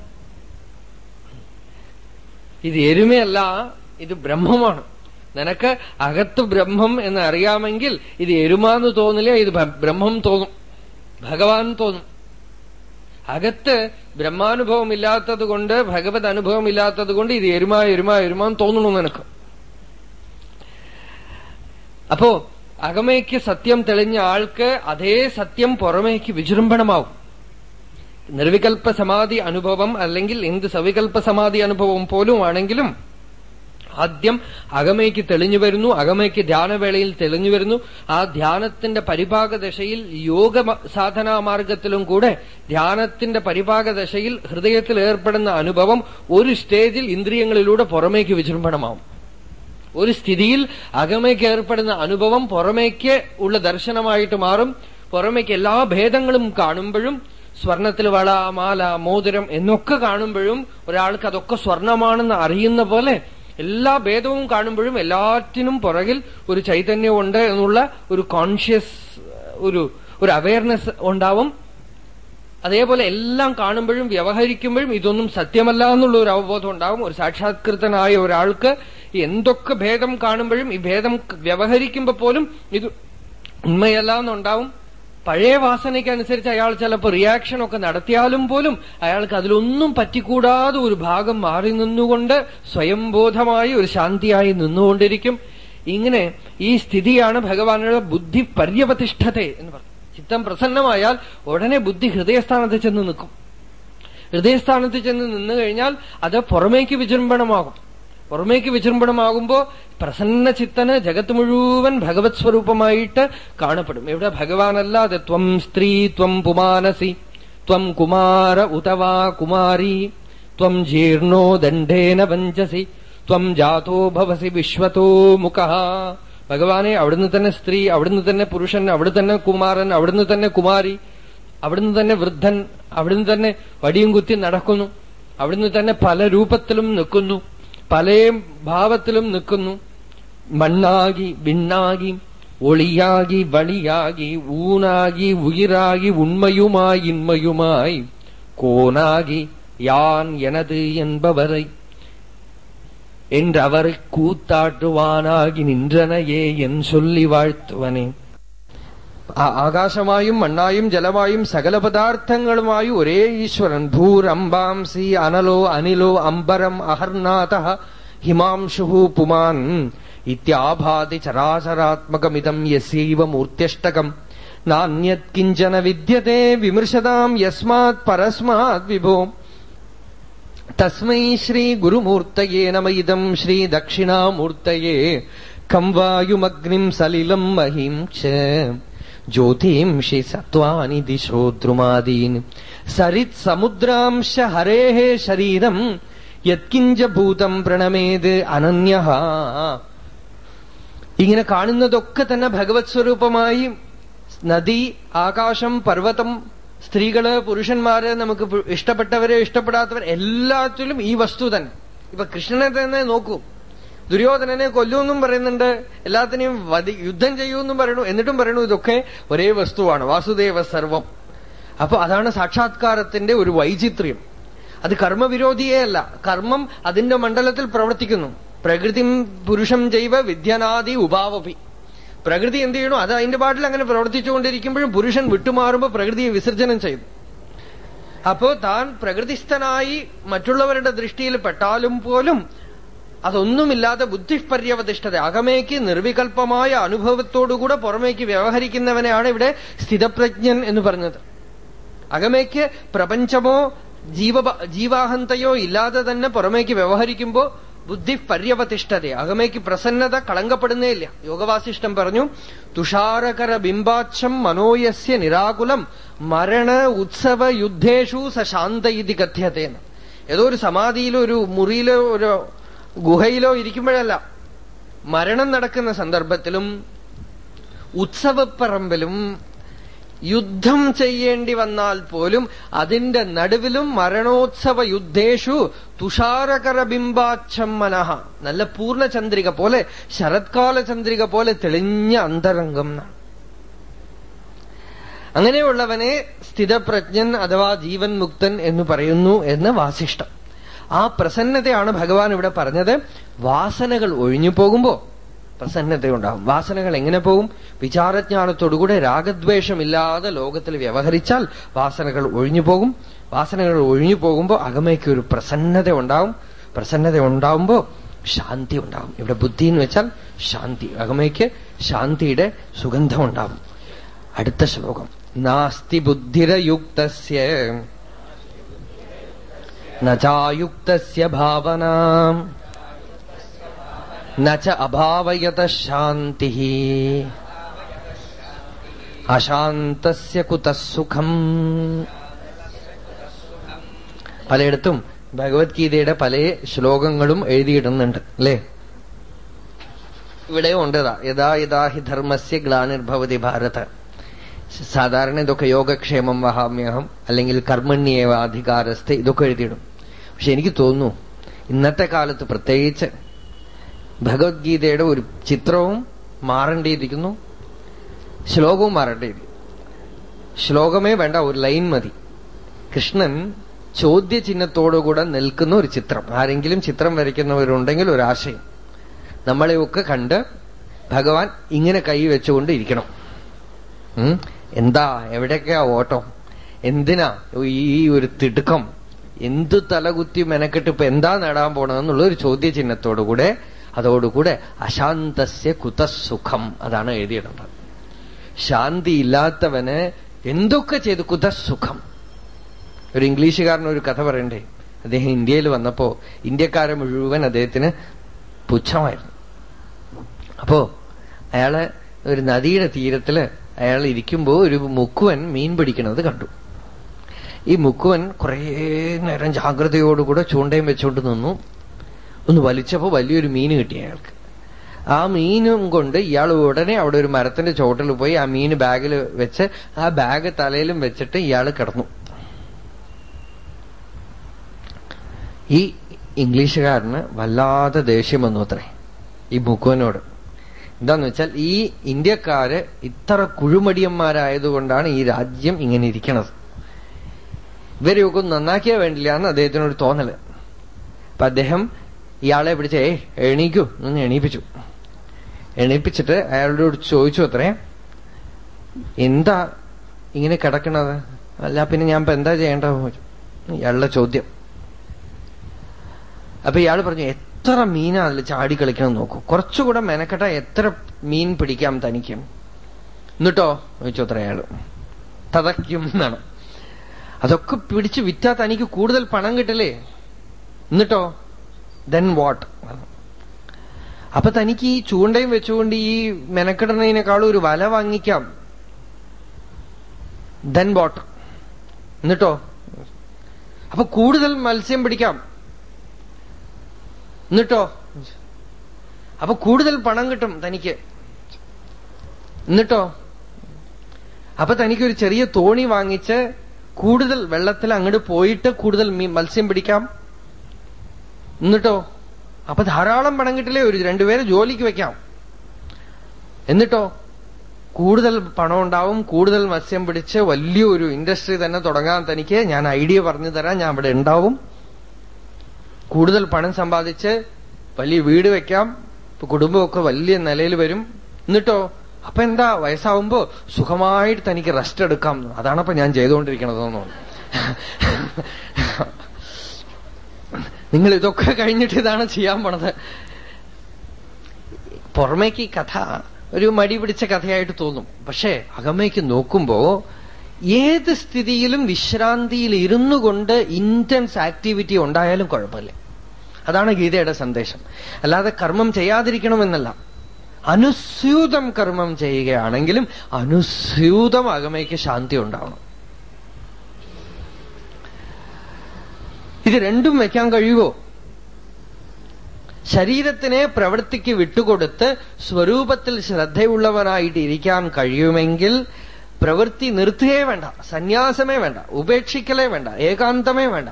Speaker 2: ഇത് എരുമയല്ല ഇത് ബ്രഹ്മമാണ്. നിനക്ക് അകത്ത് ബ്രഹ്മം എന്ന് അറിയാമെങ്കിൽ ഇത് എരുമാന്ന് തോന്നില്ല ഇത് ബ്രഹ്മം തോന്നും. ഭഗവാൻ തോന്നും. അകത്ത് ബ്രഹ്മാനുഭവം ഇല്ലാത്തത് കൊണ്ട് ഭഗവത് അനുഭവം ഇല്ലാത്തത് കൊണ്ട് ഇത് എരുമ എരുമ എരുമാന്ന് തോന്നണു നിനക്ക്. അപ്പോ അകമയ്ക്ക് സത്യം തെളിഞ്ഞ ആൾക്ക് അതേ സത്യം പുറമേക്ക് വിജൃംഭണമാവും. നിർവികൽപ്പ സമാധി അനുഭവം അല്ലെങ്കിൽ എന്ത് സവികൽപ്പ സമാധി അനുഭവം പോലും ആണെങ്കിലും ആദ്യം അകമയ്ക്ക് തെളിഞ്ഞു വരുന്നു അകമയ്ക്ക് ധ്യാനവേളയിൽ തെളിഞ്ഞു വരുന്നു. ആ ധ്യാനത്തിന്റെ പരിഭാഗദശയിൽ യോഗ സാധനാ മാർഗത്തിലും കൂടെ ധ്യാനത്തിന്റെ പരിഭാഗദശയിൽ ഹൃദയത്തിൽ ഏർപ്പെടുന്ന അനുഭവം ഒരു സ്റ്റേജിൽ ഇന്ദ്രിയങ്ങളിലൂടെ പുറമേക്ക് വിജൃംഭണമാവും. ഒരു സ്ഥിതിയിൽ അകമയ്ക്ക് ഏർപ്പെടുന്ന അനുഭവം പുറമേക്ക് ഉള്ള ദർശനമായിട്ട് മാറും. പുറമേക്ക് എല്ലാ ഭേദങ്ങളും കാണുമ്പോഴും സ്വർണത്തിൽ വള മാല മോതിരം എന്നൊക്കെ കാണുമ്പോഴും ഒരാൾക്ക് അതൊക്കെ സ്വർണമാണെന്ന് അറിയുന്ന പോലെ എല്ലാ ഭേദവും കാണുമ്പോഴും എല്ലാറ്റിനും പുറകിൽ ഒരു ചൈതന്യമുണ്ട് എന്നുള്ള ഒരു കോൺഷ്യസ് ഒരു ഒരു അവയർനെസ് ഉണ്ടാവും. അതേപോലെ എല്ലാം കാണുമ്പോഴും വ്യവഹരിക്കുമ്പോഴും ഇതൊന്നും സത്യമല്ല എന്നുള്ള ഒരു അവബോധം ഉണ്ടാവും. ഒരു സാക്ഷാത്കൃതനായ ഒരാൾക്ക് എന്തൊക്കെ ഭേദം കാണുമ്പോഴും ഈ ഭേദം വ്യവഹരിക്കുമ്പോ പോലും ഇത് ഉണ്മയല്ല എന്നുണ്ടാവും. പഴയ വാസനയ്ക്കനുസരിച്ച് അയാൾ ചിലപ്പോൾ റിയാക്ഷൻ ഒക്കെ നടത്തിയാലും പോലും അയാൾക്ക് അതിലൊന്നും പറ്റിക്കൂടാതെ ഒരു ഭാഗം മാറി നിന്നുകൊണ്ട് സ്വയംബോധമായി ഒരു ശാന്തിയായി നിന്നുകൊണ്ടിരിക്കും. ഇങ്ങനെ ഈ സ്ഥിതിയാണ് ഭഗവാനുടെ ബുദ്ധി പര്യവതിഷ്ഠത്തെ എന്ന് പറഞ്ഞു ചിത്തം പ്രസന്നമായാൽ ഉടനെ ബുദ്ധി ഹൃദയസ്ഥാനത്ത് ചെന്ന് നിൽക്കും. ഹൃദയസ്ഥാനത്ത് ചെന്ന് നിന്നു കഴിഞ്ഞാൽ അത് പുറമേക്ക് വിജൃംഭണമാകും. പുറമേക്ക് വിജൃംഭണമാകുമ്പോ പ്രസന്ന ചിത്തന് ജഗത്ത് മുഴുവൻ ഭഗവത് സ്വരൂപമായിട്ട് കാണപ്പെടും. എവിടെ ഭഗവാനല്ലാതെ ത്വം സ്ത്രീ ത്വം പുമാനസി ത്വം കുമാര ഉതവാ കുമാരി ത്വം ജീർണോ ദണ്ഡേന വഞ്ചസി ത്വം ജാതോ ഭവസി വിശ്വതോ മുഖ. ഭഗവാനെ അവിടുന്ന് തന്നെ സ്ത്രീ അവിടുന്ന് തന്നെ പുരുഷൻ അവിടെ തന്നെ കുമാരൻ അവിടുന്ന് തന്നെ കുമാരി അവിടുന്ന് തന്നെ വൃദ്ധൻ അവിടുന്ന് തന്നെ വടിയും കുത്തി നടക്കുന്നു. അവിടുന്ന് തന്നെ പല രൂപത്തിലും നിൽക്കുന്നു. പല ഭാവത്തിലും നിൽക്കുന്നു മണ്ണാകി വിണ്ണാകി ഒളിയാകി വളിയാകി ഊനാകി ഉയിരാകി ഉണ്മയുമായി ഇന്മയുമായി കോനാകി யான் எனது என்பவரை என்றவரை கூத்தாட்டுவானாகி நின்றனையே என் சொல்லி வாழ்த்துவனே ആകാശമായും മണ്ണായും ജലമായും സകല പദാർത്ഥങ്ങളുമായും ഒരേ ഈശ്വരൻ ഭൂരംബാംസി അനലോ അനിലോ അംബരം അഹർനാഥ ഹിമാംശു പുമാൻ ഇത്യാഭാതി ചരാചരാത്മകമിതം യസ്യൈവ മൂർത്യഷ്ടകം നാന്യത് കിഞ്ചന വിദ്യത്തെ വിമൃശതാം യസ്മാത് പരസ്മാത് വിഭോ തസ്മൈ ശ്രീ ഗുരുമൂർത്തയേ നമ ഇതം ശ്രീ ദക്ഷിണാമൂർത്തയേ കം വായുമഗ്നിം സലിലം മഹിം ച ജ്യോതിംഷി സത്വാനി ദിശോ ദ്രുമാദീൻ സരിത് സമുദ്രാംശ ഹരേ ശരീരം യത്കിഞ്ച ഭൂതം പ്രണമേത് അനന്യ ഇങ്ങനെ കാണുന്നതൊക്കെ തന്നെ ഭഗവത് സ്വരൂപമായി നദി ആകാശം പർവതം സ്ത്രീകൾ പുരുഷന്മാര് നമുക്ക് ഇഷ്ടപ്പെട്ടവരെ ഇഷ്ടപ്പെടാത്തവർ എല്ലാത്തിലും ഈ വസ്തു തന്നെ. ഇപ്പൊ കൃഷ്ണനെ തന്നെ നോക്കൂ. ദുര്യോധനനെ കൊല്ലുമെന്നും പറയുന്നുണ്ട്. എല്ലാത്തിനെയും വധി യുദ്ധം ചെയ്യുമെന്നും പറയണു എന്നിട്ടും പറയണു ഇതൊക്കെ ഒരേ വസ്തുവാണ്. വാസുദേവ സർവം. അപ്പൊ അതാണ് സാക്ഷാത്കാരത്തിന്റെ ഒരു വൈചിത്ര്യം. അത് കർമ്മവിരോധിയേ അല്ല. കർമ്മം അതിന്റെ മണ്ഡലത്തിൽ പ്രവർത്തിക്കുന്നു. പ്രകൃതി പുരുഷം ജൈവ വിദ്യനാദി ഉപാവപി. പ്രകൃതി എന്ത് ചെയ്യണോ അത് അതിന്റെ പാട്ടിൽ അങ്ങനെ പ്രവർത്തിച്ചുകൊണ്ടിരിക്കുമ്പോഴും പുരുഷൻ വിട്ടുമാറുമ്പോൾ പ്രകൃതിയെ വിസർജനം ചെയ്തു അപ്പോ താൻ പ്രകൃതിസ്ഥനായി മറ്റുള്ളവരുടെ ദൃഷ്ടിയിൽ പെട്ടാലും പോലും അതൊന്നുമില്ലാതെ ബുദ്ധിപര്യവതിഷ്ഠത അകമേക്ക് നിർവികൽപ്പമായ അനുഭവത്തോടുകൂടെ പുറമേക്ക് വ്യവഹരിക്കുന്നവനെയാണ് ഇവിടെ സ്ഥിതപ്രജ്ഞൻ എന്ന് പറഞ്ഞത്. അകമേക്ക് പ്രപഞ്ചമോ ജീവ ജീവാഹന്തയോ ഇല്ലാതെ തന്നെ പുറമേക്ക് വ്യവഹരിക്കുമ്പോ ബുദ്ധി പര്യവതിഷ്ഠത അകമേക്ക് പ്രസന്നത കളങ്കപ്പെടുന്നേ ഇല്ല. യോഗവാസിഷ്ടം പറഞ്ഞു തുഷാരകര ബിംബാക്ഷം മനോയസ്യ നിരാകുലം മരണ ഉത്സവ യുദ്ധേഷു സശാന്ത ഇതി കഥ്യതയെന്ന് ഏതോ ഒരു സമാധിയിലോ ഒരു മുറിയിലോ ഒരു ഗുഹയിലോ ഇരിക്കുമ്പോഴല്ല. മരണം നടക്കുന്ന സന്ദർഭത്തിലും ഉത്സവപ്പറമ്പിലും യുദ്ധം ചെയ്യേണ്ടി വന്നാൽ പോലും അതിന്റെ നടുവിലും മരണോത്സവ യുദ്ധേഷു തുഷാരകര ബിംബാച്ഛം മനഃ. നല്ല പൂർണചന്ദ്രിക പോലെ ശരത്കാല ചന്ദ്രിക പോലെ തെളിഞ്ഞ അന്തരംഗം. അങ്ങനെയുള്ളവനെ സ്ഥിതപ്രജ്ഞൻ അഥവാ ജീവൻ മുക്തൻ എന്ന് പറയുന്നു എന്ന് വാസിഷ്ടം ആ പ്രസന്നതയാണ് ഭഗവാൻ ഇവിടെ പറഞ്ഞത്. വാസനകൾ ഒഴിഞ്ഞു പോകുമ്പോ പ്രസന്നതയുണ്ടാവും. വാസനകൾ എങ്ങനെ പോകും? വിചാരജ്ഞാനത്തോടുകൂടെ രാഗദ്വേഷമില്ലാതെ ലോകത്തിൽ വ്യവഹരിച്ചാൽ വാസനകൾ ഒഴിഞ്ഞു പോകും. വാസനകൾ ഒഴിഞ്ഞു പോകുമ്പോൾ അകമയ്ക്ക് ഒരു പ്രസന്നത ഉണ്ടാവും. പ്രസന്നത ഉണ്ടാവുമ്പോ ശാന്തി ഉണ്ടാവും. ഇവിടെ ബുദ്ധി എന്ന് വെച്ചാൽ ശാന്തി അകമയ്ക്ക് ശാന്തിയുടെ സുഗന്ധം ഉണ്ടാവും. അടുത്ത ശ്ലോകം. നാസ്തി ബുദ്ധിരയുക്തസ്യ. നായുക്തസ്യ ഭാവന പലയിടത്തും ഭഗവത്ഗീതയുടെ പല ശ്ലോകങ്ങളും എഴുതിയിടുന്നുണ്ട് അല്ലേ? ഇവിടെ ഉണ്ടതാ. യഥാ യഥാ ഹി ധർമ്മസ്യ ഗ്ലാനിർഭവതി ഭാരത. സാധാരണ ഇതൊക്കെ യോഗക്ഷേമം വഹാമ്യഹം അല്ലെങ്കിൽ കർമ്മണ്യേവ അധികാരസ്ഥ ഇതൊക്കെ എഴുതിയിടും. പക്ഷെ എനിക്ക് തോന്നുന്നു ഇന്നത്തെ കാലത്ത് പ്രത്യേകിച്ച് ഭഗവത്ഗീതയുടെ ഒരു ചിത്രവും മാറേണ്ടിയിരിക്കുന്നു ശ്ലോകവും മാറേണ്ടിയിരിക്കുന്നു. ശ്ലോകമേ വേണ്ട ഒരു ലൈൻ മതി. കൃഷ്ണൻ ചോദ്യചിഹ്നത്തോടുകൂടെ നിൽക്കുന്ന ഒരു ചിത്രം. ആരെങ്കിലും ചിത്രം വരയ്ക്കുന്നവരുണ്ടെങ്കിൽ ഒരു ആശയം. നമ്മളെയൊക്കെ കണ്ട് ഭഗവാൻ ഇങ്ങനെ കൈ വെച്ചുകൊണ്ട് ഇരിക്കണം? എന്താ എവിടെയൊക്കെയാ ഓട്ടം? എന്തിനാ ഈ ഒരു തിടുക്കം? എന്തു തലകുത്തി മെനക്കെട്ട് ഇപ്പൊ എന്താ നേടാൻ പോണതെന്നുള്ള ഒരു ചോദ്യചിഹ്നത്തോടുകൂടെ അതോടുകൂടെ അശാന്തസ്യ കുതസുഖം അതാണ് എഴുതിയിടേണ്ടത്. ശാന്തി ഇല്ലാത്തവന് എന്തൊക്കെ ചെയ്ത്? കുതസുഖം. ഒരു ഇംഗ്ലീഷുകാരൻ ഒരു കഥ പറയണ്ടേ? അദ്ദേഹം ഇന്ത്യയിൽ വന്നപ്പോ ഇന്ത്യക്കാരെ മുഴുവൻ അദ്ദേഹത്തിന് പുച്ഛമായിരുന്നു. അപ്പോ അയാൾ ഒരു നദിയുടെ തീരത്തിൽ അയാൾ ഇരിക്കുമ്പോ ഒരു മുക്കുവൻ മീൻ പിടിക്കുന്നത് കണ്ടു. ഈ മുക്കുവൻ കുറേ നേരം ജാഗ്രതയോടുകൂടെ ചൂണ്ടയും വെച്ചുകൊണ്ട് നിന്നു. ഒന്ന് വലിച്ചപ്പോ വലിയൊരു മീൻ കിട്ടി അയാൾക്ക്. ആ മീനും കൊണ്ട് ഇയാൾ ഉടനെ അവിടെ ഒരു മരത്തിന്റെ ചോട്ടിൽ പോയി ആ മീൻ ബാഗിൽ വെച്ച് ആ ബാഗ് തലയിലും വെച്ചിട്ട് ഇയാൾ കിടന്നു. ഈ ഇംഗ്ലീഷുകാരന് വല്ലാതെ ദേഷ്യം വന്നു അത്രേ ഈ മുക്കുവനോട്. എന്താന്ന് വെച്ചാൽ ഈ ഇന്ത്യക്കാര് ഇത്ര കുഴുമടിയന്മാരായതുകൊണ്ടാണ് ഈ രാജ്യം ഇങ്ങനെ ഇരിക്കണത്. ഇവരെയൊക്കെ നന്നാക്കിയാ വേണ്ടില്ല എന്ന് അദ്ദേഹത്തിനൊരു തോന്നൽ. അപ്പൊ അദ്ദേഹം ഇയാളെ പിടിച്ച് ഏ എണീക്കൂ. എന്ന് എണീപ്പിച്ചു. എണീപ്പിച്ചിട്ട് അയാളോട് ചോദിച്ചു അത്രേ. എന്താ ഇങ്ങനെ കിടക്കണത്? അല്ല പിന്നെ ഞാൻ ഇപ്പൊ എന്താ ചെയ്യേണ്ടത്? ഇയാളുടെ ചോദ്യം. അപ്പൊ ഇയാൾ പറഞ്ഞു എത്ര മീനാ അതിൽ ചാടി കളിക്കണം നോക്കൂ. കുറച്ചുകൂടെ മെനക്കെട്ട എത്ര മീൻ പിടിക്കാം തനിക്കും. എന്നിട്ടോ? ചോദിച്ചു അത്ര അയാൾ. തതയ്ക്കും എന്നാണ്. അതൊക്കെ പിടിച്ച് വിറ്റാ തനിക്ക് കൂടുതൽ പണം കിട്ടില്ലേ എന്നിട്ടോ? ദെൻ വാട്ട് അപ്പൊ തനിക്ക് ഈ ചൂണ്ടയും വെച്ചുകൊണ്ട് ഈ മെനക്കെടുന്നതിനേക്കാളും ഒരു വല വാങ്ങിക്കാം. ദെൻ വാട്ട് എന്നിട്ടോ? അപ്പൊ കൂടുതൽ മത്സ്യം പിടിക്കാം. എന്നിട്ടോ? അപ്പൊ കൂടുതൽ പണം കിട്ടും തനിക്ക്. എന്നിട്ടോ? അപ്പൊ തനിക്കൊരു ചെറിയ തോണി വാങ്ങിച്ച് കൂടുതൽ വെള്ളത്തിൽ അങ്ങോട്ട് പോയിട്ട് കൂടുതൽ മത്സ്യം പിടിക്കാം. എന്നിട്ടോ? അപ്പൊ ധാരാളം പണം കിട്ടില്ലേ? ഒരു രണ്ടുപേരെ ജോലിക്ക് വെക്കാം. എന്നിട്ടോ? കൂടുതൽ പണം ഉണ്ടാവും കൂടുതൽ മത്സ്യം പിടിച്ച് വലിയൊരു ഇൻഡസ്ട്രി തന്നെ തുടങ്ങാൻ തനിക്ക് ഞാൻ ഐഡിയ പറഞ്ഞു തരാം. ഞാൻ ഇവിടെ ഉണ്ടാവും. കൂടുതൽ പണം സമ്പാദിച്ച് വലിയ വീട് വെക്കാം. കുടുംബമൊക്കെ വലിയ നിലയിൽ വരും. എന്നിട്ടോ? അപ്പൊ എന്താ വയസ്സാവുമ്പോ സുഖമായിട്ട് തനിക്ക് റെസ്റ്റ് എടുക്കാം. അതാണപ്പൊ ഞാൻ ചെയ്തുകൊണ്ടിരിക്കണതെന്ന് നിങ്ങൾ ഇതൊക്കെ കഴിഞ്ഞിട്ട് ഇതാണ് ചെയ്യാൻ പോണത്. പുറമേക്ക് ഈ കഥ ഒരു മടി പിടിച്ച കഥയായിട്ട് തോന്നും. പക്ഷേ അകമേക്ക് നോക്കുമ്പോ ഏത് സ്ഥിതിയിലും വിശ്രാന്തിയിൽ ഇരുന്നു കൊണ്ട് ഇന്റൻസ് ആക്ടിവിറ്റി ഉണ്ടായാലും കുഴപ്പമില്ല. അതാണ് ഗീതയുടെ സന്ദേശം. അല്ലാതെ കർമ്മം ചെയ്യാതിരിക്കണമെന്നല്ല. അനുസ്യൂതം കർമ്മം ചെയ്യുകയാണെങ്കിലും അനുസ്യൂതം അകമയ്ക്ക് ശാന്തി ഉണ്ടാവണം. ഇത് രണ്ടും വയ്ക്കാൻ കഴിയുമോ? ശരീരത്തിനെ പ്രവൃത്തിക്ക് വിട്ടുകൊടുത്ത് സ്വരൂപത്തിൽ ശ്രദ്ധയുള്ളവനായിട്ട് ഇരിക്കാൻ കഴിയുമെങ്കിൽ പ്രവൃത്തി നിർത്തുകയേ വേണ്ട സന്യാസമേ വേണ്ട ഉപേക്ഷിക്കലേ വേണ്ട ഏകാന്തമേ വേണ്ട.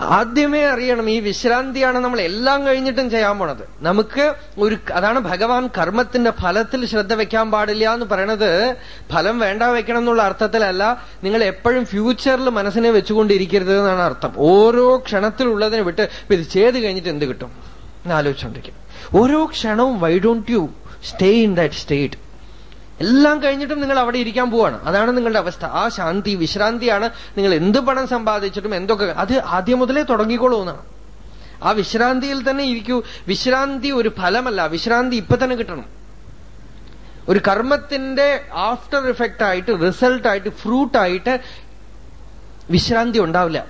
Speaker 2: ആദ്യമേ അറിയണം ഈ വിശ്രാന്തിയാണ് നമ്മൾ എല്ലാം കഴിഞ്ഞിട്ടും ചെയ്യാൻ പോണത്. നമുക്ക് ഒരു അതാണ് ഭഗവാൻ കർമ്മത്തിന്റെ ഫലത്തിൽ ശ്രദ്ധ വെക്കാൻ പാടില്ല എന്ന് പറയണത്. ഫലം വേണ്ട വെക്കണം എന്നുള്ള അർത്ഥത്തിലല്ല നിങ്ങൾ എപ്പോഴും ഫ്യൂച്ചറിൽ മനസ്സിനെ വെച്ചുകൊണ്ടിരിക്കരുത് എന്നാണ് അർത്ഥം. ഓരോ ക്ഷണത്തിലുള്ളതിനെ വിട്ട് ഇത് ചെയ്ത് കഴിഞ്ഞിട്ട് എന്ത് കിട്ടും? എന്ന് ഓരോ ക്ഷണവും why don't you stay in that state എല്ലാം കഴിഞ്ഞിട്ടും നിങ്ങൾ അവിടെ ഇരിക്കാൻ പോവാണ്. അതാണ് നിങ്ങളുടെ അവസ്ഥ. ആ ശാന്തി വിശ്രാന്തിയാണ് നിങ്ങൾ എന്ത് പണം സമ്പാദിച്ചിട്ടും എന്തൊക്കെ അത് ആദ്യം മുതലേ തുടങ്ങിക്കോളൂ എന്നാണ്. ആ വിശ്രാന്തിയിൽ തന്നെ ഇരിക്കൂ. വിശ്രാന്തി ഒരു ഫലമല്ല. വിശ്രാന്തി ഇപ്പൊ തന്നെ കിട്ടണം. ഒരു കർമ്മത്തിന്റെ ആഫ്റ്റർ ഇഫക്റ്റ് ആയിട്ട് റിസൾട്ട് ആയിട്ട് ഫ്രൂട്ട് ആയിട്ട് വിശ്രാന്തി ഉണ്ടാവില്ല.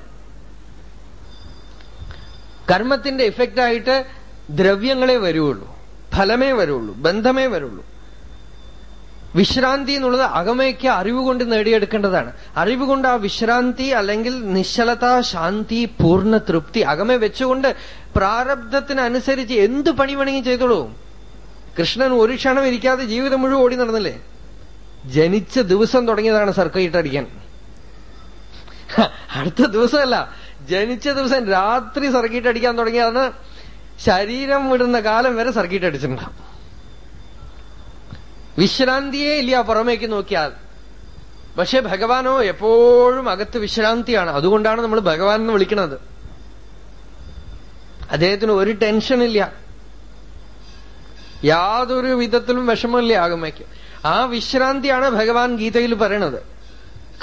Speaker 2: കർമ്മത്തിന്റെ ഇഫക്റ്റ് ആയിട്ട് ദ്രവ്യങ്ങളെ വരുള്ളൂ ഫലമേ വരുള്ളൂ ബന്ധമേ വരുള്ളൂ
Speaker 1: വിശ്രാന്തി എന്നുള്ളത് അകമയ്ക്ക് അറിവ് കൊണ്ട് നേടിയെടുക്കേണ്ടതാണ്. അറിവ് കൊണ്ട് ആ വിശ്രാന്തി അല്ലെങ്കിൽ നിശ്ചലത ശാന്തി പൂർണ തൃപ്തി അകമ വെച്ചുകൊണ്ട് പ്രാരബ്ധത്തിനനുസരിച്ച് എന്ത് പണി വേണമെങ്കിൽ ചെയ്തോളൂ. കൃഷ്ണൻ ഒരു ക്ഷണം ഇരിക്കാതെ ജീവിതം മുഴുവൻ ഓടി നടന്നില്ലേ? ജനിച്ച ദിവസം തുടങ്ങിയതാണ് സർക്കിട്ട് അടിക്കാൻ. അടുത്ത ദിവസമല്ല. ജനിച്ച ദിവസം രാത്രി സർക്കിട്ട് അടിക്കാൻ തുടങ്ങിയതാണ് ശരീരം വിടുന്ന കാലം വരെ സർക്കിട്ട് അടിച്ചിട്ടുണ്ടാവും. വിശ്രാന്തിയേ ഇല്ല പുറമേക്ക് നോക്കിയാൽ. പക്ഷെ ഭഗവാനോ എപ്പോഴും അകത്ത് വിശ്രാന്തിയാണ്. അതുകൊണ്ടാണ് നമ്മൾ ഭഗവാൻ എന്ന് വിളിക്കുന്നത്. അദ്ദേഹത്തിന് ഒരു ടെൻഷനില്ല. യാതൊരു വിധത്തിലും വിഷമമില്ല ആകുമയ്ക്ക് ആ വിശ്രാന്തിയാണ് ഭഗവാൻ ഗീതയിൽ പറയണത്.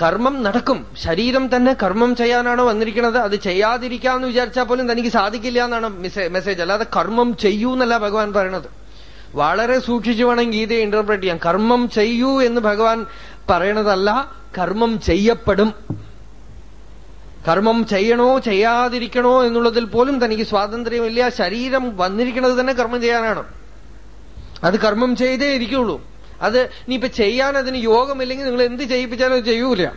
Speaker 1: കർമ്മം നടക്കും. ശരീരം തന്നെ കർമ്മം ചെയ്യാനാണോ വന്നിരിക്കുന്നത്? അത് ചെയ്യാതിരിക്കാന്ന് വിചാരിച്ചാൽ പോലും തനിക്ക് സാധിക്കില്ല എന്നാണ് മെസ്സേജ്. അല്ലാതെ കർമ്മം ചെയ്യൂ എന്നല്ല ഭഗവാൻ പറയണത്. വളരെ സൂക്ഷിച്ചു വേണം ഗീതയെ ഇന്റർപ്രറ്റ് ചെയ്യാം കർമ്മം ചെയ്യൂ എന്ന് ഭഗവാൻ പറയണതല്ല കർമ്മം ചെയ്യപ്പെടും. കർമ്മം ചെയ്യണോ ചെയ്യാതിരിക്കണോ എന്നുള്ളതിൽ പോലും തനിക്ക് സ്വാതന്ത്ര്യമില്ല. ശരീരം വന്നിരിക്കുന്നത് തന്നെ കർമ്മം ചെയ്യാനാണ്. അത് കർമ്മം ചെയ്തേ ഇരിക്കുള്ളൂ. അത് നീ ഇനിയിപ്പോ ചെയ്യാൻ അതിന് യോഗമില്ലെങ്കിൽ നിങ്ങൾ എന്ത് ചെയ്യിപ്പിച്ചാലും ചെയ്യൂല.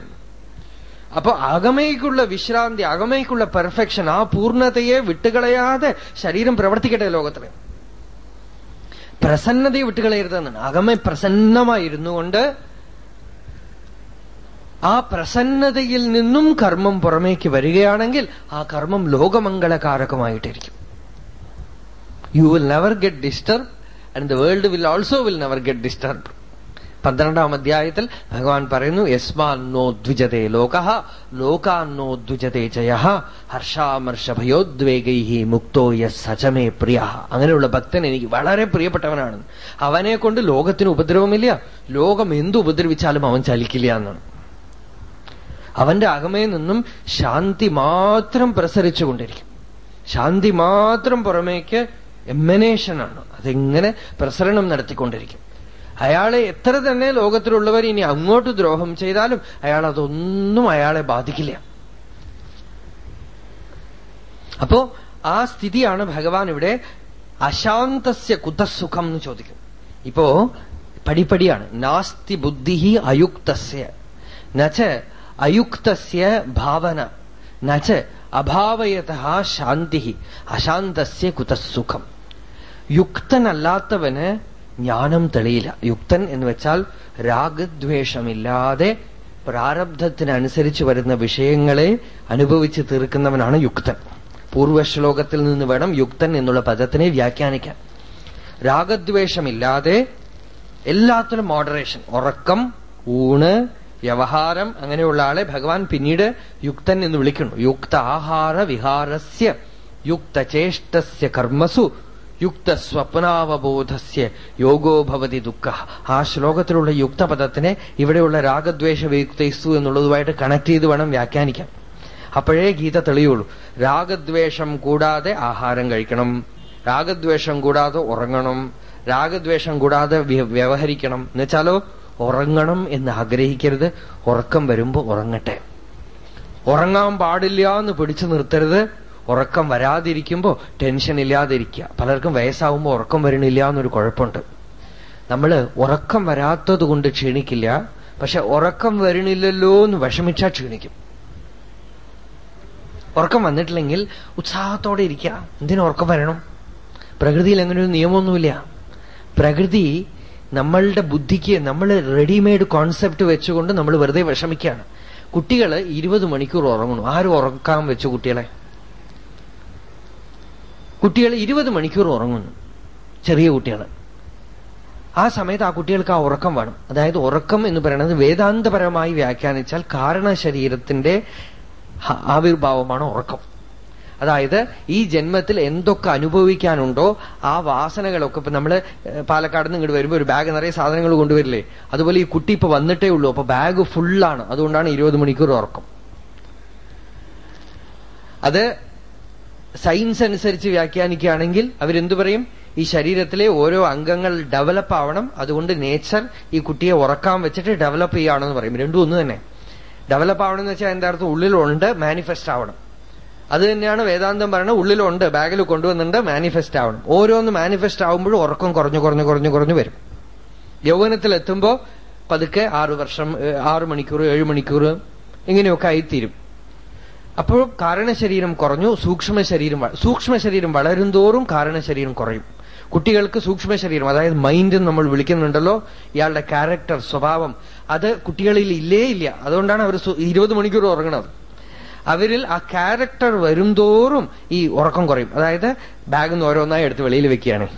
Speaker 1: അപ്പൊ അകമയ്ക്കുള്ള വിശ്രാന്തി അകമയ്ക്കുള്ള പെർഫെക്ഷൻ ആ പൂർണതയെ വിട്ടുകളയാതെ ശരീരം പ്രവർത്തിക്കട്ടെ ലോകത്തിൽ പ്രസന്നതയെ വിട്ടുകളയരുതെന്നാണ്. അകമ പ്രസന്നമായിരുന്നു കൊണ്ട് ആ പ്രസന്നതയിൽ നിന്നും കർമ്മം പുറമേക്ക് വരികയാണെങ്കിൽ ആ കർമ്മം ലോകമംഗളകാരകമായിട്ടിരിക്കും. You will never get disturb and the world will also will never get disturb പന്ത്രണ്ടാം അധ്യായത്തിൽ ഭഗവാൻ പറയുന്നു യസ്മാന്നോ ദ്വിജതേ ലോക ലോകാന്നോ ദ്വിജതേ ജയ ഹർഷാമർഷഭയോദ്വേഗൈ മുക്തോ യസ് സചമേ പ്രിയ. അങ്ങനെയുള്ള ഭക്തൻ എനിക്ക് വളരെ പ്രിയപ്പെട്ടവനാണ്. അവനെ കൊണ്ട് ലോകത്തിന് ഉപദ്രവമില്ല. ലോകം എന്ത് ഉപദ്രവിച്ചാലും അവൻ ചലിക്കില്ല എന്നാണ്. അവന്റെ അകമേ നിന്നും ശാന്തി മാത്രം പ്രസരിച്ചുകൊണ്ടിരിക്കും ശാന്തി മാത്രം പുറമേക്ക് എമനേഷനാണ്. അതെങ്ങനെ പ്രസരണം നടത്തിക്കൊണ്ടിരിക്കും. അയാളെ എത്ര തന്നെ ലോകത്തിലുള്ളവർ ഇനി അങ്ങോട്ട് ദ്രോഹം ചെയ്താലും അയാൾ അതൊന്നും അയാളെ ബാധിക്കില്ല. അപ്പോ ആ സ്ഥിതിയാണ് ഭഗവാൻ ഇവിടെ അശാന്തസ്യ കുതസുഖം എന്ന് ചോദിക്കും. ഇപ്പോ പടിപ്പടിയാണ്. നാസ്തി ബുദ്ധി അയുക്തസ്യ. നച്ച് അയുക്തസ്യ ഭാവന. നച്ച് അഭാവയത ശാന്തി അശാന്തസ്യ കുതസുഖം. യുക്തനല്ലാത്തവന് ജ്ഞാനം തെളിയില്ല. യുക്തൻ എന്ന് വെച്ചാൽ രാഗദ്വേഷമില്ലാതെ പ്രാരബ്ധത്തിനനുസരിച്ച് വരുന്ന വിഷയങ്ങളെ അനുഭവിച്ച് തീർക്കുന്നവനാണ് യുക്തൻ. പൂർവശ്ലോകത്തിൽ നിന്ന് വേണം യുക്തൻ എന്നുള്ള പദത്തിനെ വ്യാഖ്യാനിക്കാൻ. രാഗദ്വേഷമില്ലാതെ എല്ലാത്തിലും മോഡറേഷൻ ഉറക്കം ഊണ് വ്യവഹാരം അങ്ങനെയുള്ള ആളെ ഭഗവാൻ പിന്നീട് യുക്തൻ എന്ന് വിളിക്കുന്നു. യുക്ത ആഹാര വിഹാരസ്യ യുക്തചേഷ്ടസ്യ കർമ്മസു യുക്ത സ്വപ്നാവബോധസ്യ യോഗോ ഭവതി ദുഃഖ. ആ ശ്ലോകത്തിലുള്ള യുക്തപദത്തിനെ ഇവിടെയുള്ള രാഗദ്വേഷ വിയുക്തസ്തു എന്നുള്ളതുമായിട്ട് കണക്ട് ചെയ്ത് വേണം വ്യാഖ്യാനിക്കാം അപ്പോഴേ ഗീത തെളിയുള്ളൂ. രാഗദ്വേഷം കൂടാതെ ആഹാരം കഴിക്കണം. രാഗദ്വേഷം കൂടാതെ ഉറങ്ങണം. രാഗദ്വേഷം കൂടാതെ വ്യവഹരിക്കണം. എന്നുവെച്ചാലോ ഉറങ്ങണം എന്ന് ആഗ്രഹിക്കരുത്. ഉറക്കം വരുമ്പോ ഉറങ്ങട്ടെ. ഉറങ്ങാൻ പാടില്ല എന്ന് പിടിച്ചു നിർത്തരുത്. ഉറക്കം വരാതിരിക്കുമ്പോ ടെൻഷൻ ഇല്ലാതിരിക്കുക. പലർക്കും വയസ്സാവുമ്പോ ഉറക്കം വരണില്ല എന്നൊരു കുഴപ്പമുണ്ട്. നമ്മൾ ഉറക്കം വരാത്തത് കൊണ്ട് ക്ഷീണിക്കില്ല. പക്ഷെ ഉറക്കം വരണില്ലല്ലോ എന്ന് വിഷമിച്ചാൽ ക്ഷീണിക്കും. ഉറക്കം വന്നിട്ടില്ലെങ്കിൽ ഉത്സാഹത്തോടെ ഇരിക്കുക. എന്തിനു ഉറക്കം വരണം? പ്രകൃതിയിൽ അങ്ങനെ ഒരു നിയമമൊന്നുമില്ല. പ്രകൃതി നമ്മളുടെ ബുദ്ധിക്ക് നമ്മൾ റെഡിമെയ്ഡ് കോൺസെപ്റ്റ് വെച്ചുകൊണ്ട് നമ്മൾ വെറുതെ വിഷമിക്കുകയാണ്. കുട്ടികൾ ഇരുപത് മണിക്കൂർ ഉറങ്ങണം ആരും ഉറക്കാൻ വെച്ചു കുട്ടികളെ. കുട്ടികൾ ഇരുപത് മണിക്കൂർ ഉറങ്ങുന്നു. ചെറിയ കുട്ടികൾ ആ സമയത്ത് ആ കുട്ടികൾക്ക് ആ ഉറക്കം വേണം. അതായത് ഉറക്കം എന്ന് പറയുന്നത് വേദാന്തപരമായി വ്യാഖ്യാനിച്ചാൽ കാരണശരീരത്തിന്റെ ആവിർഭാവമാണ് ഉറക്കം. അതായത് ഈ ജന്മത്തിൽ എന്തൊക്കെ അനുഭവിക്കാനുണ്ടോ ആ വാസനകളൊക്കെ ഇപ്പൊ നമ്മൾ പാലക്കാട് നിന്ന് ഇങ്ങോട്ട് വരുമ്പോ ഒരു ബാഗ് നിറയെ സാധനങ്ങൾ കൊണ്ടുവരില്ലേ? അതുപോലെ ഈ കുട്ടി ഇപ്പൊ വന്നിട്ടേ ഉള്ളൂ. അപ്പൊ ബാഗ് ഫുള്ളാണ് അതുകൊണ്ടാണ് ഇരുപത് മണിക്കൂർ ഉറക്കം. അത് സയൻസ് അനുസരിച്ച് വ്യാഖ്യാനിക്കുകയാണെങ്കിൽ അവരെന്തു പറയും? ഈ ശരീരത്തിലെ ഓരോ അംഗങ്ങൾ ഡെവലപ്പ് ആവണം. അതുകൊണ്ട് നേച്ചർ ഈ കുട്ടിയെ ഉറക്കാൻ വെച്ചിട്ട് ഡെവലപ്പ് ചെയ്യുകയാണെന്ന് പറയും. രണ്ടും ഒന്ന് തന്നെ. ഡെവലപ്പ് ആവണം എന്ന് വെച്ചാൽ എന്താ അർത്ഥം? ഉള്ളിലുണ്ട് മാനിഫെസ്റ്റ് ആവണം. അത് തന്നെയാണ് വേദാന്തം പറയുന്നത്. ഉള്ളിലുണ്ട് ബാഗിൽ കൊണ്ടുവന്നിട്ടുണ്ട് മാനിഫെസ്റ്റ് ആവണം. ഓരോന്ന് മാനിഫെസ്റ്റ് ആവുമ്പോഴും ഉറക്കം കുറഞ്ഞു കുറഞ്ഞു കുറഞ്ഞു കുറഞ്ഞു വരും. യൗവനത്തിൽ എത്തുമ്പോ
Speaker 2: പതുക്കെ ആറു വർഷം ആറു മണിക്കൂർ ഏഴു മണിക്കൂർ ഇങ്ങനെയൊക്കെ ആയിത്തീരും. അപ്പോൾ കാരണശരീരം കുറഞ്ഞു സൂക്ഷ്മ ശരീരം സൂക്ഷ്മ ശരീരം വളരുംതോറും കാരണശരീരം കുറയും. കുട്ടികൾക്ക് സൂക്ഷ്മ ശരീരം അതായത് മൈൻഡ് നമ്മൾ വിളിക്കുന്നുണ്ടല്ലോ ഇയാളുടെ ക്യാരക്ടർ സ്വഭാവം അത് കുട്ടികളിൽ ഇല്ലേ ഇല്ല. അതുകൊണ്ടാണ് അവർ ഇരുപത് മണിക്കൂർ ഉറങ്ങണത്. അവരിൽ ആ ക്യാരക്ടർ വരുംതോറും ഈ ഉറക്കം കുറയും. അതായത് ബാഗ് നിന്ന് ഓരോന്നായി എടുത്ത് വെളിയിൽ വെക്കുകയാണ്.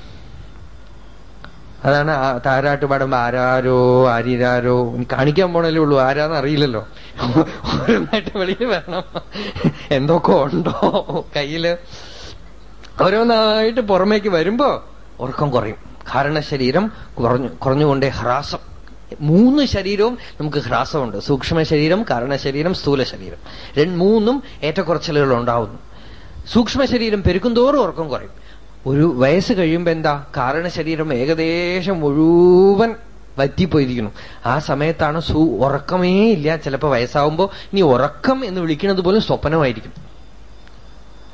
Speaker 2: അതാണ് താരാട്ട് പാടുമ്പോ ആരാരോ ആരിരാരോ. കാണിക്കാൻ പോണല്ലേ ഉള്ളൂ ആരാന്ന് അറിയില്ലല്ലോ. ഓരോന്നായിട്ട് വെളിയിൽ വരണം. എന്തൊക്കെ ഉണ്ടോ കയ്യിൽ. ഓരോന്നായിട്ട് പുറമേക്ക് വരുമ്പോ ഉറക്കം കുറയും. കാരണ ശരീരം കുറഞ്ഞു കുറഞ്ഞുകൊണ്ടേ ഹ്രാസം. മൂന്ന് ശരീരവും നമുക്ക് ഹ്രാസമുണ്ട്. സൂക്ഷ്മ ശരീരം കാരണ ശരീരം സ്ഥൂല ശരീരം. രണ്ട് മൂന്നും ഏറ്റക്കുറച്ചിലുകൾ ഉണ്ടാവുന്നു. സൂക്ഷ്മ ശരീരം പെരുക്കുന്തോറും ഉറക്കം കുറയും. ഒരു വയസ്സ് കഴിയുമ്പോ എന്താ? കാരണശരീരം ഏകദേശം മുഴുവൻ വറ്റിപ്പോയിരിക്കുന്നു. ആ സമയത്താണ് സു ഉറക്കമേ ഇല്ല. ചിലപ്പോ വയസ്സാവുമ്പോ ഇനി ഉറക്കം എന്ന് വിളിക്കുന്നത് പോലും സ്വപ്നമായിരിക്കും.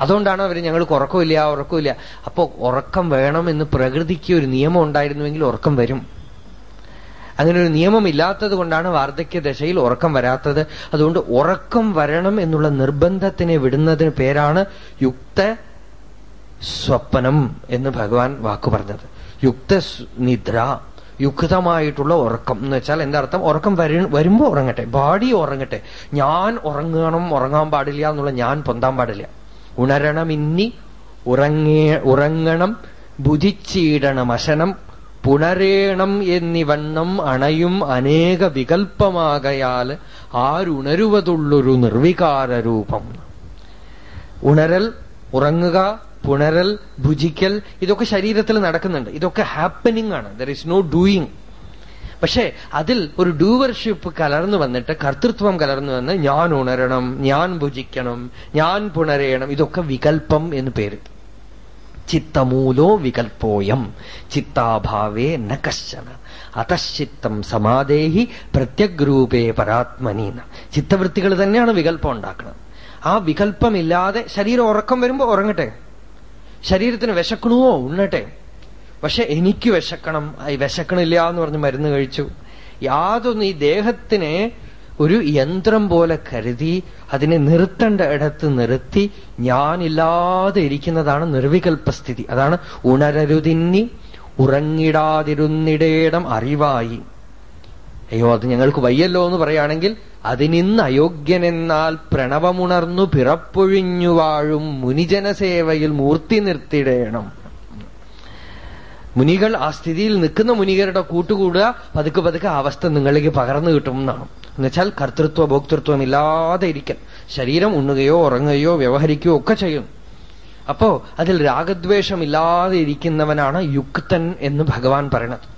Speaker 2: അതുകൊണ്ടാണ് അവർ ഞങ്ങൾക്ക് ഉറക്കമില്ല ഉറക്കമില്ല. അപ്പോ ഉറക്കം വേണം എന്ന് പ്രകൃതിക്ക് ഒരു നിയമം ഉണ്ടായിരുന്നുവെങ്കിൽ ഉറക്കം വരും. അങ്ങനെ ഒരു നിയമം ഇല്ലാത്തത് കൊണ്ടാണ് വാർദ്ധക്യ ദശയിൽ ഉറക്കം വരാത്തത്. അതുകൊണ്ട് ഉറക്കം വരണം എന്നുള്ള നിർബന്ധത്തിനെ വിടുന്നതിന് പേരാണ് യുക്ത സ്വപ്നം എന്ന് ഭഗവാൻ വാക്കു പറഞ്ഞത്. യുക്ത നിദ്ര യുക്തമായിട്ടുള്ള ഉറക്കം എന്ന് വെച്ചാൽ എന്താ അർത്ഥം? ഉറക്കം വരു വരുമ്പോ ഉറങ്ങട്ടെ ബാഡി ഉറങ്ങട്ടെ. ഞാൻ ഉറങ്ങണം ഉറങ്ങാൻ പാടില്ല എന്നുള്ള ഞാൻ പൊന്താൻ പാടില്ല. ഉണരണം ഇന്നി ഉറങ്ങേ ഉറങ്ങണം ബുധിച്ചീടണം അശനം പുണരേണം എന്നിവണ്ണം അണയും അനേക വികൽപ്പമാകയാൽ ആരുണരുവതുള്ളൊരു നിർവികാര രൂപം. ഉണരൽ ഉറങ്ങുക പുണരൽ ഭുജിക്കൽ ഇതൊക്കെ ശരീരത്തിൽ നടക്കുന്നുണ്ട്. ഇതൊക്കെ ഹാപ്പനിങ് ആണ്. ദർ ഇസ് നോ ഡൂയിങ് പക്ഷേ അതിൽ ഒരു ഡൂവർഷിപ്പ് കലർന്നു വന്നിട്ട് കർത്തൃത്വം കലർന്നു വന്ന് ഞാൻ ഉണരണം ഞാൻ ഭുജിക്കണം ഞാൻ പുണരയണം ഇതൊക്കെ വികൽപ്പം എന്ന് പേര്. ചിത്തമൂലോ വികൽപ്പോയം. ചിത്താഭാവേ ന കശ്ചന. അതശ്ചിത്തം സമാധേഹി പ്രത്യഗ്രൂപേ പരാത്മനീന. ചിത്തവൃത്തികൾ തന്നെയാണ് വികല്പം ഉണ്ടാക്കുന്നത് ആ വികല്പമില്ലാതെ ശരീരം ഉറക്കം വരുമ്പോ ഉറങ്ങട്ടെ? ശരീരത്തിന് വിശക്കണമോ ഉണ്ണട്ടെ. പക്ഷെ എനിക്ക് വിശക്കണം. ഈ വിശക്കണില്ല എന്ന് പറഞ്ഞ് മരുന്ന് കഴിച്ചു. യാതൊന്നും ഈ ദേഹത്തിനെ ഒരു യന്ത്രം പോലെ കരുതി അതിനെ നിർത്തേണ്ട ഇടത്ത് നിർത്തി ഞാനില്ലാതെ ഇരിക്കുന്നതാണ് നിർവികൽപ്പസ്ഥിതി. അതാണ് ഉണരരുതിന്നി ഉറങ്ങിടാതിരുന്നിടേടം അറിവായി. അയ്യോ അത് ഞങ്ങൾക്ക് വയ്യല്ലോ എന്ന് പറയുകയാണെങ്കിൽ അതിനിന്ന് അയോഗ്യനെന്നാൽ പ്രണവമുണർന്നു പിറപ്പൊഴിഞ്ഞു വാഴും മുനിജനസേവയിൽ മൂർത്തി നിർത്തിടേണം മുനികൾ ആ സ്ഥിതിയിൽ നിൽക്കുന്ന മുനികരുടെ കൂട്ടുകൂടുക പതുക്കെ പതുക്കെ അവസ്ഥ നിങ്ങളിലേക്ക് പകർന്നു കിട്ടും എന്നാണ്. എന്നുവെച്ചാൽ കർത്തൃത്വ ഭോക്തൃത്വം ഇല്ലാതെ ഇരിക്കൽ. ശരീരം ഉണ്ണുകയോ ഉറങ്ങുകയോ വ്യവഹരിക്കുകയോ ഒക്കെ ചെയ്യും. അപ്പോ അതിൽ രാഗദ്വേഷമില്ലാതെ ഇരിക്കുന്നവനാണ് യുക്തൻ എന്ന് ഭഗവാൻ പറയണത്.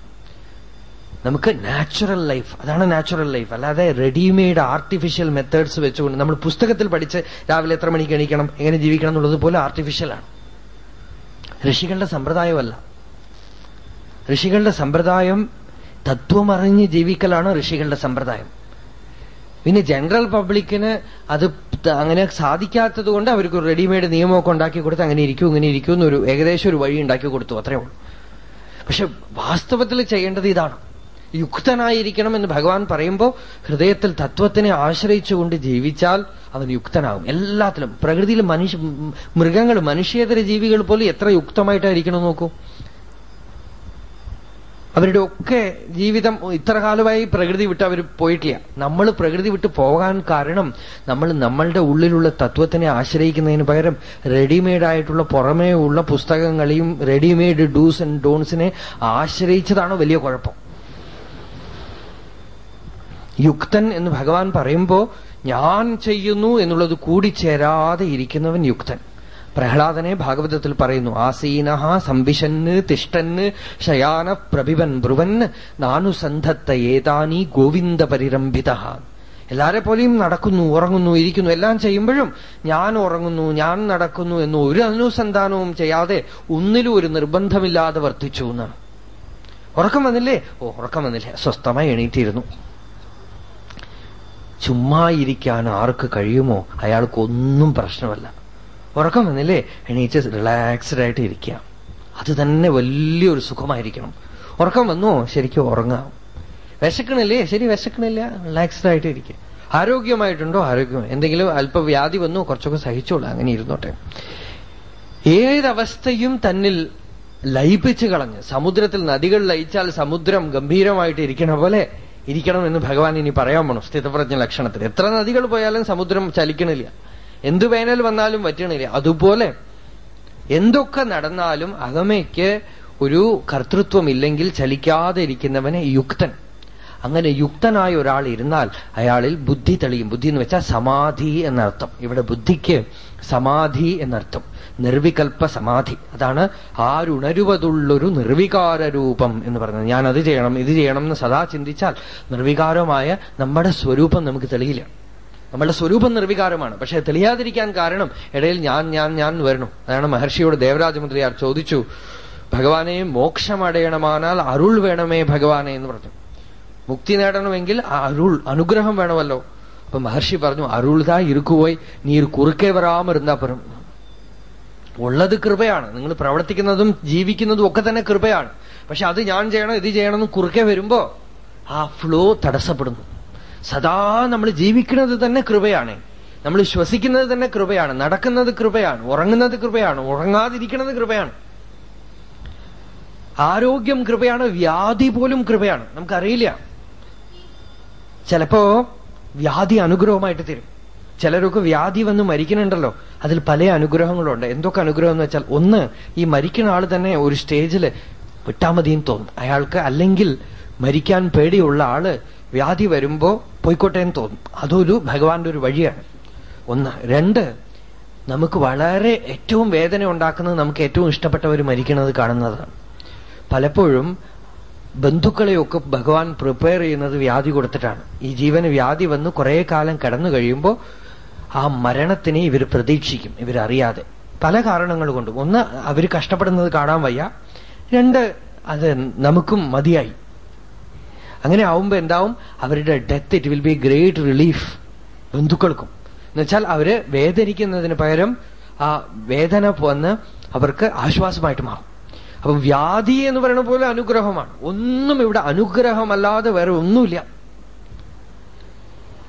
Speaker 2: നമുക്ക് നാച്ചുറൽ ലൈഫ് അതാണ് നാച്ചുറൽ ലൈഫ് അല്ലാതെ റെഡിമെയ്ഡ് ആർട്ടിഫിഷ്യൽ മെത്തേഡ്സ് വെച്ചുകൊണ്ട് നമ്മൾ പുസ്തകത്തിൽ പഠിച്ച് രാവിലെ എത്ര മണിക്ക് എണീക്കണം എങ്ങനെ ജീവിക്കണം എന്നുള്ളത് പോലെ ആർട്ടിഫിഷ്യലാണ് ഋഷികളുടെ സമ്പ്രദായമല്ല. ഋഷികളുടെ സമ്പ്രദായം തത്വമറിഞ്ഞ് ജീവിക്കലാണ് ഋഷികളുടെ സമ്പ്രദായം. പിന്നെ ജനറൽ പബ്ലിക്കിന് അത് അങ്ങനെ സാധിക്കാത്തത് കൊണ്ട് അവർക്ക് റെഡിമെയ്ഡ് നിയമമൊക്കെ ഉണ്ടാക്കി കൊടുത്ത് അങ്ങനെ ഇരിക്കും ഇങ്ങനെ ഇരിക്കും എന്നൊരു ഏകദേശം ഒരു വഴി ഉണ്ടാക്കി കൊടുത്തു അത്രേ ഉള്ളൂ. പക്ഷെ വാസ്തവത്തിൽ ചെയ്യേണ്ടത് ഇതാണ്. യുക്തനായിരിക്കണം എന്ന് ഭഗവാൻ പറയുമ്പോൾ ഹൃദയത്തിൽ തത്വത്തിനെ ആശ്രയിച്ചുകൊണ്ട് ജീവിച്ചാൽ അവൻ യുക്തനാകും. എല്ലാത്തിലും. പ്രകൃതിയിൽ മനുഷ്യ മൃഗങ്ങൾ മനുഷ്യേതര ജീവികൾ പോലും എത്ര യുക്തമായിട്ടായിരിക്കണം നോക്കൂ. അവരുടെ ഒക്കെ ജീവിതം ഇത്ര കാലമായി പ്രകൃതി വിട്ട് അവർ പോയിട്ടില്ല. നമ്മൾ പ്രകൃതി വിട്ട് പോകാൻ കാരണം നമ്മൾ നമ്മളുടെ ഉള്ളിലുള്ള തത്വത്തിനെ ആശ്രയിക്കുന്നതിന് പകരം റെഡിമെയ്ഡ് ആയിട്ടുള്ള പുറമേ ഉള്ള പുസ്തകങ്ങളെയും റെഡിമെയ്ഡ് ഡൂസ് ആൻഡ് ഡോൺസിനെ ആശ്രയിച്ചതാണ് വലിയ കുഴപ്പം. യുക്തൻ എന്ന് ഭഗവാൻ പറയുമ്പോ ഞാൻ ചെയ്യുന്നു എന്നുള്ളത് കൂടിച്ചേരാതെ ഇരിക്കുന്നവൻ യുക്തൻ. പ്രഹ്ലാദനെ ഭാഗവതത്തിൽ പറയുന്നു ആസീന സംവിശന്ന് തിഷ്ടന് ശയാന പ്രഭിവൻ ബ്രുവൻ നാനുസന്ധത്ത ഏതാനി ഗോവിന്ദ പരിരംഭിത. എല്ലാരെ പോലെയും നടക്കുന്നു ഉറങ്ങുന്നു ഇരിക്കുന്നു എല്ലാം ചെയ്യുമ്പോഴും ഞാൻ ഉറങ്ങുന്നു ഞാൻ നടക്കുന്നു എന്ന് ഒരു അനുസന്ധാനവും ചെയ്യാതെ ഒന്നിലും ഒരു നിർബന്ധമില്ലാതെ വർദ്ധിച്ചു എന്നാണ്. ഉറക്കം വന്നില്ലേ? ഓ ഉറക്കം വന്നില്ലേ. സ്വസ്ഥമായി എണീറ്റിരുന്നു. ചുമ്മാ ഇരിക്കാൻ ആർക്ക് കഴിയുമോ? അയാൾക്കൊന്നും പ്രശ്നമല്ല. ഉറക്കം വന്നില്ലേ? എണീച്ച് റിലാക്സ്ഡ് ആയിട്ട് ഇരിക്കുക. അത് തന്നെ വലിയൊരു സുഖമായിരിക്കണം. ഉറക്കം വന്നോ? ശരിക്കും ഉറങ്ങാം. വിശക്കണില്ലേ? ശരി വിശക്കണില്ല. റിലാക്സ്ഡ് ആയിട്ട് ഇരിക്കുക. ആരോഗ്യമായിട്ടുണ്ടോ? ആരോഗ്യം. എന്തെങ്കിലും അല്പവ്യാധി വന്നോ? കുറച്ചൊക്കെ സഹിച്ചോളൂ. അങ്ങനെ ഇരുന്നോട്ടെ. ഏതവസ്ഥയും തന്നിൽ ലയിപ്പിച്ചു കളഞ്ഞ്. സമുദ്രത്തിൽ നദികൾ ലയിച്ചാൽ സമുദ്രം ഗംഭീരമായിട്ട് ഇരിക്കണ പോലെ ഇരിക്കണം എന്ന് ഭഗവാൻ ഇനി പറയാൻ പോണം. സ്ഥിതപ്രജ്ഞ ലക്ഷണത്തിൽ എത്ര നദികൾ പോയാലും സമുദ്രം ചലിക്കണില്ല. എന്ത് വേനൽ വന്നാലും പറ്റണില്ല അതുപോലെ എന്തൊക്കെ നടന്നാലും അകമയ്ക്ക് ഒരു കർത്തൃത്വം ഇല്ലെങ്കിൽ ചലിക്കാതെ ഇരിക്കുന്നവനെ യുക്തൻ. അങ്ങനെ യുക്തനായ ഒരാൾ ഇരുന്നാൽ അയാളിൽ ബുദ്ധി തെളിയും. ബുദ്ധി എന്ന് വെച്ചാൽ സമാധി എന്നർത്ഥം. ഇവിടെ ബുദ്ധിക്ക് സമാധി എന്നർത്ഥം. നിർവികൽപ്പ സമാധി. അതാണ് ആരുണരുവതുള്ളൊരു നിർവികാര രൂപം എന്ന് പറയുന്നത്. ഞാൻ അത് ചെയ്യണം ഇത് ചെയ്യണം എന്ന് സദാ ചിന്തിച്ചാൽ നിർവികാരമായ നമ്മുടെ സ്വരൂപം നമുക്ക് തെളിയില്ല. നമ്മളുടെ സ്വരൂപം നിർവികാരമാണ്. പക്ഷെ തെളിയാതിരിക്കാൻ കാരണം ഇടയിൽ ഞാൻ ഞാൻ ഞാൻ വരണം. അതാണ് മഹർഷിയോട് ദേവരാജമുദ്രയാർ ചോദിച്ചു ഭഗവാനെ മോക്ഷമടയണമാനാൽ അരുൾ വേണമേ ഭഗവാനെ എന്ന് പറഞ്ഞു. മുക്തി നേടണമെങ്കിൽ ആ അരുൾ അനുഗ്രഹം വേണമല്ലോ. അപ്പൊ മഹർഷി പറഞ്ഞു അരുൾതാ ഇരുക്കുപോയി നീർ കുറുക്കെ വരാമ ഇരുന്നാ പറും ഉള്ളത് കൃപയാണ്. നിങ്ങൾ പ്രവർത്തിക്കുന്നതും ജീവിക്കുന്നതും ഒക്കെ തന്നെ കൃപയാണ്. പക്ഷെ അത് ഞാൻ ചെയ്യണം ഇത് ചെയ്യണം എന്ന് കുറുക്കെ വരുമ്പോ ആ ഫ്ലോ തടസ്സപ്പെടുന്നു. സദാ നമ്മൾ ജീവിക്കുന്നത് തന്നെ കൃപയാണ്. നമ്മൾ ശ്വസിക്കുന്നത് തന്നെ കൃപയാണ്. നടക്കുന്നത് കൃപയാണ്. ഉറങ്ങുന്നത് കൃപയാണ്. ഉറങ്ങാതിരിക്കുന്നത് കൃപയാണ്. ആരോഗ്യം കൃപയാണ്. വ്യാധി പോലും കൃപയാണ്. നമുക്കറിയില്ല. ചിലപ്പോ വ്യാധി അനുഗ്രഹമായിട്ട് തരും. ചിലരൊക്കെ വ്യാധി വന്ന് മരിക്കണുണ്ടല്ലോ അതിൽ പല അനുഗ്രഹങ്ങളുണ്ട്. എന്തൊക്കെ അനുഗ്രഹം എന്ന് വെച്ചാൽ ഒന്ന് ഈ മരിക്കുന്ന ആൾ തന്നെ ഒരു സ്റ്റേജിൽ വിട്ടാമതിയും തോന്നും. അയാൾക്ക് അല്ലെങ്കിൽ മരിക്കാൻ പേടിയുള്ള ആൾ വ്യാധി വരുമ്പോ പോയിക്കോട്ടെ എന്ന് തോന്നും. അതൊരു ഭഗവാന്റെ ഒരു വഴിയാണ്. ഒന്ന്. രണ്ട് നമുക്ക് വളരെ ഏറ്റവും വേദന ഉണ്ടാക്കുന്നത് നമുക്ക് ഏറ്റവും ഇഷ്ടപ്പെട്ടവർ മരിക്കുന്നത് കാണുന്നതാണ്. പലപ്പോഴും ബന്ധുക്കളെയൊക്കെ ഭഗവാൻ പ്രിപ്പയർ ചെയ്യുന്നത് വ്യാധി കൊടുത്തിട്ടാണ്. ഈ ജീവന് വ്യാധി വന്ന് കുറെ കാലം കടന്നു കഴിയുമ്പോൾ ആ മരണത്തിനെ ഇവർ പ്രതീക്ഷിക്കും ഇവരറിയാതെ. പല കാരണങ്ങൾ കൊണ്ടും. ഒന്ന് അവർ കഷ്ടപ്പെടുന്നത് കാണാൻ വയ്യ. രണ്ട് അത് നമുക്കും മതിയായി. അങ്ങനെ ആവുമ്പോ എന്താവും? അവരുടെ death it will be great relief ബന്ധുക്കൾക്കും. എന്നുവെച്ചാൽ അവർ വേദനിക്കുന്നതിന് പകരം ആ വേദന വന്ന് അവർക്ക് ആശ്വാസമായിട്ട് മാറും. അപ്പൊ വ്യാധി എന്ന് പറയുന്ന പോലെ അനുഗ്രഹമാണ്. ഒന്നും ഇവിടെ അനുഗ്രഹമല്ലാതെ വേറെ ഒന്നുമില്ല.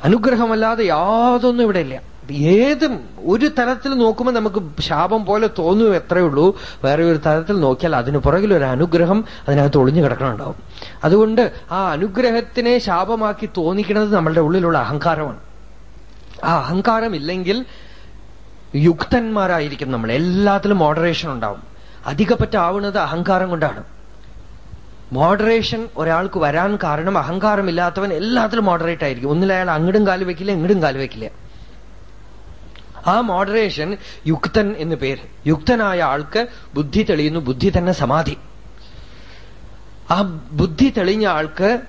Speaker 2: അനുഗ്രഹമല്ലാതെ യാതൊന്നും ഇവിടെ ഇല്ല. ഏതും ഒരു തരത്തിൽ നോക്കുമ്പോൾ നമുക്ക് ശാപം പോലെ തോന്നും എത്രയേ ഉള്ളൂ. വേറെ ഒരു തരത്തിൽ നോക്കിയാൽ അതിന് പുറകിൽ ഒരു അനുഗ്രഹം അതിനകത്ത് ഒളിഞ്ഞു കിടക്കണുണ്ടാവും. അതുകൊണ്ട് ആ അനുഗ്രഹത്തിനെ ശാപമാക്കി തോന്നിക്കുന്നത് നമ്മളുടെ ഉള്ളിലുള്ള അഹങ്കാരമാണ്. ആ അഹങ്കാരം ഇല്ലെങ്കിൽ യുക്തന്മാരായിരിക്കും നമ്മൾ. എല്ലാത്തിലും മോഡറേഷൻ ഉണ്ടാവും. അധികപ്പറ്റാവുന്നത് അഹങ്കാരം കൊണ്ടാണ്. മോഡറേഷൻ ഒരാൾക്ക് വരാൻ കാരണം അഹങ്കാരമില്ലാത്തവൻ എല്ലാത്തിലും മോഡറേറ്റ് ആയിരിക്കും. ഒന്നിൽ അയാൾ അങ്ങടും കാൽ ഇങ്ങടും കാൽ ആ മോഡറേഷൻ യുക്തൻ എന്ന് പേര്. യുക്തനായ ആൾക്ക് ബുദ്ധി തെളിയുന്നു ബുദ്ധി തന്നെ സമാധി. ആ ബുദ്ധി തെളിഞ്ഞ ആൾക്ക്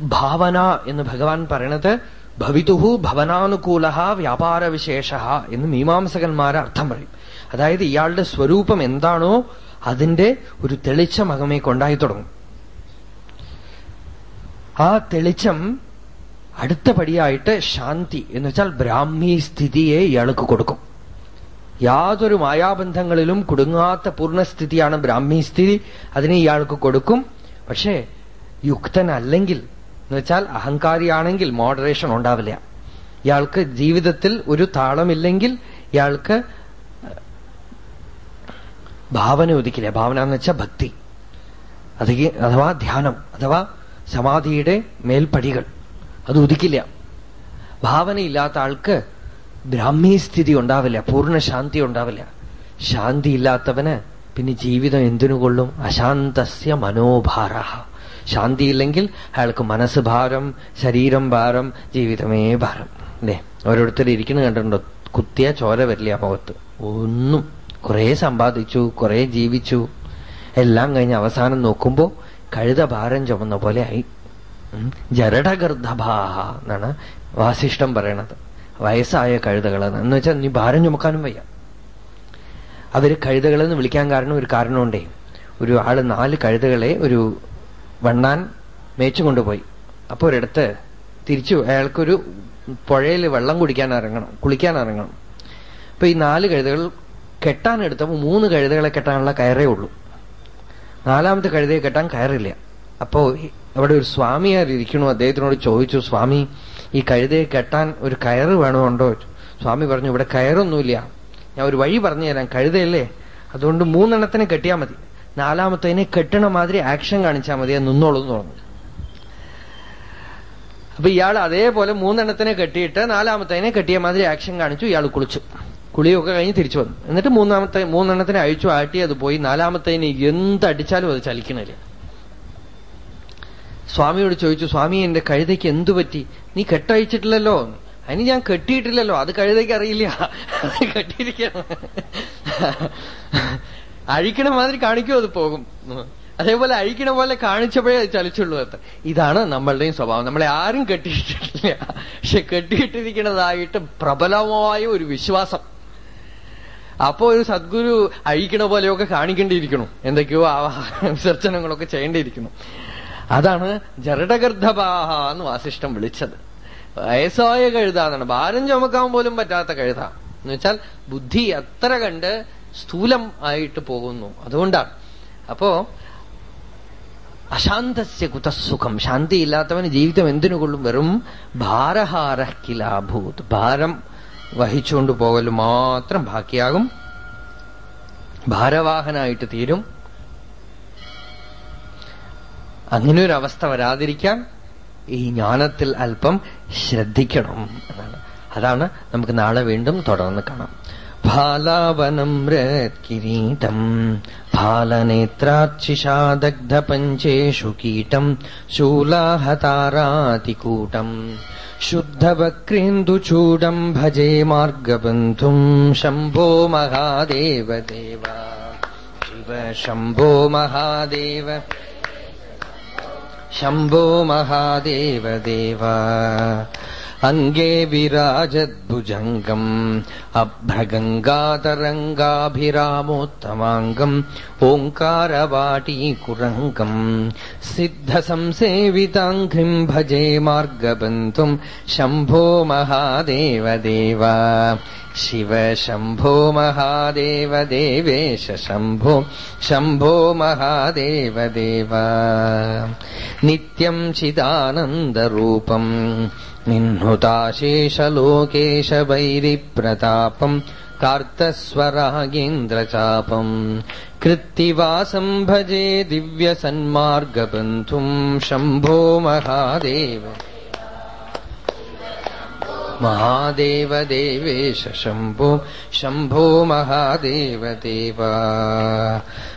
Speaker 2: ഭാവന എന്ന് ഭഗവാൻ പറയണത് ഭവിതുഹു ഭവനാനുകൂല വ്യാപാര വിശേഷ എന്ന് മീമാംസകന്മാർ അർത്ഥം പറയും. അതായത് ഇയാളുടെ സ്വരൂപം എന്താണോ അതിന്റെ ഒരു തെളിച്ചം അകമേ കൊണ്ടായി തുടങ്ങും. ആ തെളിച്ചം അടുത്ത പടിയായിട്ട് ശാന്തി എന്ന് വെച്ചാൽ ബ്രാഹ്മി സ്ഥിതിയെ ഇയാൾക്ക് കൊടുക്കും. യാതൊരു മായാബന്ധങ്ങളിലും കുടുങ്ങാത്ത പൂർണസ്ഥിതിയാണ് ബ്രാഹ്മി സ്ഥിതി. അതിനെ ഇയാൾക്ക് കൊടുക്കും. പക്ഷേ യുക്തനല്ലെങ്കിൽ എന്ന് വെച്ചാൽ അഹങ്കാരിയാണെങ്കിൽ മോഡറേഷൻ ഉണ്ടാവില്ല. ഇയാൾക്ക് ജീവിതത്തിൽ ഒരു താളമില്ലെങ്കിൽ ഇയാൾക്ക് ഭാവന ഒതുക്കില്ല ഭാവന എന്ന് വെച്ചാൽ ഭക്തി. അഥവാ ധ്യാനം അഥവാ സമാധിയുടെ മേൽപ്പടികൾ. അത് ഉദിക്കില്ല ഭാവനയില്ലാത്ത ആൾക്ക് ബ്രാഹ്മീ സ്ഥിതി ഉണ്ടാവില്ല പൂർണ ശാന്തി ഉണ്ടാവില്ല. ശാന്തി ഇല്ലാത്തവന് പിന്നെ ജീവിതം എന്തിനു കൊള്ളും? അശാന്തസ്യ മനോഭാര ശാന്തി ഇല്ലെങ്കിൽ അയാൾക്ക് മനസ്സ് ഭാരം ശരീരം ഭാരം ജീവിതമേ ഭാരം. അല്ലേ ഓരോരുത്തർ ഇരിക്കുന്ന കണ്ടിട്ടുണ്ടോ? കുത്തിയ ചോര വരില്ല മുഖത്ത്? ഒന്നും. കുറെ സമ്പാദിച്ചു കുറെ ജീവിച്ചു. എല്ലാം കഴിഞ്ഞ് അവസാനം നോക്കുമ്പോ കഴുത ഭാരം ചുമന്ന പോലെ ആയി. ജരടഗർദ്ധഭാഹ എന്നാണ് വാസിഷ്ടം പറയണത്. വയസ്സായ കഴുതകളെന്ന് എന്ന് വെച്ചാൽ നീ ഭാരം ചുമക്കാനും വയ്യ. അവർ കഴുതകളെന്ന് വിളിക്കാൻ കാരണം ഒരു കാരണമുണ്ടേ. ഒരു ആൾ നാല് കഴുതകളെ ഒരു വണ്ണാൻ മേച്ചു കൊണ്ടുപോയി. അപ്പൊ ഒരിടത്ത് തിരിച്ചു അയാൾക്കൊരു പുഴയിൽ വെള്ളം കുടിക്കാൻ ഇറങ്ങണം കുളിക്കാൻ ഇറങ്ങണം. അപ്പൊ ഈ നാല് കഴുതകൾ കെട്ടാൻ എടുത്തപ്പോ മൂന്ന് കഴുതകളെ കെട്ടാനുള്ള കയറേ ഉള്ളൂ. നാലാമത്തെ കഴുതയെ കെട്ടാൻ കയറില്ല. അപ്പോ അവിടെ ഒരു സ്വാമിയാർ ഇരിക്കണു? അദ്ദേഹത്തിനോട് ചോദിച്ചു സ്വാമി ഈ കഴുതയെ കെട്ടാൻ ഒരു കയറ് വേണമുണ്ടോ? സ്വാമി പറഞ്ഞു ഇവിടെ കയറൊന്നുമില്ല. ഞാൻ ഒരു വഴി പറഞ്ഞു തരാം. കഴുതയല്ലേ? അതുകൊണ്ട് മൂന്നെണ്ണത്തിന് കെട്ടിയാൽ മതി. നാലാമത്തേനെ കെട്ടണ മാതിരി ആക്ഷൻ കാണിച്ചാൽ മതി. നിന്നോളൂ എന്ന് പറഞ്ഞു. അപ്പൊ ഇയാൾ അതേപോലെ മൂന്നെണ്ണത്തിനെ കെട്ടിയിട്ട് നാലാമത്തേനെ കെട്ടിയ മാതിരി ആക്ഷൻ കാണിച്ചു ഇയാൾ കുളിച്ചു. കുളിയൊക്കെ കഴിഞ്ഞ് തിരിച്ചു വന്നു. എന്നിട്ട് മൂന്നാമത്തെ മൂന്നെണ്ണത്തിനെ അഴിച്ചു ആട്ടി അത് പോയി. നാലാമത്തേനെ എന്തടിച്ചാലും അത് ചലിക്കണില്ല. സ്വാമിയോട് ചോദിച്ചു സ്വാമി എന്റെ കഴുതയ്ക്ക് എന്തു പറ്റി? നീ കെട്ടഴിച്ചിട്ടില്ലല്ലോ? അതിന് ഞാൻ കെട്ടിയിട്ടില്ലല്ലോ. അത് കഴുതയ്ക്ക് അറിയില്ല. അത് കെട്ടിയിരിക്കണം. അഴിക്കണ മാതിരി കാണിക്കോ അത് പോകും. അതേപോലെ അഴിക്കണ പോലെ കാണിച്ചപ്പോഴേ അത് ചലിച്ചുള്ളൂ അത്ര ഇതാണ് നമ്മളുടെയും സ്വഭാവം. നമ്മളെ ആരും കെട്ടിയിട്ടില്ല പക്ഷെ കെട്ടിയിട്ടിരിക്കുന്നതായിട്ട് പ്രബലമായ ഒരു വിശ്വാസം. അപ്പോ ഒരു സദ്ഗുരു അഴിക്കണ പോലെയൊക്കെ കാണിക്കേണ്ടിയിരിക്കണം എന്തൊക്കെയോ ആ വിസർജനങ്ങളൊക്കെ ചെയ്യേണ്ടിയിരിക്കണം അതാണ് ജരടഗർദ്ധപാഹ എന്ന് വാസിഷ്ടം വിളിച്ചത്. വയസ്സായ കഴുത എന്നാണ്. ഭാരം ചുമക്കാൻ പോലും പറ്റാത്ത കഴുത. എന്ന് വെച്ചാൽ ബുദ്ധി അത്ര കണ്ട് സ്ഥൂലം ആയിട്ട് പോകുന്നു. അതുകൊണ്ടാണ്. അപ്പോ അശാന്തസ്യ കുതസുഖം. ശാന്തിയില്ലാത്തവന് ജീവിതം എന്തിനു കൊള്ളും? വെറും ഭാരഹാര കിലാഭൂത് ഭാരം വഹിച്ചുകൊണ്ട് പോകൽ മാത്രം ബാക്കിയാകും. ഭാരവാഹനായിട്ട് തീരും. അങ്ങനെ ഒരു അവസ്ഥ വരാതിരിക്കാൻ ഈ ജ്ഞാനത്തിൽ അല്പം ശ്രദ്ധിക്കണം എന്നാണ്. അതാണ് നമുക്ക് നാളെ വീണ്ടും തുടർന്ന് കാണാം. ഫാലാവനം കിരീടം ഫാലനേത്രാർച്ചിഷാദഗ്ധപഞ്ചേഷു കീടം ശൂലാഹതാരാതികൂട്ടം ശുദ്ധവക്രേന്ദുചൂടം ഭജേ മാർഗബന്ധും ശംഭോ മഹാദേവദേവ ശിവ ശംഭോ മഹാദേവ. शम्भो महादेवदेव। अङ्गे विराजद्भुजङ्गम् अभ्रगङ्गातरङ्गाभिरामोत्तमाङ्गम् ओङ्कारवाटीकुरङ्गम् सिद्धसंसेविताङ्घ्रिम् भजे मार्गबन्धुम् शम्भो महादेवदेव शिव शम्भो महादेव देवेश शम्भो शम्भो महादेवदेव नित्यम् चिदानन्दरूपम् निह्नुताशेषलोकेश वैरिप्रतापम् कार्तस्वरागेन्द्रचापम् कृत्तिवासम् भजे दिव्यसन्मार्गबन्धुम् शम्भो महादेव। महादेव देवेश शम्भो शम्भो महादेव देवा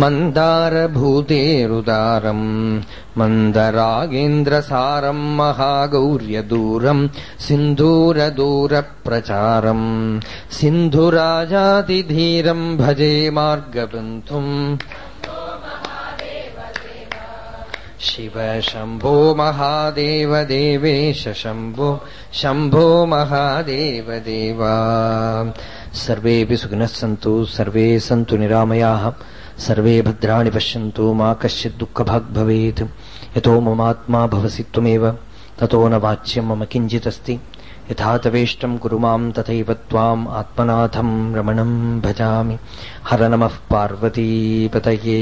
Speaker 2: मन्दारभूतेरुदारम् मन्दरागेन्द्रसारम् महागौर्यदूरम् सिन्धूरदूरप्रचारम् सिन्धुराजातिधीरम् भजे मार्गबन्धुम् शिव शम्भो महादेव देवेश शम्भो शम्भो महादेव देवा सर्वेऽपि सुखिनः सन्तु सर्वे सन्तु निरामयाः सर्वे भद्राणि पश्यन्तु मा कश्चित् दुःखभाग् भवेत्। यतो ममात्मा भवसि त्वमेव ततो न वाच्यम् मम किञ्चिदस्ति। यथा तवेष्टम् कुरु माम् तथैव त्वाम् आत्मनाथम् रमणम् भजामि। हर नमः पार्वतीपतये